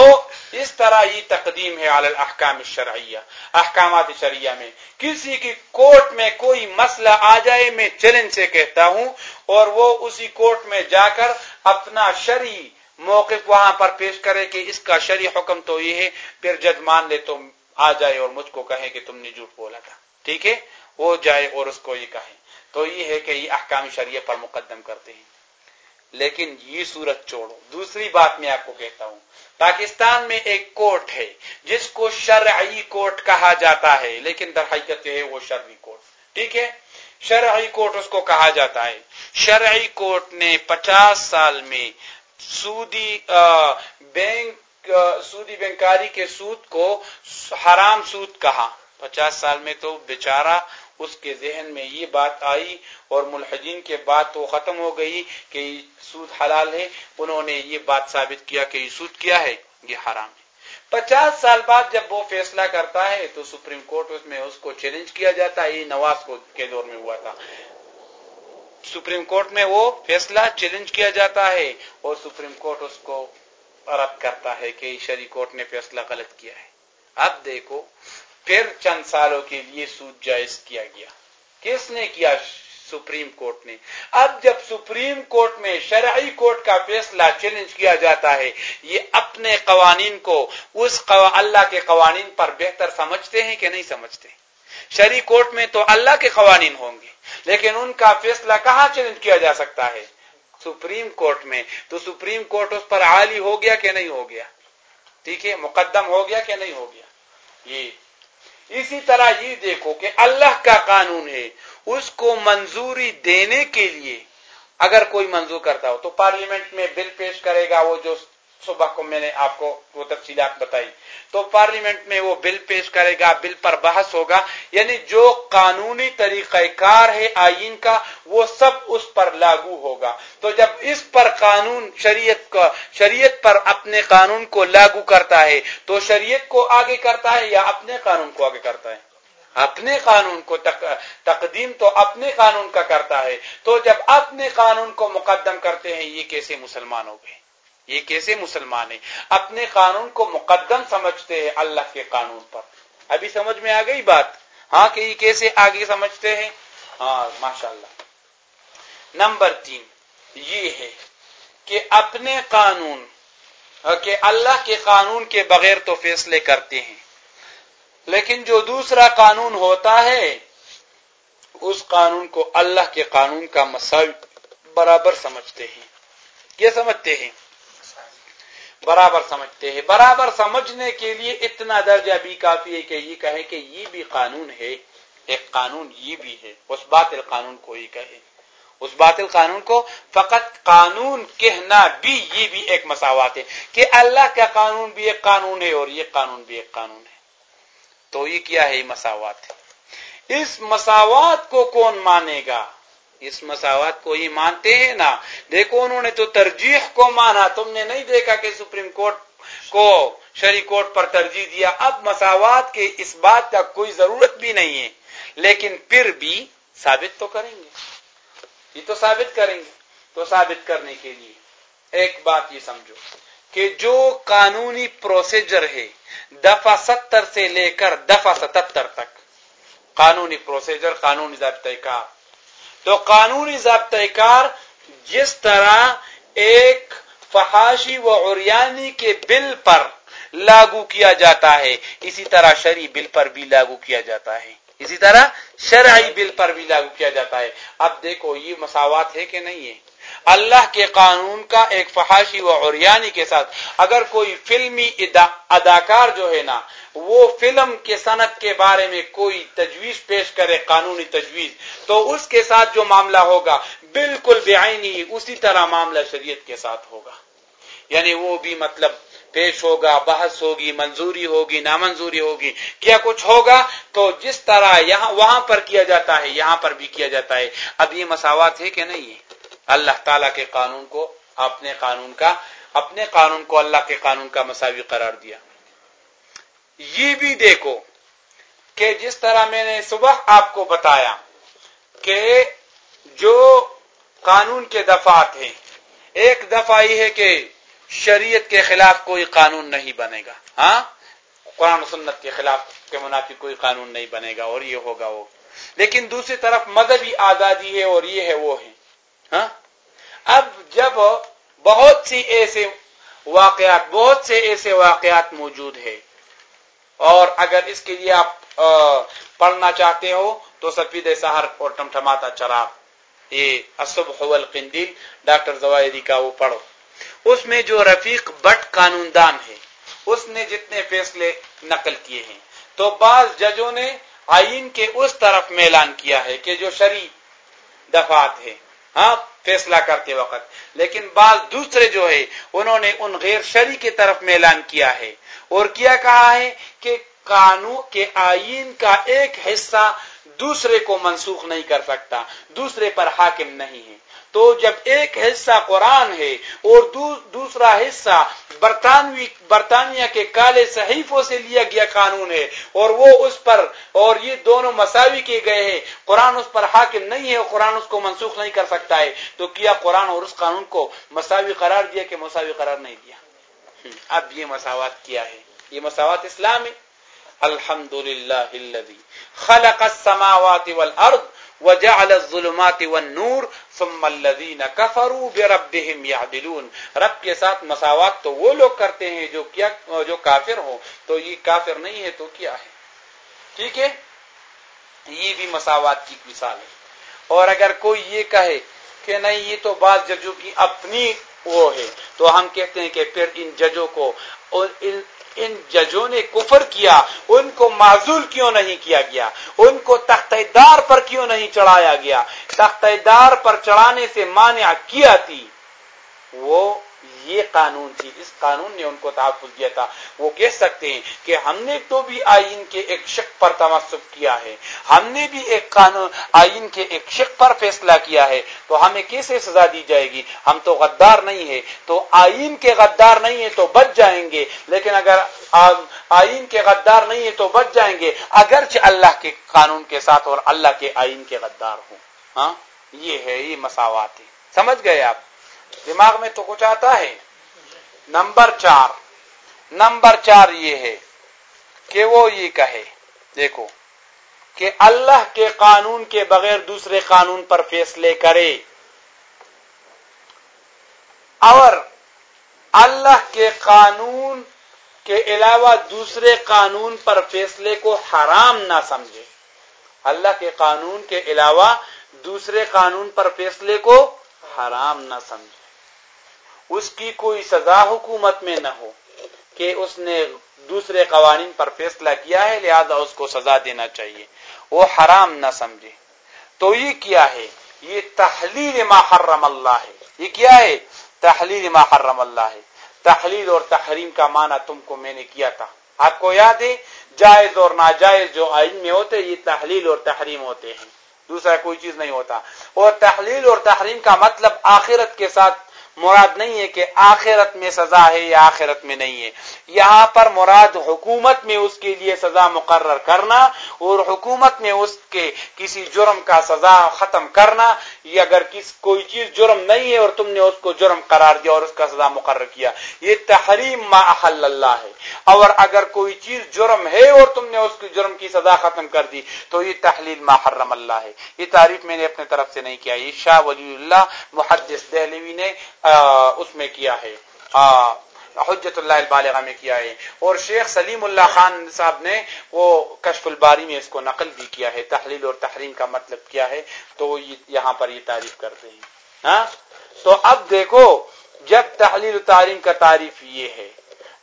اس طرح یہ تقدیم ہے علی الاحکام الشرعیہ، احکامات شریعہ میں، کسی کی کورٹ میں کوئی مسئلہ آ جائے، میں چیلنج سے کہتا ہوں، اور وہ اسی کورٹ میں جا کر اپنا شرعی موقف وہاں پر پیش کرے کہ اس کا شرعی حکم تو یہ ہے، پھر جج مان لے تو آ جائے اور مجھ کو کہے کہ تم نے جھوٹ بولا تھا۔ ٹھیک ہے؟ وہ جائے اور اس کو یہ کہے تو یہ ہے کہ یہ احکام شریعہ پر مقدم کرتے ہیں۔ لیکن یہ صورت چھوڑو۔ دوسری بات میں آپ کو کہتا ہوں۔ پاکستان میں ایک کورٹ ہے، جس کو شرعی کورٹ کہا جاتا ہے، لیکن در حقیقت جو ہے وہ شرعی کورٹ۔ ٹھیک ہے؟ شرعی کورٹ اس کو کہا جاتا ہے۔ شرعی کورٹ نے پچاس سال میں سودی بینک سودی بینکاری کے سود کو حرام سود کہا۔ پچاس سال میں تو بیچارہ اس کے ذہن میں یہ بات آئی اور ملحدین کے بعد وہ ختم ہو گئی کہ سود حلال ہے۔ انہوں نے یہ بات ثابت کیا کہ یہ سود کیا ہے؟ یہ حرام ہے۔ پچاس سال بعد جب وہ فیصلہ کرتا ہے تو سپریم کورٹ اس میں اس کو چیلنج کیا جاتا ہے۔ یہ نواز کو کے دور میں ہوا تھا۔ سپریم کورٹ میں وہ فیصلہ چیلنج کیا جاتا ہے اور سپریم کورٹ اس کو رد کرتا ہے کہ شری کورٹ نے فیصلہ غلط کیا ہے۔ اب دیکھو، پھر چند سالوں کے لیے سود جائز کیا گیا۔ کس نے کیا سپریم کورٹ نے؟ اب جب سپریم کورٹ میں شرعی کورٹ کا فیصلہ چیلنج کیا جاتا ہے، یہ اپنے قوانین کو اس اللہ کے قوانین پر بہتر سمجھتے ہیں کہ نہیں سمجھتے؟ شرعی کورٹ میں تو اللہ کے قوانین ہوں گے۔ لیکن ان کا فیصلہ کہاں چیلنج کیا جا سکتا ہے؟ سپریم کورٹ میں۔ تو سپریم کورٹ اس پر عالی ہو گیا کہ نہیں ہو گیا؟ ٹھیک ہے، مقدم ہو گیا کہ نہیں ہو گیا؟ یہ۔ اسی طرح یہ دیکھو کہ اللہ کا قانون ہے، اس کو منظوری دینے کے لیے اگر کوئی منظور کرتا ہو، تو پارلیمنٹ میں بل پیش کرے گا، وہ جو صبح کو میں نے آپ کو وہ تفصیلات بتائی۔ تو پارلیمنٹ میں وہ بل پیش کرے گا، بل پر بحث ہوگا۔ یعنی جو قانونی طریقہ کار ہے آئین کا، وہ سب اس پر لاگو ہوگا۔ تو جب اس پر قانون شریعت کا، شریعت پر اپنے قانون کو لاگو کرتا ہے، تو شریعت کو آگے کرتا ہے یا اپنے قانون کو آگے کرتا ہے؟ اپنے قانون کو تقدیم تو اپنے قانون کا کرتا ہے۔ تو جب اپنے قانون کو مقدم کرتے ہیں، یہ کیسے مسلمان ہو گئے؟ یہ کیسے مسلمان ہیں؟ اپنے قانون کو مقدم سمجھتے ہیں اللہ کے قانون پر۔ ابھی سمجھ میں آ گئی بات؟ ہاں کہ یہ کیسے آگے سمجھتے ہیں؟ ہاں ماشاء اللہ نمبر تین، یہ ہے کہ اپنے قانون، کہ اللہ کے قانون کے بغیر تو فیصلے کرتے ہیں۔ لیکن جو دوسرا قانون ہوتا ہے، اس قانون کو اللہ کے قانون کا مسائل برابر سمجھتے ہیں۔ یہ سمجھتے ہیں۔ برابر سمجھتے ہیں۔ برابر سمجھنے کے لیے اتنا درجہ بھی کافی ہے کہ یہ کہے کہ یہ بھی قانون ہے، ایک قانون یہ بھی ہے۔ اس باطل قانون کو ہی کہے اس باطل قانون کو فقط قانون کہنا بھی یہ بھی ایک مساوات ہے کہ اللہ کا قانون بھی ایک قانون ہے اور یہ قانون بھی ایک قانون ہے۔ تو یہ کیا ہے؟ یہ مساوات ہے۔ اس مساوات کو کون مانے گا؟ اس مساوات کو ہی مانتے ہیں نا؟ دیکھو انہوں نے تو ترجیح کو مانا، تم نے نہیں دیکھا کہ سپریم کورٹ کو شری کورٹ پر ترجیح دیا؟ اب مساوات کے اس بات کا کوئی ضرورت بھی نہیں ہے۔ لیکن پھر بھی ثابت تو کریں گے۔ یہ تو ثابت کریں گے۔ تو ثابت کرنے کے لیے ایک بات یہ سمجھو کہ جو قانونی پروسیجر ہے، دفعہ ستر سے لے کر دفعہ ستتر تک، قانونی پروسیجر، قانونی ضابطۂ کا تو قانونی ضابطۂ کار جس طرح ایک فحاشی و عریانی کے بل پر لاگو کیا جاتا ہے، اسی طرح شرعی بل پر بھی لاگو کیا جاتا ہے۔ اسی طرح شرعی بل پر بھی لاگو کیا جاتا ہے۔ اب دیکھو، یہ مساوات ہے کہ نہیں ہے؟ اللہ کے قانون کا ایک فحاشی و عریانی کے ساتھ۔ اگر کوئی فلمی اداکار جو ہے نا، وہ فلم کے صنعت کے بارے میں کوئی تجویز پیش کرے، قانونی تجویز، تو اس کے ساتھ جو معاملہ ہوگا، بالکل بے آئینی اسی طرح معاملہ شریعت کے ساتھ ہوگا۔ یعنی وہ بھی مطلب پیش ہوگا، بحث ہوگی، منظوری ہوگی، نامنظوری ہوگی، کیا کچھ ہوگا؟ تو جس طرح یہاں، وہاں پر کیا جاتا ہے، یہاں پر بھی کیا جاتا ہے۔ اب یہ مساوات ہے کہ نہیں؟ ہے اللہ تعالی کے قانون کو، اپنے قانون کا، اپنے قانون کو اللہ کے قانون کا مساوی قرار دیا۔ یہ بھی دیکھو کہ جس طرح میں نے صبح آپ کو بتایا کہ جو قانون کے دفعات ہیں، ایک دفعہ یہ ہے کہ شریعت کے خلاف کوئی قانون نہیں بنے گا۔ ہاں؟ قرآن و سنت کے خلاف کے منافی کوئی قانون نہیں بنے گا اور یہ ہوگا وہ۔ لیکن دوسری طرف مذہبی آزادی ہے اور یہ ہے وہ ہے۔ ہاں؟ اب جب بہت سی ایسے واقعات، بہت سے ایسے واقعات موجود ہیں، اور اگر اس کے لیے آپ پڑھنا چاہتے ہو، تو سفید سہر اور ٹمٹماتا چراغ، یہ اصب والقندیل، ڈاکٹر زوائری کا وہ پڑھو۔ اس میں جو رفیق بٹ قانون دان ہے اس نے جتنے فیصلے نقل کیے ہیں، تو بعض ججوں نے آئین کے اس طرف میں اعلان کیا ہے کہ جو شری دفات ہے ہاں فیصلہ کرتے وقت۔ لیکن بعض دوسرے جو ہے انہوں نے ان غیر شری کی طرف میں اعلان کیا ہے۔ اور کیا کہا ہے کہ قانون کے آئین کا ایک حصہ دوسرے کو منسوخ نہیں کر سکتا، دوسرے پر حاکم نہیں ہے۔ تو جب ایک حصہ قرآن ہے اور دوسرا حصہ برطانوی برطانیہ کے کالے صحیفوں سے لیا گیا قانون ہے اور وہ اس پر اور یہ دونوں مساوی کے گئے ہیں، قرآن اس پر حاکم نہیں ہے قرآن اس کو منسوخ نہیں کر سکتا ہے، تو کیا قرآن اور اس قانون کو مساوی قرار دیا کہ مساوی قرار نہیں دیا؟ اب یہ مساوات کیا ہے؟ یہ مساوات اسلام ہے۔ الحمد للہ خلق السماوات والارض وجعل الظلمات والنور ثم الذين كفروا بربهم يعدلون رب کے ساتھ مساوات تو وہ لوگ کرتے ہیں جو کیا جو کافر ہو تو یہ کافر نہیں ہے تو کیا ہے؟ ٹھیک ہے؟ یہ بھی مساوات کی مثال ہے۔ اور اگر کوئی یہ کہے کہ نہیں، یہ تو بعض ججوں کی اپنی وہ ہے۔ تو ہم کہتے ہیں کہ پھر ان ججوں کو ان ججوں نے کفر کیا، ان کو معذول کیوں نہیں کیا گیا؟ ان کو تخت دار پر کیوں نہیں چڑھایا گیا؟ تخت دار پر چڑھانے سے مانع کیا تھی؟ وہ یہ قانون تھی، اس قانون نے ان کو تحفظ دیا تھا۔ وہ کہہ سکتے ہیں کہ ہم نے تو بھی آئین کے ایک شک پر تمسب کیا ہے۔ ہم نے بھی ایک قانون، آئین کے ایک شک پر فیصلہ کیا ہے۔ تو ہمیں کیسے سزا دی جائے گی؟ ہم تو غدار نہیں ہے تو آئین کے غدار نہیں ہے تو بچ جائیں گے۔ لیکن اگر آئین کے غدار نہیں ہے تو بچ جائیں گے۔ اگرچہ اللہ کے قانون کے ساتھ اور اللہ کے آئین کے غدار ہوں۔ ہاں؟ یہ ہے، یہ مساوات ہے سمجھ گئے آپ؟ دماغ میں تو کچھ آتا ہے۔ نمبر چار۔ نمبر چار یہ ہے کہ وہ یہ کہے، دیکھو، کہ اللہ کے قانون کے بغیر دوسرے قانون پر فیصلے کرے۔ اور اللہ کے قانون کے علاوہ دوسرے قانون پر فیصلے کو حرام نہ سمجھے۔ اللہ کے قانون کے علاوہ دوسرے قانون پر فیصلے کو حرام نہ سمجھے۔ اس کی کوئی سزا حکومت میں نہ ہو کہ اس نے دوسرے قوانین پر فیصلہ کیا ہے، لہذا اس کو سزا دینا چاہیے۔ وہ حرام نہ سمجھے۔ تو یہ کیا ہے؟ یہ تحلیل ما حرم اللہ ہے۔ یہ کیا ہے؟ تحلیل ما حرم اللہ ہے۔ تحلیل اور تحریم کا معنی تم کو میں نے کیا تھا۔ آپ کو یاد ہے؟ جائز اور ناجائز جو آئین میں ہوتے یہ تحلیل اور تحریم ہوتے ہیں۔ دوسرا کوئی چیز نہیں ہوتا۔ اور تحلیل اور تحریم کا مطلب آخرت کے ساتھ مراد نہیں ہے کہ آخرت میں سزا ہے یا آخرت میں نہیں ہے۔ یہاں پر مراد حکومت میں اس کے لیے سزا مقرر کرنا اور حکومت میں اس کے کسی جرم کا سزا ختم کرنا، یہ اگر کس کوئی چیز جرم نہیں ہے اور تم نے اس کو جرم قرار دیا اور اس کا سزا مقرر کیا، یہ تحریم ما احل اللہ ہے۔ اور اگر کوئی چیز جرم ہے اور تم نے اس کی جرم کی سزا ختم کر دی، تو یہ تحلیل ما حرم اللہ ہے۔ یہ تعریف میں نے اپنے طرف سے نہیں کیا۔ یہ شاہ ولی اللہ محدث دہلوی نے اس میں کیا ہے؟ حجت اللہ البالغہ میں کیا ہے؟ اور شیخ سلیم اللہ خان صاحب نے وہ کشف الباری میں اس کو نقل بھی کیا ہے، تحلیل اور تحریم کا مطلب کیا ہے؟ تو یہاں پر یہ تعریف کرتے ہیں۔ ہاں؟ تو اب دیکھو، جب تحلیل و تعلیم کا تعریف یہ ہے،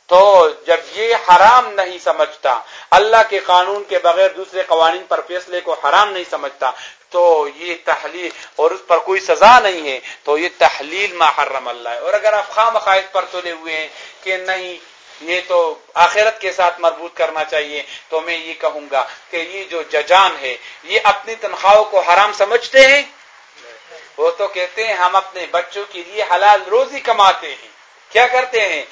تو جب یہ حرام نہیں سمجھتا، اللہ کے قانون کے بغیر دوسرے قوانین پر فیصلے کو حرام نہیں سمجھتا تو یہ تحلیل اور اس پر کوئی سزا نہیں ہے، تو یہ تحلیل ما حرم اللہ ہے۔ اور اگر آپ خام خواہش پر تلے ہوئے ہیں کہ نہیں، یہ تو آخرت کے ساتھ مربوط کرنا چاہیے، تو میں یہ کہوں گا کہ یہ جو ججان ہے، یہ اپنی تنخواہوں کو حرام سمجھتے ہیں؟ وہ تو کہتے ہیں ہم اپنے بچوں کے لیے حلال روزی کماتے ہیں۔ کیا کرتے ہیں؟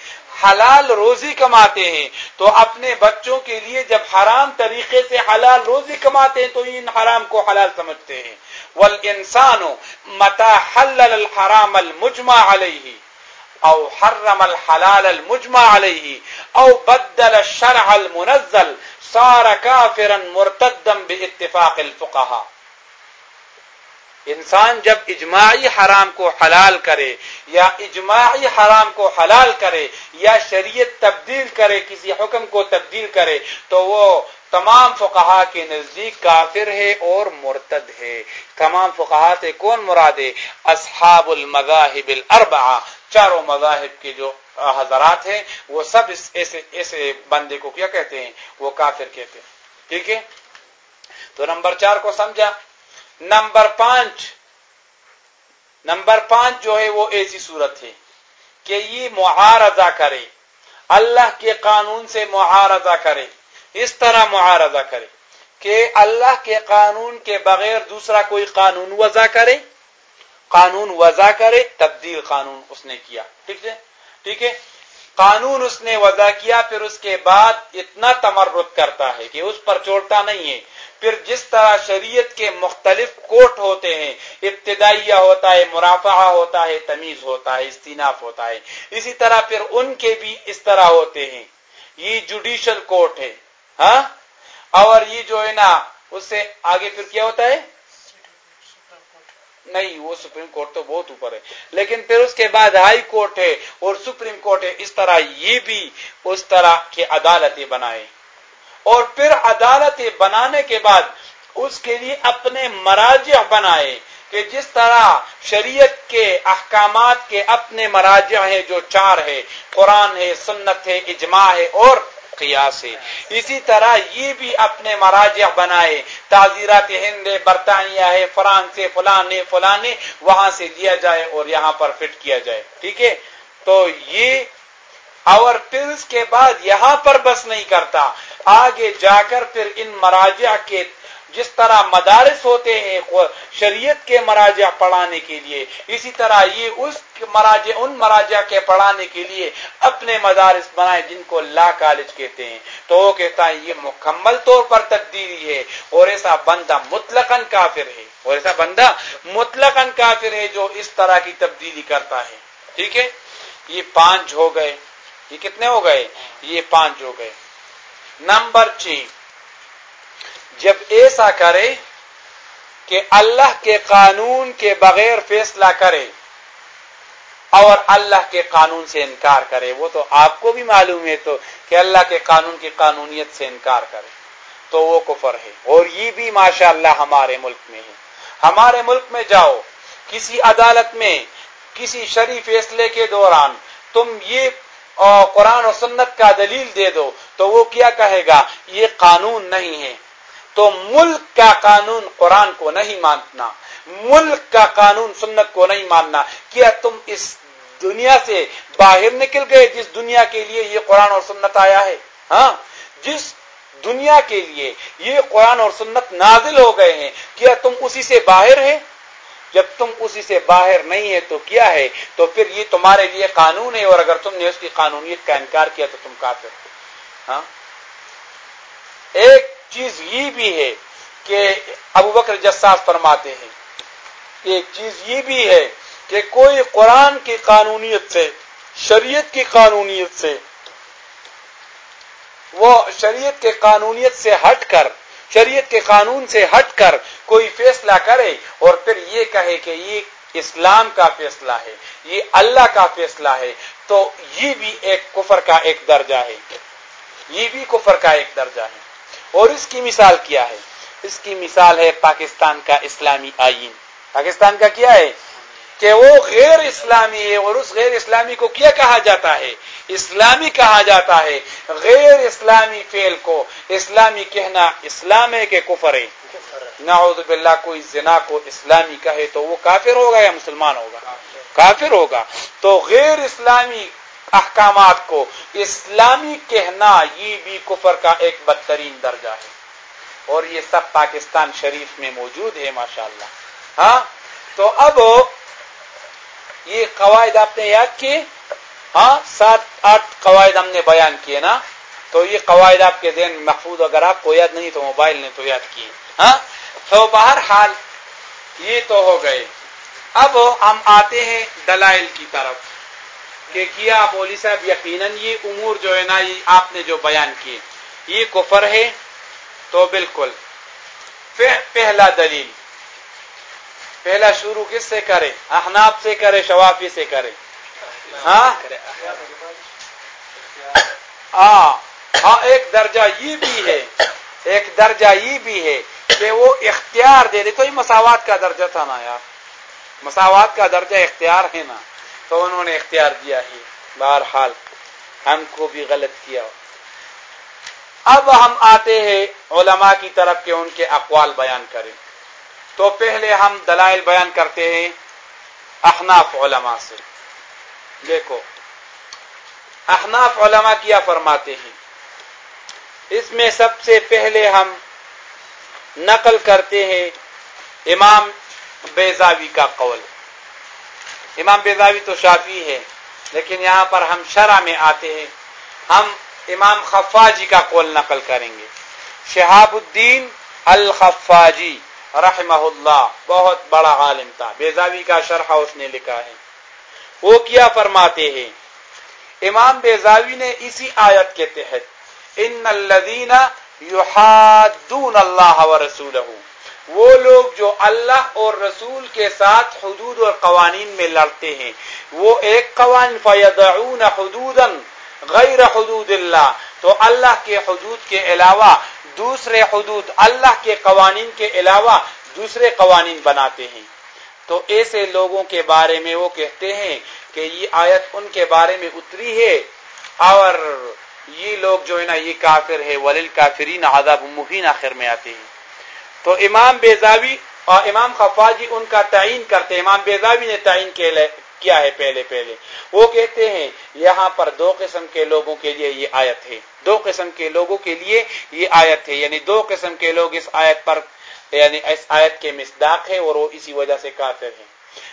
حلال روزی کماتے ہیں۔ تو اپنے بچوں کے لیے جب حرام طریقے سے حلال روزی کماتے ہیں، تو ان حرام کو حلال سمجھتے ہیں۔ ول انسان متا حلل الحرام المجمع علیہ او حرم الحلال المجمع علیہ او بدل الشرع المنزل صار كافرا مرتدا باتفاق الفقهاء انسان جب اجماعی حرام کو حلال کرے یا اجماعی حرام کو حلال کرے یا شریعت تبدیل کرے، کسی حکم کو تبدیل کرے، تو وہ تمام فقہا کے نزدیک کافر ہے اور مرتد ہے۔ تمام فقہا سے کون مراد ہے؟ اصحاب المذاہب الاربعہ۔ چاروں مذاہب کے جو حضرات ہیں، وہ سب اس ایسے ایسے بندے کو کیا کہتے ہیں؟ وہ کافر کہتے ہیں۔ ٹھیک ہے؟ تو نمبر چار کو سمجھا۔ نمبر پانچ نمبر پانچ جو ہے وہ ایسی صورت ہے کہ یہ معارضہ کرے، اللہ کے قانون سے معارضہ کرے، اس طرح معارضہ کرے کہ اللہ کے قانون کے بغیر دوسرا کوئی قانون وضع کرے، قانون وضع کرے، تبدیل قانون اس نے کیا۔ ٹھیک ہے؟ ٹھیک ہے؟ قانون اس نے وضع کیا، پھر اس کے بعد اتنا تمرد کرتا ہے کہ اس پر چھوڑتا نہیں ہے۔ پھر جس طرح شریعت کے مختلف کوٹ ہوتے ہیں، ابتدائیہ ہوتا ہے مرافع ہوتا ہے، تمیز ہوتا ہے استیناف ہوتا ہے۔ اسی طرح پھر ان کے بھی اس طرح ہوتے ہیں۔ یہ جوڈیشل کورٹ ہے۔ ہاں؟ اور یہ جو ہے نا، اس سے آگے پھر کیا ہوتا ہے؟ نہیں، وہ سپریم کورٹ تو بہت اوپر ہے۔ لیکن پھر اس کے بعد ہائی کورٹ ہے اور سپریم کورٹ ہے، اس طرح یہ بھی اس طرح کی عدالتیں بنائے اور پھر عدالتیں بنانے کے بعد اس کے لیے اپنے مراجع بنائے کہ جس طرح شریعت کے احکامات کے اپنے مراجع ہیں جو چار ہے قرآن ہے، سنت ہے، اجماع ہے اور قیاس ہے۔ اسی طرح یہ بھی اپنے مراجع بنائے۔ تعزیرات ہند برطانیہ ہے، فرانس سے فلانے فلانے وہاں سے دیا جائے اور یہاں پر فٹ کیا جائے۔ ٹھیک ہے؟ تو یہ اور پھر اس کے بعد یہاں پر بس نہیں کرتا۔ آگے جا کر پھر ان مراجع کے جس طرح مدارس ہوتے ہیں شریعت کے مراجع پڑھانے کے لیے۔ اسی طرح یہ اس مراجع، ان مراجع کے پڑھانے کے لیے اپنے مدارس بنائے جن کو لا کالج کہتے ہیں۔ تو وہ کہتا ہے، یہ مکمل طور پر تبدیلی ہے۔ اور ایسا بندہ مطلقاً کافر ہے۔ اور ایسا بندہ مطلقاً کافر ہے جو اس طرح کی تبدیلی کرتا ہے۔ ٹھیک ہے؟ یہ پانچ ہو گئے۔ یہ کتنے ہو گئے؟ یہ پانچ ہو گئے۔ نمبر چھ۔ جب ایسا کرے کہ اللہ کے قانون کے بغیر فیصلہ کرے اور اللہ کے قانون سے انکار کرے، وہ تو آپ کو بھی معلوم ہے تو کہ اللہ کے قانون کی قانونیت سے انکار کرے، تو وہ کفر ہے۔ اور یہ بھی ماشاء اللہ ہمارے ملک میں ہے۔ ہمارے ملک میں جاؤ، کسی عدالت میں، کسی شریف فیصلے کے دوران تم یہ قرآن و سنت کا دلیل دے دو تو وہ کیا کہے گا؟ یہ قانون نہیں ہے۔ تو ملک کا قانون قرآن کو نہیں ماننا، ملک کا قانون سنت کو نہیں ماننا کیا تم اس دنیا سے باہر نکل گئے جس دنیا کے لیے یہ قرآن اور سنت آیا ہے؟ ہاں؟ جس دنیا کے لیے یہ قرآن اور سنت نازل ہو گئے ہیں، کیا تم اسی سے باہر ہے جب تم اسی سے باہر نہیں ہے تو کیا ہے؟ تو پھر یہ تمہارے لیے قانون ہے اور اگر تم نے اس کی قانونیت کا انکار کیا تو تم کافر ہاں؟ ایک چیز یہ بھی ہے کہ ابو بکر جساس فرماتے ہیں ایک چیز یہ بھی ہے کہ کوئی قرآن کی قانونیت سے، شریعت کی قانونیت سے، وہ شریعت کے قانونیت سے ہٹ کر، شریعت کے قانون سے ہٹ کر کوئی فیصلہ کرے اور پھر یہ کہے کہ یہ اسلام کا فیصلہ ہے، یہ اللہ کا فیصلہ ہے، تو یہ بھی ایک کفر کا ایک درجہ ہے۔ یہ بھی کفر کا ایک درجہ ہے۔ اور اس کی مثال کیا ہے؟ اس کی مثال ہے پاکستان کا اسلامی آئین۔ پاکستان کا کیا ہے؟ کہ وہ غیر اسلامی ہے اور اس غیر اسلامی کو کیا کہا جاتا ہے؟ اسلامی کہا جاتا ہے۔ غیر اسلامی فیل کو اسلامی کہنا اسلام ہے کہ کفر ہے؟ نعوذ باللہ، کوئی زنا کو اسلامی کہے تو وہ کافر ہوگا یا مسلمان ہوگا؟ کافر ہوگا۔ تو غیر اسلامی احکامات کو۔ اسلامی کہنا یہ بھی کفر کا ایک بدترین درجہ ہے۔ اور یہ سب پاکستان شریف میں موجود ہے، ماشاءاللہ۔ ہاں؟ تو اب یہ قواعد آپ نے یاد کیے؟ ہاں؟ سات، آٹھ قواعد ہم نے بیان کیے نا۔ تو یہ قواعد آپ کے ذہن محفوظ، اگر آپ کو یاد نہیں تو موبائل نے تو یاد کیے۔ ہاں؟ تو بہرحال یہ تو ہو گئے۔ اب ہم آتے ہیں دلائل کی طرف۔ کہ کیا بولی صاحب یقیناً یہ امور جو ہے نا، یہ آپ نے جو بیان کیے، یہ کفر ہے؟ تو بالکل۔ پہلا دلیل۔ پہلا شروع کس سے کرے؟ احناب سے کرے، شوافی سے کرے؟ ہاں؟ ہاں۔ ہاں ایک درجہ یہ بھی ہے، ایک درجہ یہ بھی ہے کہ وہ اختیار دے دے۔ تو یہ مساوات کا درجہ تھا نا یار۔ مساوات کا درجہ اختیار ہے نا۔ تو انہوں نے اختیار دیا ہی۔ بہرحال، ہم کو بھی غلط کیا۔ اب ہم آتے ہیں علماء کی طرف کے ان کے اقوال بیان کریں۔ تو پہلے ہم دلائل بیان کرتے ہیں احناف علماء سے۔ دیکھو، احناف علماء کیا فرماتے ہیں؟ اس میں سب سے پہلے ہم نقل کرتے ہیں امام بیزاوی کا قول۔ امام بیزاوی تو شافی ہے لیکن یہاں پر ہم شرح میں آتے ہیں۔ ہم امام خفاجی کا قول نقل کریں گے۔ شہاب الدین الخفاجی رحمہ اللہ، بہت بڑا عالم تھا۔ بیزاوی کا شرح اس نے لکھا ہے۔ وہ کیا فرماتے ہیں؟ امام بیزاوی نے اسی آیت کے تحت، ان الذین یحادون اللہ و وہ لوگ جو اللہ اور رسول کے ساتھ حدود اور قوانین میں لڑتے ہیں۔ وہ ایک قوان فیدعون حدودا غیر حدود اللہ۔ تو اللہ کے حدود کے علاوہ دوسرے حدود اللہ کے قوانین کے علاوہ دوسرے قوانین بناتے ہیں۔ تو ایسے لوگوں کے بارے میں وہ کہتے ہیں کہ یہ آیت ان کے بارے میں اتری ہے اور یہ لوگ جو ہے نا یہ کافر ہے۔ ولیل کافرین عذاب مہین آخر میں آتے ہیں۔ تو امام بیزاوی اور امام خفاجی ان کا تعین کرتے امام بیزاوی نے تعین کیا ہے پہلے پہلے؟ وہ کہتے ہیں، یہاں پر دو قسم کے لوگوں کے لیے یہ آیت ہے۔ دو قسم کے لوگوں کے لیے یہ آیت ہے۔ یعنی دو قسم کے لوگ اس آیت پر یعنی اس آیت کے مصداق ہے اور وہ اسی وجہ سے کافر ہیں۔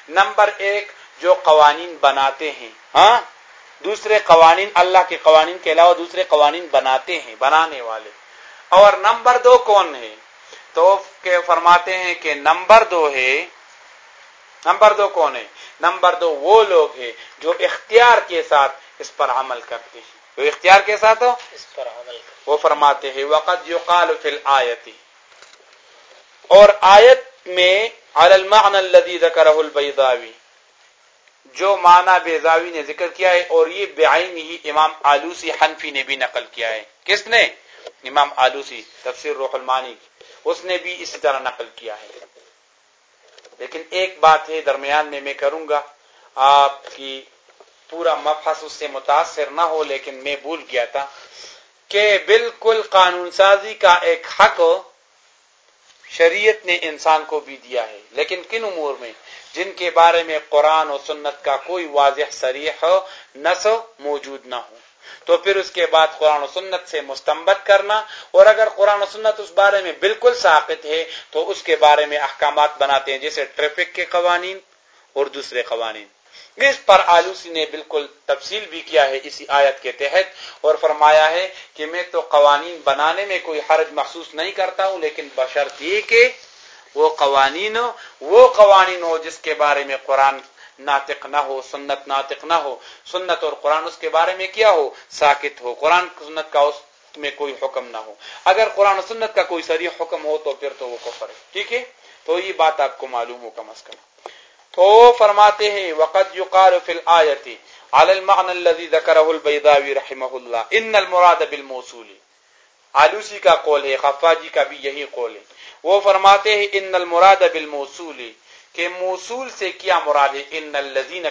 نمبر ایک، جو قوانین بناتے ہیں۔ ہاں؟ دوسرے قوانین، اللہ کے قوانین کے علاوہ دوسرے قوانین بناتے ہیں، بنانے والے۔ اور نمبر دو کون ہے؟ تو فرماتے ہیں کہ نمبر دو ہے نمبر دو کون ہے؟ نمبر دو وہ لوگ ہیں جو اختیار کے ساتھ اس پر عمل کرتے ہیں۔ جو اختیار کے ساتھ ہو؟ اس پر عمل وہ فرماتے ہیں وقت یقال فی الآیتی اور آیت میں علی المعنى الذي ذکره البیضاوی جو معنی بیزاوی نے ذکر کیا ہے اور یہ بعین ہی امام آلوسی حنفی نے بھی نقل کیا ہے۔ کس نے؟ امام آلوسی تفسیر روح المانی۔ اس نے بھی اسی طرح نقل کیا ہے۔ لیکن ایک بات ہے درمیان میں میں کروں گا، آپ کی پورا مفحص اس سے متاثر نہ ہو، لیکن میں بھول گیا تھا کہ بالکل قانون سازی کا ایک حق شریعت نے انسان کو بھی دیا ہے۔ لیکن کن امور میں؟ جن کے بارے میں قرآن و سنت کا کوئی واضح سریح نس موجود نہ ہو۔ تو پھر اس کے بعد قرآن و سنت سے مستمت کرنا اور اگر قرآن و سنت اس بارے میں بالکل ثابت ہے تو اس کے بارے میں احکامات بناتے ہیں، جیسے ٹریفک کے قوانین اور دوسرے قوانین۔ اس پر آلوسی نے بالکل تفصیل بھی کیا ہے اسی آیت کے تحت اور فرمایا ہے کہ میں تو قوانین بنانے میں کوئی حرج محسوس نہیں کرتا ہوں، لیکن بشرط یہ کہ وہ قوانین وہ قوانین ہو جس کے بارے میں قرآن ناطق نہ ہو، سنت ناطق نہ ہو۔ سنت اور قرآن اس کے بارے میں کیا ہو؟ ساکت ہو۔ قرآن سنت کا اس میں کوئی حکم نہ ہو۔ اگر قرآن و سنت کا کوئی سری حکم ہو تو پھر تو وہ کفر ہے۔ ٹھیک ہے؟ تو یہ بات آپ کو معلوم ہو کم از کم۔ تو فرماتے ہیں وقت یقال فی الآیت علی المعنى الذي ذکره البیضاوی رحمه اللہ ان المراد بالموصول۔ آلوسی کا قول ہے، خفاجی کا بھی یہی قول ہے۔ وہ فرماتے ہیں ان المراد بالموصول کہ موصول سے کیا مراد ہے؟ ان الذین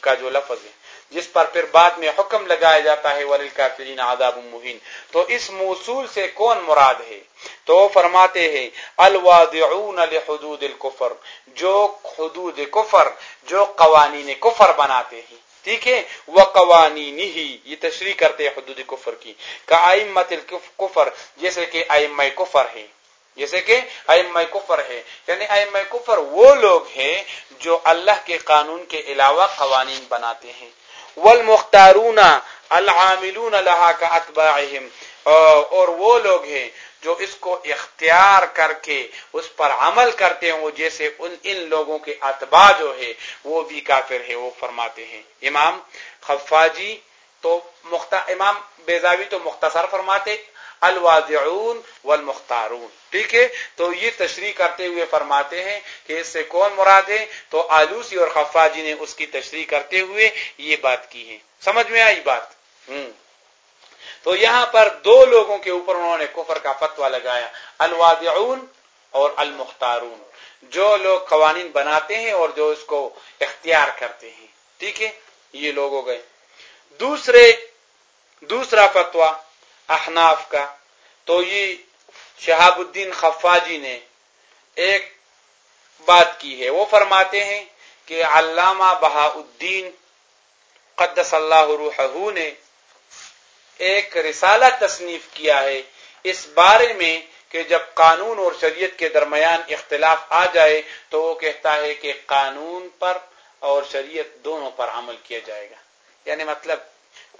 کا جو لفظ ہے جس پر پھر بعد میں حکم لگایا جاتا ہے وللکافرین عذاب مہین تو اس موصول سے کون مراد ہے؟ تو فرماتے ہیں، الواضعون لحدود الكفر۔ جو حدود کفر، جو قوانین کفر بناتے ہیں۔ ٹھیک ہے؟ وہ قوانین ہی یہ تشریح کرتے ہیں حدود کفر کی۔ کا ائمت الکفر جیسے کہ ائمہ کفر ہے جیسے کہ ائمہ کفر ہے۔ یعنی ائمہ کفر وہ لوگ ہیں جو اللہ کے قانون کے علاوہ قوانین بناتے ہیں۔ والمختارون العاملون لها كاتباعهم اور وہ لوگ ہیں جو اس کو اختیار کر کے اس پر عمل کرتے ہیں۔ وہ جیسے ان ان لوگوں کے اتباع جو ہے، وہ بھی کافر ہے وہ فرماتے ہیں۔ امام خفاجی تو امام بیزاوی تو مختصر فرماتے الواضعون والمختارون۔ ٹھیک ہے؟ تو یہ تشریح کرتے ہوئے فرماتے ہیں کہ اس سے کون مراد ہے؟ تو آلوسی اور خفاجی نے اس کی تشریح کرتے ہوئے یہ بات کی ہے۔ سمجھ میں آئی بات؟ ہوں۔ تو یہاں پر دو لوگوں کے اوپر انہوں نے کفر کا فتوا لگایا الوادعون اور المختارون۔ جو لوگ قوانین بناتے ہیں اور جو اس کو اختیار کرتے ہیں۔ ٹھیک ہے؟ یہ لوگ ہو گئے۔ دوسرے، دوسرا فتوا احناف کا۔ تو یہ شہاب الدین خفاجی نے ایک بات کی ہے۔ وہ فرماتے ہیں کہ علامہ بہا الدین قدس اللہ روحہ نے ایک رسالہ تصنیف کیا ہے اس بارے میں کہ جب قانون اور شریعت کے درمیان اختلاف آ جائے تو وہ کہتا ہے کہ قانون پر اور شریعت دونوں پر عمل کیا جائے گا۔ یعنی مطلب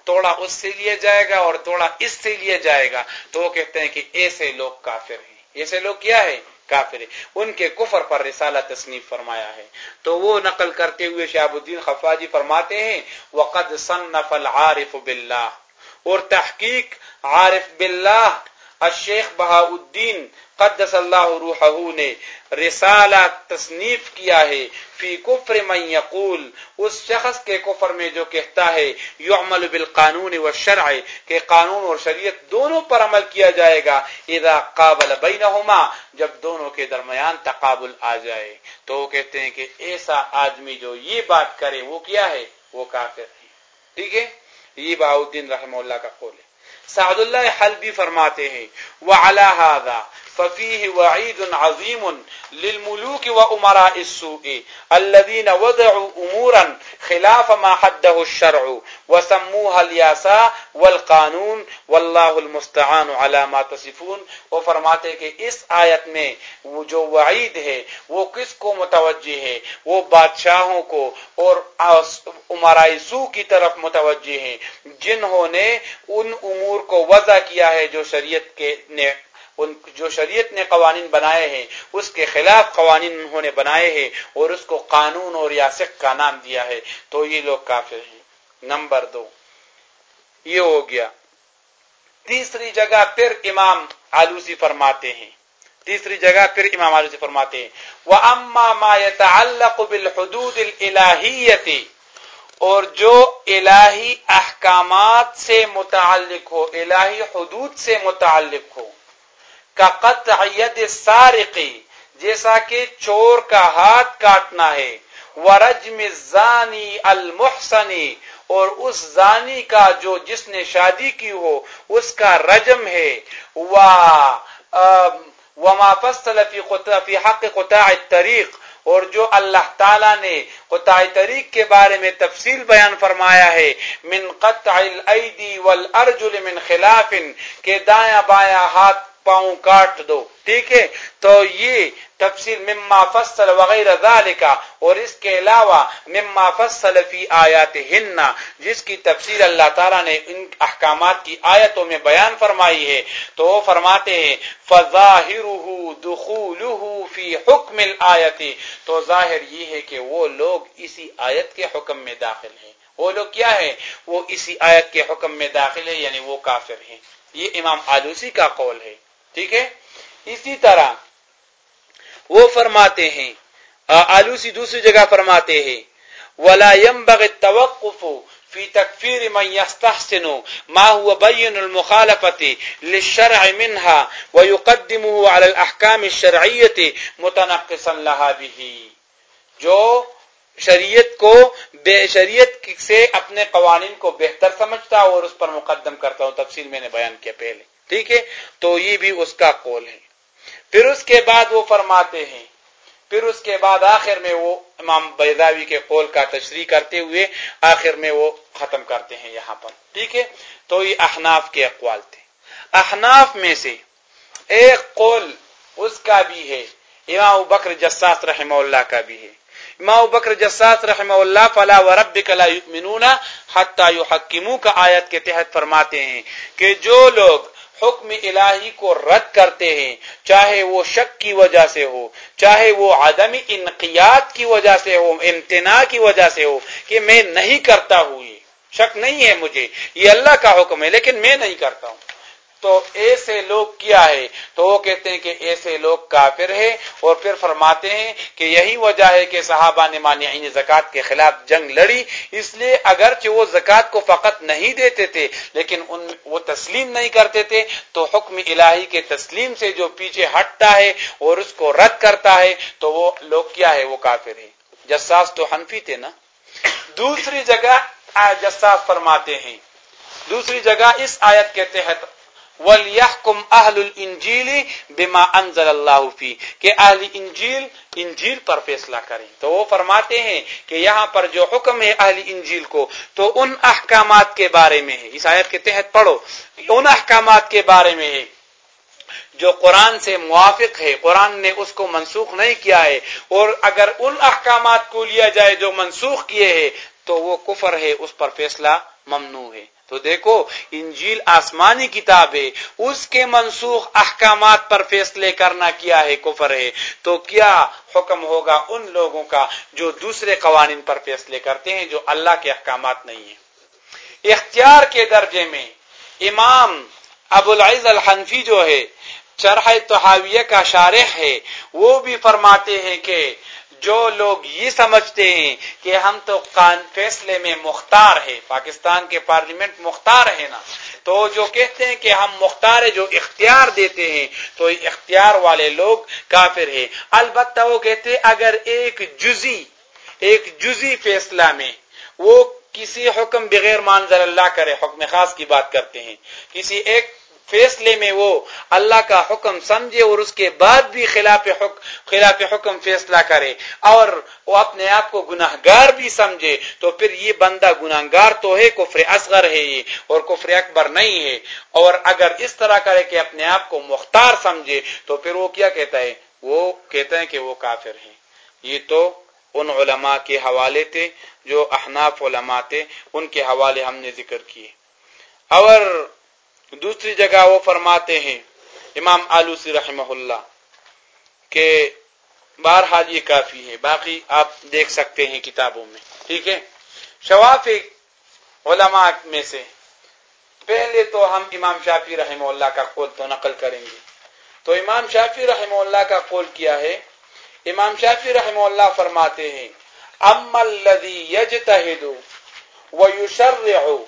توڑا اس سے لیا جائے گا اور توڑا اس سے لیا جائے گا۔ تو وہ کہتے ہیں کہ ایسے لوگ کافر ہیں۔ ایسے لوگ کیا ہے کافر ہے ان کے کفر پر رسالہ تصنیف فرمایا ہے۔ تو وہ نقل کرتے ہوئے شہاب الدین خفاجی فرماتے ہیں، وقد صنف العارف باللہ اور تحقیق عارف باللہ الشیخ بہاؤدین قدس اللہ روحہ نے رسالہ تصنیف کیا ہے، فی کفر من یقول، اس شخص کے کفر میں جو کہتا ہے، یعمل بالقانون والشرع، کہ قانون اور شریعت دونوں پر عمل کیا جائے گا، اذا قابل بینہما، جب دونوں کے درمیان تقابل آ جائے۔ تو وہ کہتے ہیں کہ ایسا آدمی جو یہ بات کرے، وہ کیا ہے؟ وہ کافر ہے۔ ٹھیک ہے؟ یہ باؤدین رحمہ اللہ کا قول ہے۔ سعد اللہ حل بھی فرماتے ہیں وہ هذا. ففيه وعيد عظيم للملوك وأمراء السوء الذين وضعوا أمورا خلاف ما حده الشرع وسموها الياساء والقانون والله المستعان على ما تصفون وہ فرماتے کہ اس آیت میں وہ جو وعید ہے وہ کس کو متوجہ ہے وہ بادشاہوں کو اور امرائی سو کی طرف متوجہ ہیں جنہوں نے ان امور کو وضع کیا ہے جو شریعت کے نے ان جو شریعت نے قوانین بنائے ہیں، اس کے خلاف قوانین انہوں نے بنائے ہیں اور اس کو قانون اور ریاست کا نام دیا ہے، تو یہ لوگ کافر ہیں۔ نمبر دو، یہ ہو گیا۔ تیسری جگہ پھر امام آلوسی فرماتے ہیں۔ تیسری جگہ پھر امام آلوسی فرماتے ہیں۔ وہ اما ما يتعلق بالحدود الہیتی اور جو الہی احکامات سے متعلق ہو، الہی حدود سے متعلق ہو کا قطع ید سارقی، جیسا کہ چور کا ہاتھ کاٹنا ہے، ورجم الزانی المحسنی، اور اس زانی کا جو جس نے شادی کی ہو، اس کا رجم ہے وما فصل فی فی حق قطاع الطریق، اور جو اللہ تعالی نے قطع طریق کے بارے میں تفصیل بیان فرمایا ہے، من قطع الایدی والارجل من خلاف، کہ دایاں بایاں ہاتھ پاؤں کاٹ دو، ٹھیک ہے؟ تو یہ تفصیل مما فصل وغیرہ ذالکا، اور اس کے علاوہ مما فصل فی آیات ہن جس کی تفصیل اللہ تعالیٰ نے ان احکامات کی آیتوں میں بیان فرمائی ہے، تو وہ فرماتے ہیں فظاہرہ دخولہ فی حکم الآیت۔ تو ظاہر یہ ہے کہ وہ لوگ اسی آیت کے حکم میں داخل ہیں۔ وہ لوگ کیا ہے وہ اسی آیت کے حکم میں داخل ہے یعنی وہ کافر ہیں۔ یہ امام آلوسی کا قول ہے۔ ٹھیک ہے؟ اسی طرح وہ فرماتے ہیں آلوسی دوسری جگہ فرماتے ہیں، ولا ينبغي التوقف في تكفير من يستحسن ما هو بين المخالفة للشرع منها ويقدمه على الأحكام الشرعية متنقصا لها به۔ جو شریعت کو بے، شریعت سے اپنے قوانین کو بہتر سمجھتا اور اس پر مقدم کرتا ہوں، تفصیل میں نے بیان کیا پہلے۔ ٹھیک ہے؟ تو یہ بھی اس کا قول ہے۔ پھر اس کے بعد وہ فرماتے ہیں۔ پھر اس کے بعد آخر میں وہ امام بیداوی کے قول کا تشریح کرتے ہوئے آخر میں وہ ختم کرتے ہیں یہاں پر۔ ٹھیک ہے؟ تو یہ احناف کے اقوال تھے۔ احناف میں سے ایک قول اس کا بھی ہے۔ امام بکر جساس رحمہ اللہ کا بھی ہے۔ امام بکر جساس رحمہ اللہ فلا وربک لا یؤمنون حتی یحکمو کا آیت کے تحت فرماتے ہیں کہ جو لوگ حکم الہی کو رد کرتے ہیں، چاہے وہ شک کی وجہ سے ہو، چاہے وہ عدم انقیات کی وجہ سے ہو، امتناع کی وجہ سے ہو، کہ میں نہیں کرتا ہوں، یہ شک نہیں ہے مجھے، یہ اللہ کا حکم ہے، لیکن میں نہیں کرتا ہوں۔ تو ایسے لوگ کیا ہے؟ تو وہ کہتے ہیں کہ ایسے لوگ کافر ہے اور پھر فرماتے ہیں کہ یہی وجہ ہے کہ صحابہ نے مانعین زکوٰۃ کے خلاف جنگ لڑی، اس لیے اگرچہ وہ زکوٰۃ کو فقط نہیں دیتے تھے، لیکن ان وہ تسلیم نہیں کرتے تھے، تو حکم الہی کے تسلیم سے جو پیچھے ہٹتا ہے اور اس کو رد کرتا ہے، تو وہ لوگ کیا ہے؟ وہ کافر ہے جساس تو حنفی تھے نا؟ دوسری جگہ جساس فرماتے ہیں۔ دوسری جگہ اس آیت کے تحت وَلْيَحْكُمْ أَهْلُ الْإِنجِيلِ بِمَا أَنزَلَ اللَّهُ فِي کہ اہل انجیل انجیل پر فیصلہ کریں۔ تو وہ فرماتے ہیں کہ یہاں پر جو حکم ہے اہل انجیل کو، تو ان احکامات کے بارے میں ہے۔ اس آیت کے تحت پڑھو، ان احکامات کے بارے میں ہے۔ جو قرآن سے موافق ہے، قرآن نے اس کو منسوخ نہیں کیا ہے۔ اور اگر ان احکامات کو لیا جائے جو منسوخ کیے ہیں، تو وہ کفر ہے، اس پر فیصلہ ممنوع ہے۔ تو دیکھو، انجیل آسمانی کتاب ہے، اس کے منسوخ احکامات پر فیصلے کرنا کیا ہے کفر ہے؟ تو کیا حکم ہوگا ان لوگوں کا جو دوسرے قوانین پر فیصلے کرتے ہیں جو اللہ کے احکامات نہیں ہیں؟ اختیار کے درجے میں امام ابو العز الحنفی جو ہے، چرح تحاویہ کا شارح ہے، وہ بھی فرماتے ہیں کہ جو لوگ یہ سمجھتے ہیں کہ ہم تو فیصلے میں مختار ہے پاکستان کے پارلیمنٹ مختار ہے نا، تو جو کہتے ہیں کہ ہم مختار جو اختیار دیتے ہیں، تو اختیار والے لوگ کافر ہیں۔ البتہ وہ کہتے ہیں اگر ایک جزی ایک جزی فیصلہ میں وہ کسی حکم بغیر مانزل اللہ کرے، حکم خاص کی بات کرتے ہیں، کسی ایک فیصلے میں وہ اللہ کا حکم سمجھے اور اس کے بعد بھی خلاف حکم خلاف حکم فیصلہ کرے اور وہ اپنے آپ کو گناہ گار بھی سمجھے، تو پھر یہ بندہ گناہ گار تو ہے، کفر اصغر ہے یہ اور کفر اکبر نہیں ہے۔ اور اگر اس طرح کرے کہ اپنے آپ کو مختار سمجھے، تو پھر وہ کیا کہتا ہے؟ وہ کہتا ہے کہ وہ کافر ہیں۔ یہ تو ان علماء کے حوالے تھے، جو احناف علماء تھے، ان کے حوالے ہم نے ذکر کیے۔ اور دوسری جگہ وہ فرماتے ہیں، امام آلوسی رحمہ اللہ، کہ بہرحال یہ کافی ہے باقی آپ دیکھ سکتے ہیں کتابوں میں، ٹھیک ہے؟ شواف علماء میں سے پہلے تو ہم امام شافی رحمہ اللہ کا قول تو نقل کریں گے۔ تو امام شافی رحمہ اللہ کا قول کیا ہے؟ امام شافی رحمہ اللہ فرماتے ہیں ام الذي يجتهد ويشرع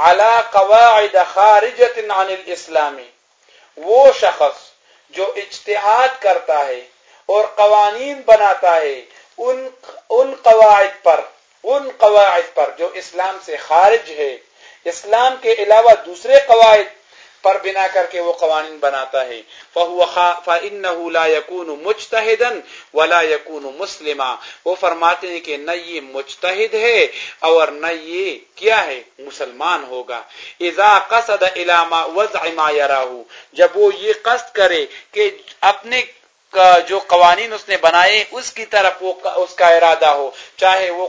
على قواعد خارجت عن الاسلامی وہ شخص جو اجتہاد کرتا ہے اور قوانین بناتا ہے، ان ان قواعد پر، ان قواعد پر جو اسلام سے خارج ہے۔ اسلام کے علاوہ دوسرے قواعد پر بنا کر کے وہ قوانین بناتا ہے۔ فَإِنَّهُ لَا يَكُونُ مُجْتَهِدًا وَلَا يَكُونُ مُسْلِمًا وہ فرماتے ہیں کہ نہ یہ مجتہد ہے اور نہ یہ کیا ہے؟ مسلمان ہوگا۔ اذا قصد الى ما وضع ما يراه جب وہ یہ قصد کرے کہ اپنے جو قوانین اس نے بنائے، اس کی طرف وہ اس کا ارادہ ہو، چاہے وہ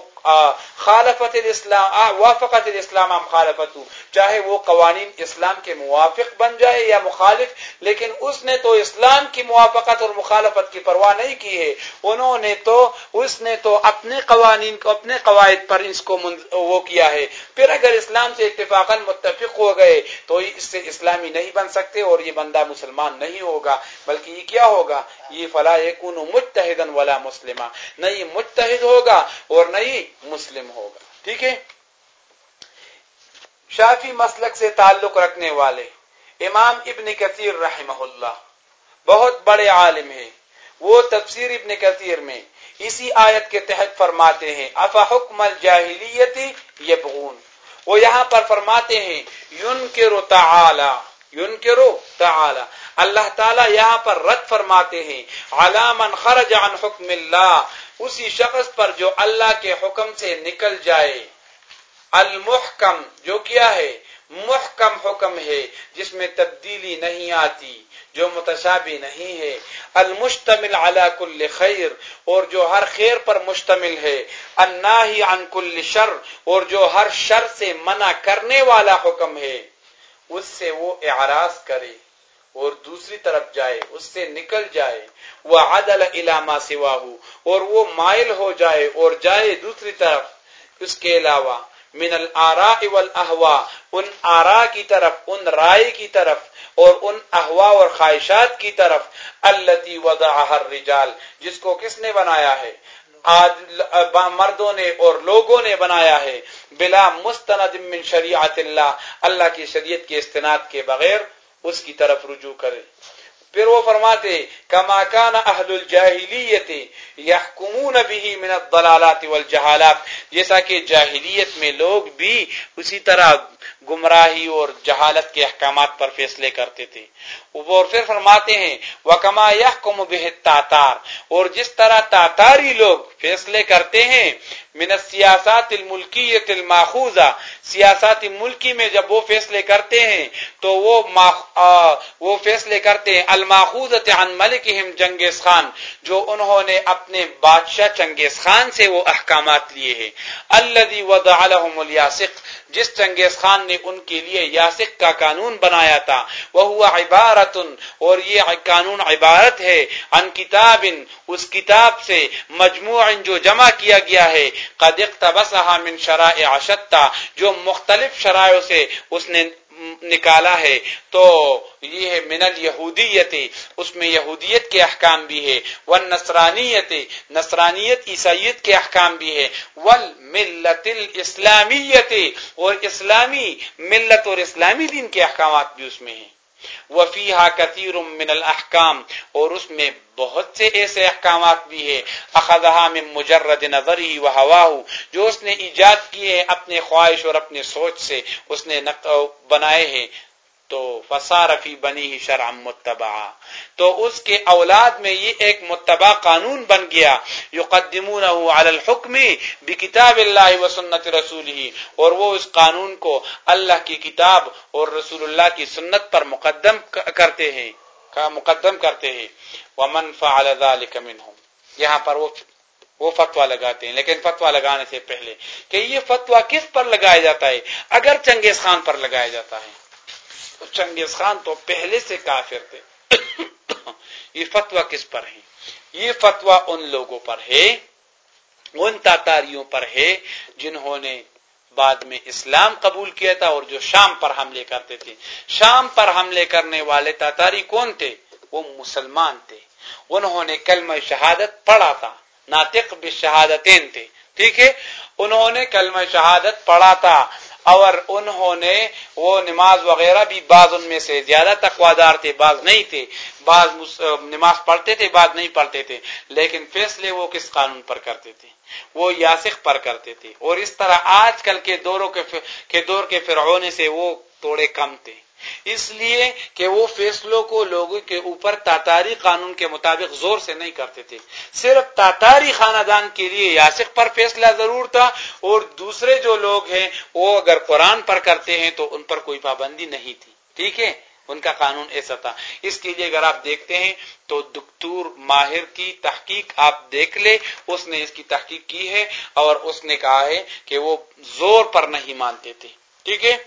خالفت الاسلام وافقت الاسلام ام خالفت چاہے وہ قوانین اسلام کے موافق بن جائے یا مخالف، لیکن اس نے تو اسلام کی موافقت اور مخالفت کی پرواہ نہیں کی ہے۔ انہوں نے تو، اس نے تو اپنے قوانین کو، اپنے قواعد پر اس کو وہ کیا ہے۔ پھر اگر اسلام سے اتفاقا متفق ہو گئے، تو اس سے اسلامی نہیں بن سکتے اور یہ بندہ مسلمان نہیں ہوگا۔ بلکہ یہ کیا ہوگا؟ یہ فلاح متحدن ولا مسلمہ۔ نہ یہ متحد ہوگا اور نہ ہی مسلم ہوگا۔ ٹھیک ہے؟ شافی مسلک سے تعلق رکھنے والے امام ابن کثیر رحمہ اللہ بہت بڑے عالم ہیں۔ وہ تفسیر ابن کثیر میں اسی آیت کے تحت فرماتے ہیں، افا حکم الجاہلیتی یبغون؟ وہ یہاں پر فرماتے ہیں ینکرو تعالی ینکرو تعالی۔ اللہ تعالیٰ یہاں پر رد فرماتے ہیں علامن خرج عن حکم اللہ، اسی شخص پر جو اللہ کے حکم سے نکل جائے۔ المحکم جو کیا ہے؟ محکم حکم ہے، جس میں تبدیلی نہیں آتی، جو متشابہ نہیں ہے۔ المشتمل على کل خیر، اور جو ہر خیر پر مشتمل ہے۔ الناہی عن کل شر، اور جو ہر شر سے منع کرنے والا حکم ہے۔ اس سے وہ اعراض کرے اور دوسری طرف جائے، اس سے نکل جائے۔ وہ عدل علامہ سوا ہو اور وہ مائل ہو جائے اور جائے دوسری طرف۔ اس کے علاوہ، من الآراء والاہوا ان آرا کی طرف، ان رائے کی طرف، اور ان احوا اور خواہشات کی طرف۔ التی وضعها الرجال، جس کو کس نے بنایا ہے؟ مردوں نے اور لوگوں نے بنایا ہے بلا مستند من شریعت اللہ۔ اللہ کی شریعت کے استناد کے بغیر اس کی طرف رجوع کرے پھر وہ فرماتے، کما کان اہل الجاہلیت یحکمون به من الضلالات والجہالات۔ جیسا کہ جاہلیت میں لوگ بھی اسی طرح گمراہی اور جہالت کے احکامات پر فیصلے کرتے تھے۔ اور پھر فرماتے ہیں وکما یحکم به التاتار اور جس طرح تاتاری لوگ فیصلے کرتے ہیں، من السیاسات الملکیت الماخوذہ سیاسات ملکی میں جب وہ فیصلے کرتے ہیں، تو وہ وہ فیصلے کرتے ہیں الماخوذت عن ملکہم جنگیز خان، جو انہوں نے اپنے بادشاہ چنگیز خان سے وہ احکامات لیے ہیں۔ الذي وضع لهم الياسق۔ جس چنگیز خان نے ان کے لیے یاسق کا قانون بنایا تھا۔ وہ ہوا عبارت اور یہ قانون عبارت ہے۔ ان کتاب اس کتاب سے مجموع جو جمع کیا گیا ہے۔ قد اقتبسها من شرائع شتا، جو مختلف شرائع سے اس نے نکالا ہے تو یہ ہے من یہودیت اس میں یہودیت کے احکام بھی ہے ون نسرانیت نسرانیت عیسائیت کے احکام بھی ہے، والملت الاسلامیت، اور اسلامی ملت اور اسلامی دین کے احکامات بھی اس میں ہیں۔ وفیحا کثیر من الاحکام، اور اس میں بہت سے ایسے احکامات بھی ہے اخذها من مجرد نظری و ہوا جو اس نے ایجاد کیے ہیں اپنے خواہش اور اپنے سوچ سے، اس نے بنائے ہیں. تو فسار فی بنی ہی شرع متبع تو اس کے اولاد میں یہ ایک متبع قانون بن گیا۔ یقدمونہ علی الحکم بکتاب اللہ و سنت رسولہ۔ اور وہ اس قانون کو اللہ کی کتاب اور رسول اللہ کی سنت پر مقدم کرتے ہیں۔ مقدم کرتے ہیں۔ ومن فعل ذلك منهم۔ یہاں پر وہ وہ فتوا لگاتے ہیں۔ لیکن فتوا لگانے سے پہلے کہ یہ فتوا کس پر لگایا جاتا ہے؟ اگر چنگیز خان پر لگایا جاتا ہے۔ چنگیز خان تو پہلے سے کافر تھے۔ یہ فتوا کس پر ہے؟ یہ فتوا ان لوگوں پر ہے، ان تاتاریوں پر ہے جنہوں نے بعد میں اسلام قبول کیا تھا اور جو شام پر حملے کرتے تھے۔ شام پر حملے کرنے والے تاتاری کون تھے؟ وہ مسلمان تھے۔ انہوں نے کلمہ شہادت پڑھا تھا، ناطق بشہادتین تھے۔ ٹھیک ہے؟ انہوں نے کلمہ شہادت پڑھا تھا۔ اور انہوں نے وہ نماز وغیرہ بھی بعض ان میں سے زیادہ تقوادار تھے، بعض نہیں تھے۔ بعض نماز پڑھتے تھے، بعض نہیں پڑھتے تھے۔ لیکن فیصلے وہ کس قانون پر کرتے تھے؟ وہ یاسق پر کرتے تھے۔ اور اس طرح آج کل کے دوروں کے دور کے فرعونے سے وہ توڑے کم تھے۔ اس لیے کہ وہ فیصلوں کو لوگوں کے اوپر تاتاری قانون کے مطابق زور سے نہیں کرتے تھے۔ صرف تاتاری خاندان کے لیے یاسق پر فیصلہ ضرور تھا اور دوسرے جو لوگ ہیں، وہ اگر قرآن پر کرتے ہیں تو ان پر کوئی پابندی نہیں تھی۔ ٹھیک ہے؟ ان کا قانون ایسا تھا۔ اس کے لیے اگر آپ دیکھتے ہیں تو دکتور ماہر کی تحقیق آپ دیکھ لے۔ اس نے اس کی تحقیق کی ہے اور اس نے کہا ہے کہ وہ زور پر نہیں مانتے تھے۔ ٹھیک ہے؟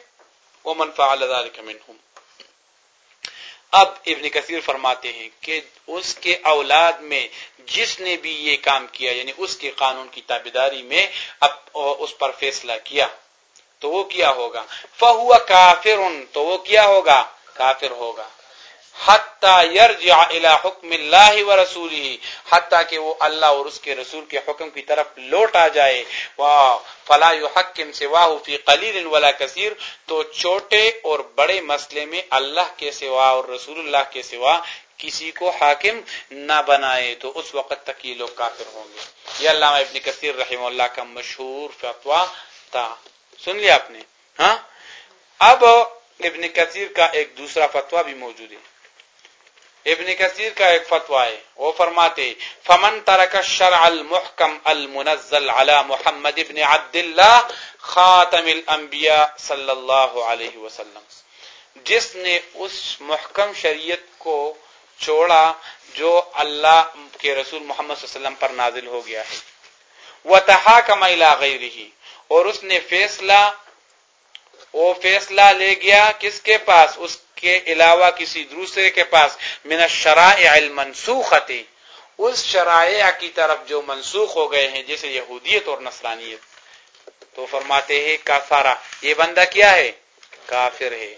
ومن فعل ذلك منهم۔ اب ابن کثیر فرماتے ہیں کہ اس کے اولاد میں جس نے بھی یہ کام کیا یعنی اس کے قانون کی تابیداری میں اب اس پر فیصلہ کیا، تو وہ کیا ہوگا؟ فہو کافر تو وہ کیا ہوگا؟ کافر ہوگا۔ یرجع الى حکم اللہ و رسولی حتیٰ کہ وہ اللہ اور اس کے رسول کے حکم کی طرف لوٹ آ جائے۔ فلا يحكم سواه في قليل ولا كثير تو چھوٹے اور بڑے مسئلے میں اللہ کے سوا اور رسول اللہ کے سوا کسی کو حاکم نہ بنائے۔ تو اس وقت تک یہ لوگ کافر ہوں گے۔ یہ علامہ ابن کثیر رحم اللہ کا مشہور فتوا تھا۔ سن لیا آپ نے؟ ہاں؟ اب ابن کثیر کا ایک دوسرا فتوا بھی موجود ہے۔ ابن کثیر کا ایک فتوا ہے، وہ فرماتے فمن ترک الشرع المحکم المنزل على محمد ابن عبد اللہ خاتم الانبیاء صلی اللہ علیہ وسلم۔ جس نے اس محکم شریعت کو چھوڑا جو اللہ کے رسول محمد صلی اللہ علیہ وسلم پر نازل ہو گیا ہے۔ وتحاکم الى غیرہ اور اس نے فیصلہ وہ فیصلہ لے گیا کس کے پاس؟ اس کے علاوہ کسی دوسرے کے پاس۔ من الشرائع المنسوخت اس شرائع کی طرف جو منسوخ ہو گئے ہیں، جیسے یہودیت اور نصرانیت۔ تو فرماتے ہیں کافارا یہ بندہ کیا ہے؟ کافر ہے۔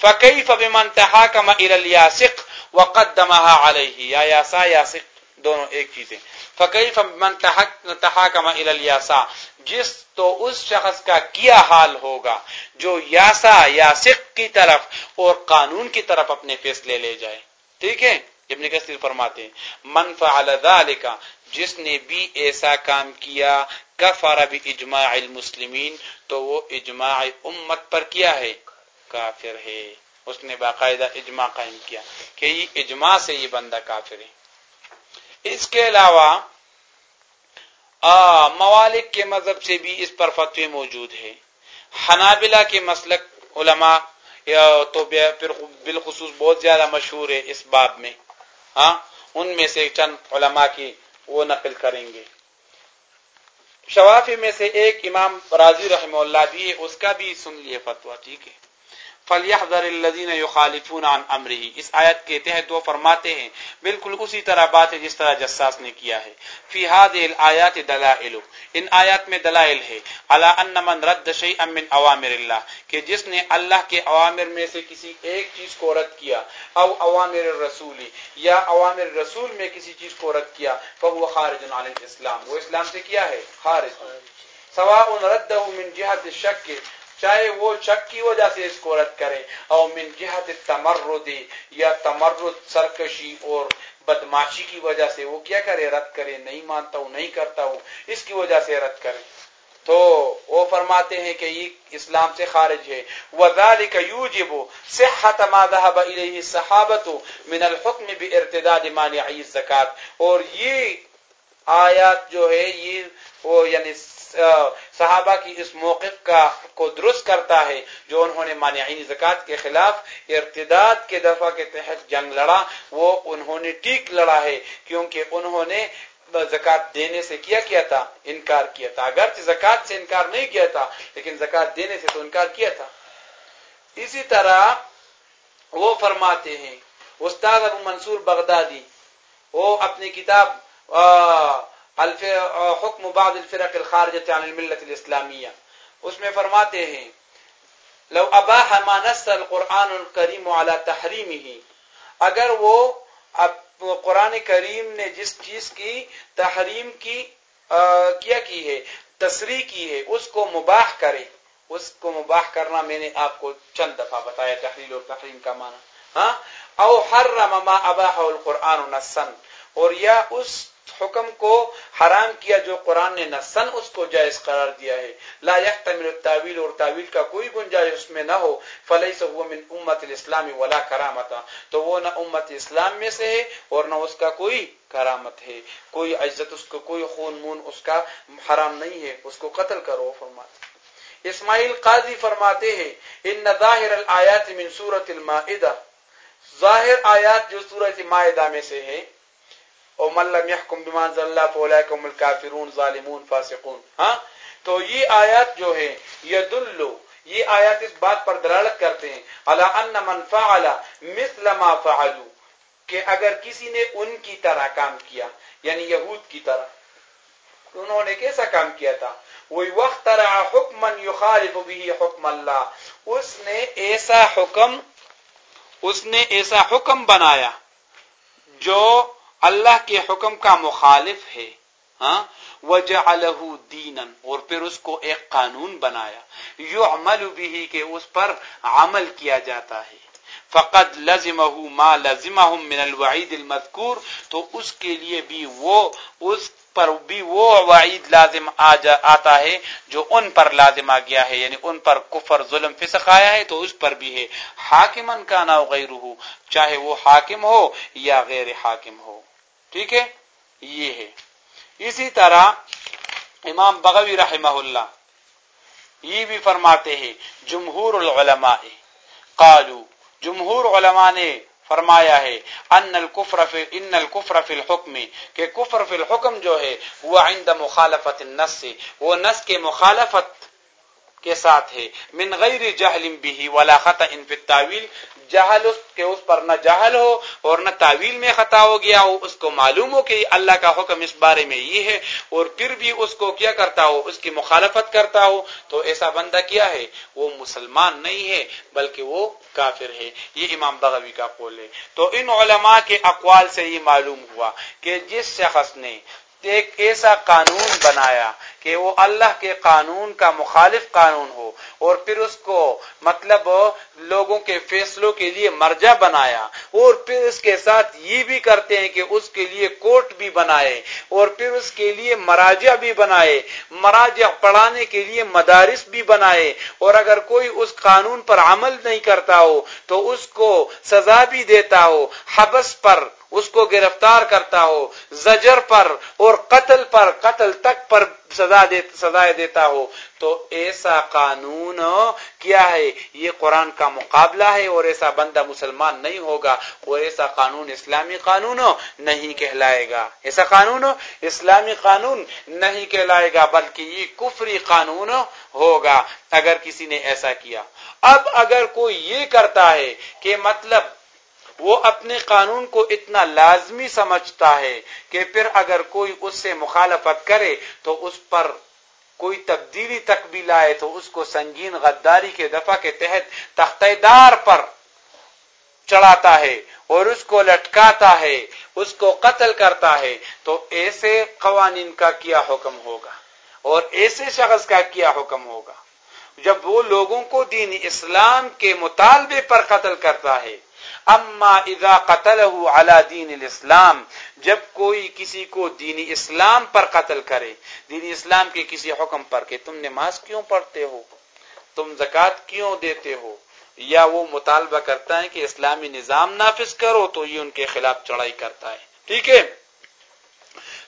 فکیف بمن تحاکم الى الیاسق وقدمها علیہ یا یاسا، یاسق۔ دونوں ایک چیز ہیں فکیف تحاکم الیاسا جس تو اس شخص کا کیا حال ہوگا جو یاسا، یاسق کی طرف اور قانون کی طرف اپنے فیصلے لے جائے۔ ٹھیک ہے؟ ابن کثیر فرماتے ہیں، من فعل ذلك جس نے بھی ایسا کام کیا، کفر باجماع المسلمین، تو وہ اجماع امت پر کیا ہے؟ کافر ہے۔ اس نے باقاعدہ اجماع قائم کیا کہ یہ اجماع سے یہ بندہ کافر ہے۔ اس کے علاوہ موالک کے مذہب سے بھی اس پر فتوی موجود ہے حنابلہ کے مسلک علماء تو بالخصوص بہت زیادہ مشہور ہے اس باب میں۔ ہاں ان میں سے چند علماء کی وہ نقل کریں گے۔ شوافی میں سے ایک امام راضی رحمہ اللہ بھی ہے، اس کا بھی سن لیے فتوا ٹھیک ہے۔ فلیحذر الذین یخالفون عن امره اس آیت کے تحت وہ فرماتے ہیں۔ بالکل اسی طرح بات ہے جس طرح جساس نے کیا ہے۔ فی هذه الآیات دلائل۔ ان آیات میں دلائل ہے علی ان من رد شیئا من اوامر اللہ کہ جس نے اللہ کے اوامر میں سے کسی ایک چیز کو رد کیا، او اوامر الرسول، یا اوامر رسول میں کسی چیز کو رد کیا، فهو خارج عن الاسلام۔ وہ اسلام سے کیا ہے؟ خارج۔ سواء رده من جهه الشک چاہے وہ شک کی وجہ سے اس کو رد کرے او من جہت تمردی یا تمرد سرکشی اور بدماشی کی وجہ سے وہ کیا کرے؟ رد کرے، نہیں مانتا ہوں، نہیں کرتا ہوں، اس کی وجہ سے رد کرے۔ تو وہ فرماتے ہیں کہ یہ اسلام سے خارج ہے۔ وذالک یوجب صحت ما ذهب الیہ الصحابۃ من الحكم بارتداد مانع الزکات۔ اور یہ آیات جو ہے، یہ وہ یعنی صحابہ کی اس موقف کا، کو درست کرتا ہے جو انہوں نے مانعین زکات کے خلاف ارتداد کے دفعہ کے تحت جنگ لڑا، وہ انہوں نے ٹھیک لڑا ہے کیونکہ انہوں نے زکات دینے سے کیا کیا تھا؟ انکار کیا تھا۔ اگرچہ زکات سے انکار نہیں کیا تھا، لیکن زکات دینے سے تو انکار کیا تھا۔ اسی طرح وہ فرماتے ہیں، استاد ابو منصور بغدادی، وہ اپنی کتاب حکم بعض الفرق الخارجة عن الملت الاسلامیہ اس میں فرماتے ہیں، لو اباح ما نص القرآن الكریم على تحریمه اگر وہ قرآن کریم نے جس چیز کی تحریم کی کیا کی ہے تصریح کی ہے، اس کو مباح کرے۔ اس کو مباح کرنا میں نے آپ کو چند دفعہ بتایا تحریل اور تحریم کا معنی۔ ہاں؟ او حرم ما اباح القرآن نصا۔ اور یا اس حکم کو حرام کیا جو قرآن نے نسن اس کو جائز قرار دیا ہے۔ لا يحتمل التاویل اور تاویل کا کوئی گنجائش اس میں نہ ہو۔ فلیس هو من امت الاسلام ولا کرامتا تو وہ نہ امت اسلام میں سے ہے اور نہ اس کا کوئی کرامت ہے۔ کوئی عزت اس کو، کوئی خون مون اس کا حرام نہیں ہے۔ اس کو قتل کرو فرماتے اسماعیل قاضی فرماتے ہیں، ان ظاہر الآیات من سورة المائدہ ظاہر آیات جو سورة مائدہ میں سے ہے او من لم يحكم بما انزل الله فاولئك هم الكافرون ظالمون فاسقون ہاں؟ تو یہ آیات جو ہے يدل یہ آیات اس بات پر دلالت کرتے ہیں على ان من فعل مثل ما فعلوا کہ اگر کسی نے ان کی طرح کام کیا یعنی یہود کی طرح، انہوں نے کیسا کام کیا تھا؟ وہی وقت طرح حکما یخالف به حکم اللہ، اس نے ایسا حکم، اس نے ایسا حکم بنایا جو اللہ کے حکم کا مخالف ہے ہاں؟ وجعله دینا، اور پھر اس کو ایک قانون بنایا۔ یعمل به کہ اس پر عمل کیا جاتا ہے۔ فقد لزمه ما لزمهم من الوعید المذکور، تو اس کے لیے بھی وہ، اس پر بھی وہ وعید لازم آتا ہے جو ان پر لازم آ گیا ہے یعنی ان پر کفر، ظلم، فسق آیا ہے، تو اس پر بھی ہے۔ حاکمن کا نا غیرہ چاہے وہ حاکم ہو یا غیر حاکم ہو۔ ٹھیک ہے؟ یہ ہے۔ اسی طرح امام بغوی رحمہ اللہ یہ بھی فرماتے ہیں، جمہور العلماء، قالو، جمہور علماء نے فرمایا ہے، ان الكفر فی، ان الكفر فی الحکم، کہ کفر فی الحکم جو ہے، وہ عند مخالفت النص، وہ نص کے مخالفت کے ساتھ ہے۔ من غیر جہل به، ولا خطا فی التاویل جہل اس کے اس پر نہ جہل ہو اور نہ تعویل میں خطا ہو گیا ہو۔ اس کو معلوم ہو کہ اللہ کا حکم اس بارے میں یہ ہے اور پھر بھی اس کو کیا کرتا ہو؟ اس کی مخالفت کرتا ہو۔ تو ایسا بندہ کیا ہے؟ وہ مسلمان نہیں ہے، بلکہ وہ کافر ہے۔ یہ امام بغوی کا قول ہے۔ تو ان علماء کے اقوال سے یہ معلوم ہوا کہ جس شخص نے ایک ایسا قانون بنایا کہ وہ اللہ کے قانون کا مخالف قانون ہو اور پھر اس کو مطلب لوگوں کے فیصلوں کے لیے مرجع بنایا اور پھر اس کے ساتھ یہ بھی کرتے ہیں کہ اس کے لیے کوٹ بھی بنائے اور پھر اس کے لیے مراجع بھی بنائے، مراجع پڑھانے کے لیے مدارس بھی بنائے اور اگر کوئی اس قانون پر عمل نہیں کرتا ہو تو اس کو سزا بھی دیتا ہو، حبس پر اس کو گرفتار کرتا ہو، زجر پر اور قتل پر، قتل تک پر سزا سزائے دیتا ہو۔ تو ایسا قانون کیا ہے؟ یہ قرآن کا مقابلہ ہے اور ایسا بندہ مسلمان نہیں ہوگا اور ایسا قانون اسلامی قانون نہیں کہلائے گا۔ ایسا قانون اسلامی قانون نہیں کہلائے گا، بلکہ یہ کفری قانون ہوگا۔ اگر کسی نے ایسا کیا، اب اگر کوئی یہ کرتا ہے کہ مطلب وہ اپنے قانون کو اتنا لازمی سمجھتا ہے کہ پھر اگر کوئی اس سے مخالفت کرے تو اس پر کوئی تبدیلی تک بھی لائے تو اس کو سنگین غداری کے دفعہ کے تحت تختہ دار پر چڑھاتا ہے اور اس کو لٹکاتا ہے، اس کو قتل کرتا ہے، تو ایسے قوانین کا کیا حکم ہوگا؟ اور ایسے شخص کا کیا حکم ہوگا؟ جب وہ لوگوں کو دین اسلام کے مطالبے پر قتل کرتا ہے اما اذا قتله على دین الاسلام، جب کوئی کسی کو دین اسلام پر قتل کرے، دین اسلام کے کسی حکم پر کہ تم نماز کیوں پڑھتے ہو؟ تم زکات کیوں دیتے ہو؟ یا وہ مطالبہ کرتا ہے کہ اسلامی نظام نافذ کرو تو یہ ان کے خلاف چڑھائی کرتا ہے۔ ٹھیک ہے؟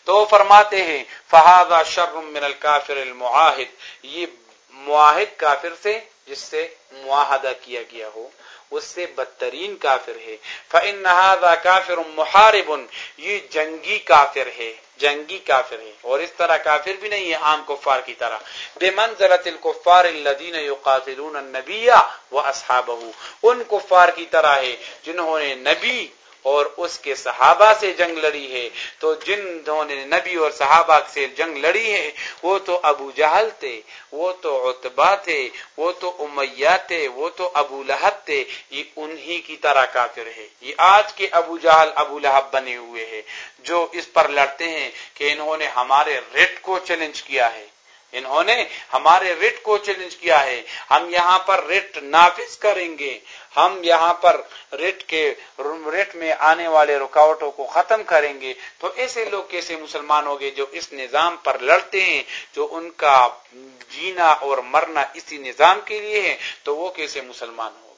تو فرماتے ہیں فہذا شر من الكافر المعاہد یہ معاہد کافر سے، جس سے معاہدہ کیا گیا ہو۔ اس سے بدترین کافر ہے۔ فن نہ کافر محارب، یہ جنگی کافر ہے، جنگی کافر ہے۔ اور اس طرح کافر بھی نہیں ہے، عام کفار کی طرح۔ بے منزلت الکفار الذین یقاتلون النبی و اصحابہ ان کفار کی طرح ہے جنہوں نے نبی اور اس کے صحابہ سے جنگ لڑی ہے۔ تو جن نے نبی اور صحابہ سے جنگ لڑی ہے، وہ تو ابو جہل تھے، وہ تو اتبا تھے، وہ تو امیہ تھے، وہ تو ابو لہب تھے۔ یہ انہی کی طرح کافر ہے یہ آج کے ابو جہل، ابو لہب بنے ہوئے ہیں، جو اس پر لڑتے ہیں کہ انہوں نے ہمارے ریٹ کو چیلنج کیا ہے۔ انہوں نے ہمارے ریٹ کو چیلنج کیا ہے۔ ہم یہاں پر ریٹ نافذ کریں گے۔ ہم یہاں پر ریٹ کے ریٹ میں آنے والے رکاوٹوں کو ختم کریں گے۔ تو ایسے لوگ کیسے مسلمان ہو گے جو اس نظام پر لڑتے ہیں، جو ان کا جینا اور مرنا اسی نظام کے لیے ہے تو وہ کیسے مسلمان ہو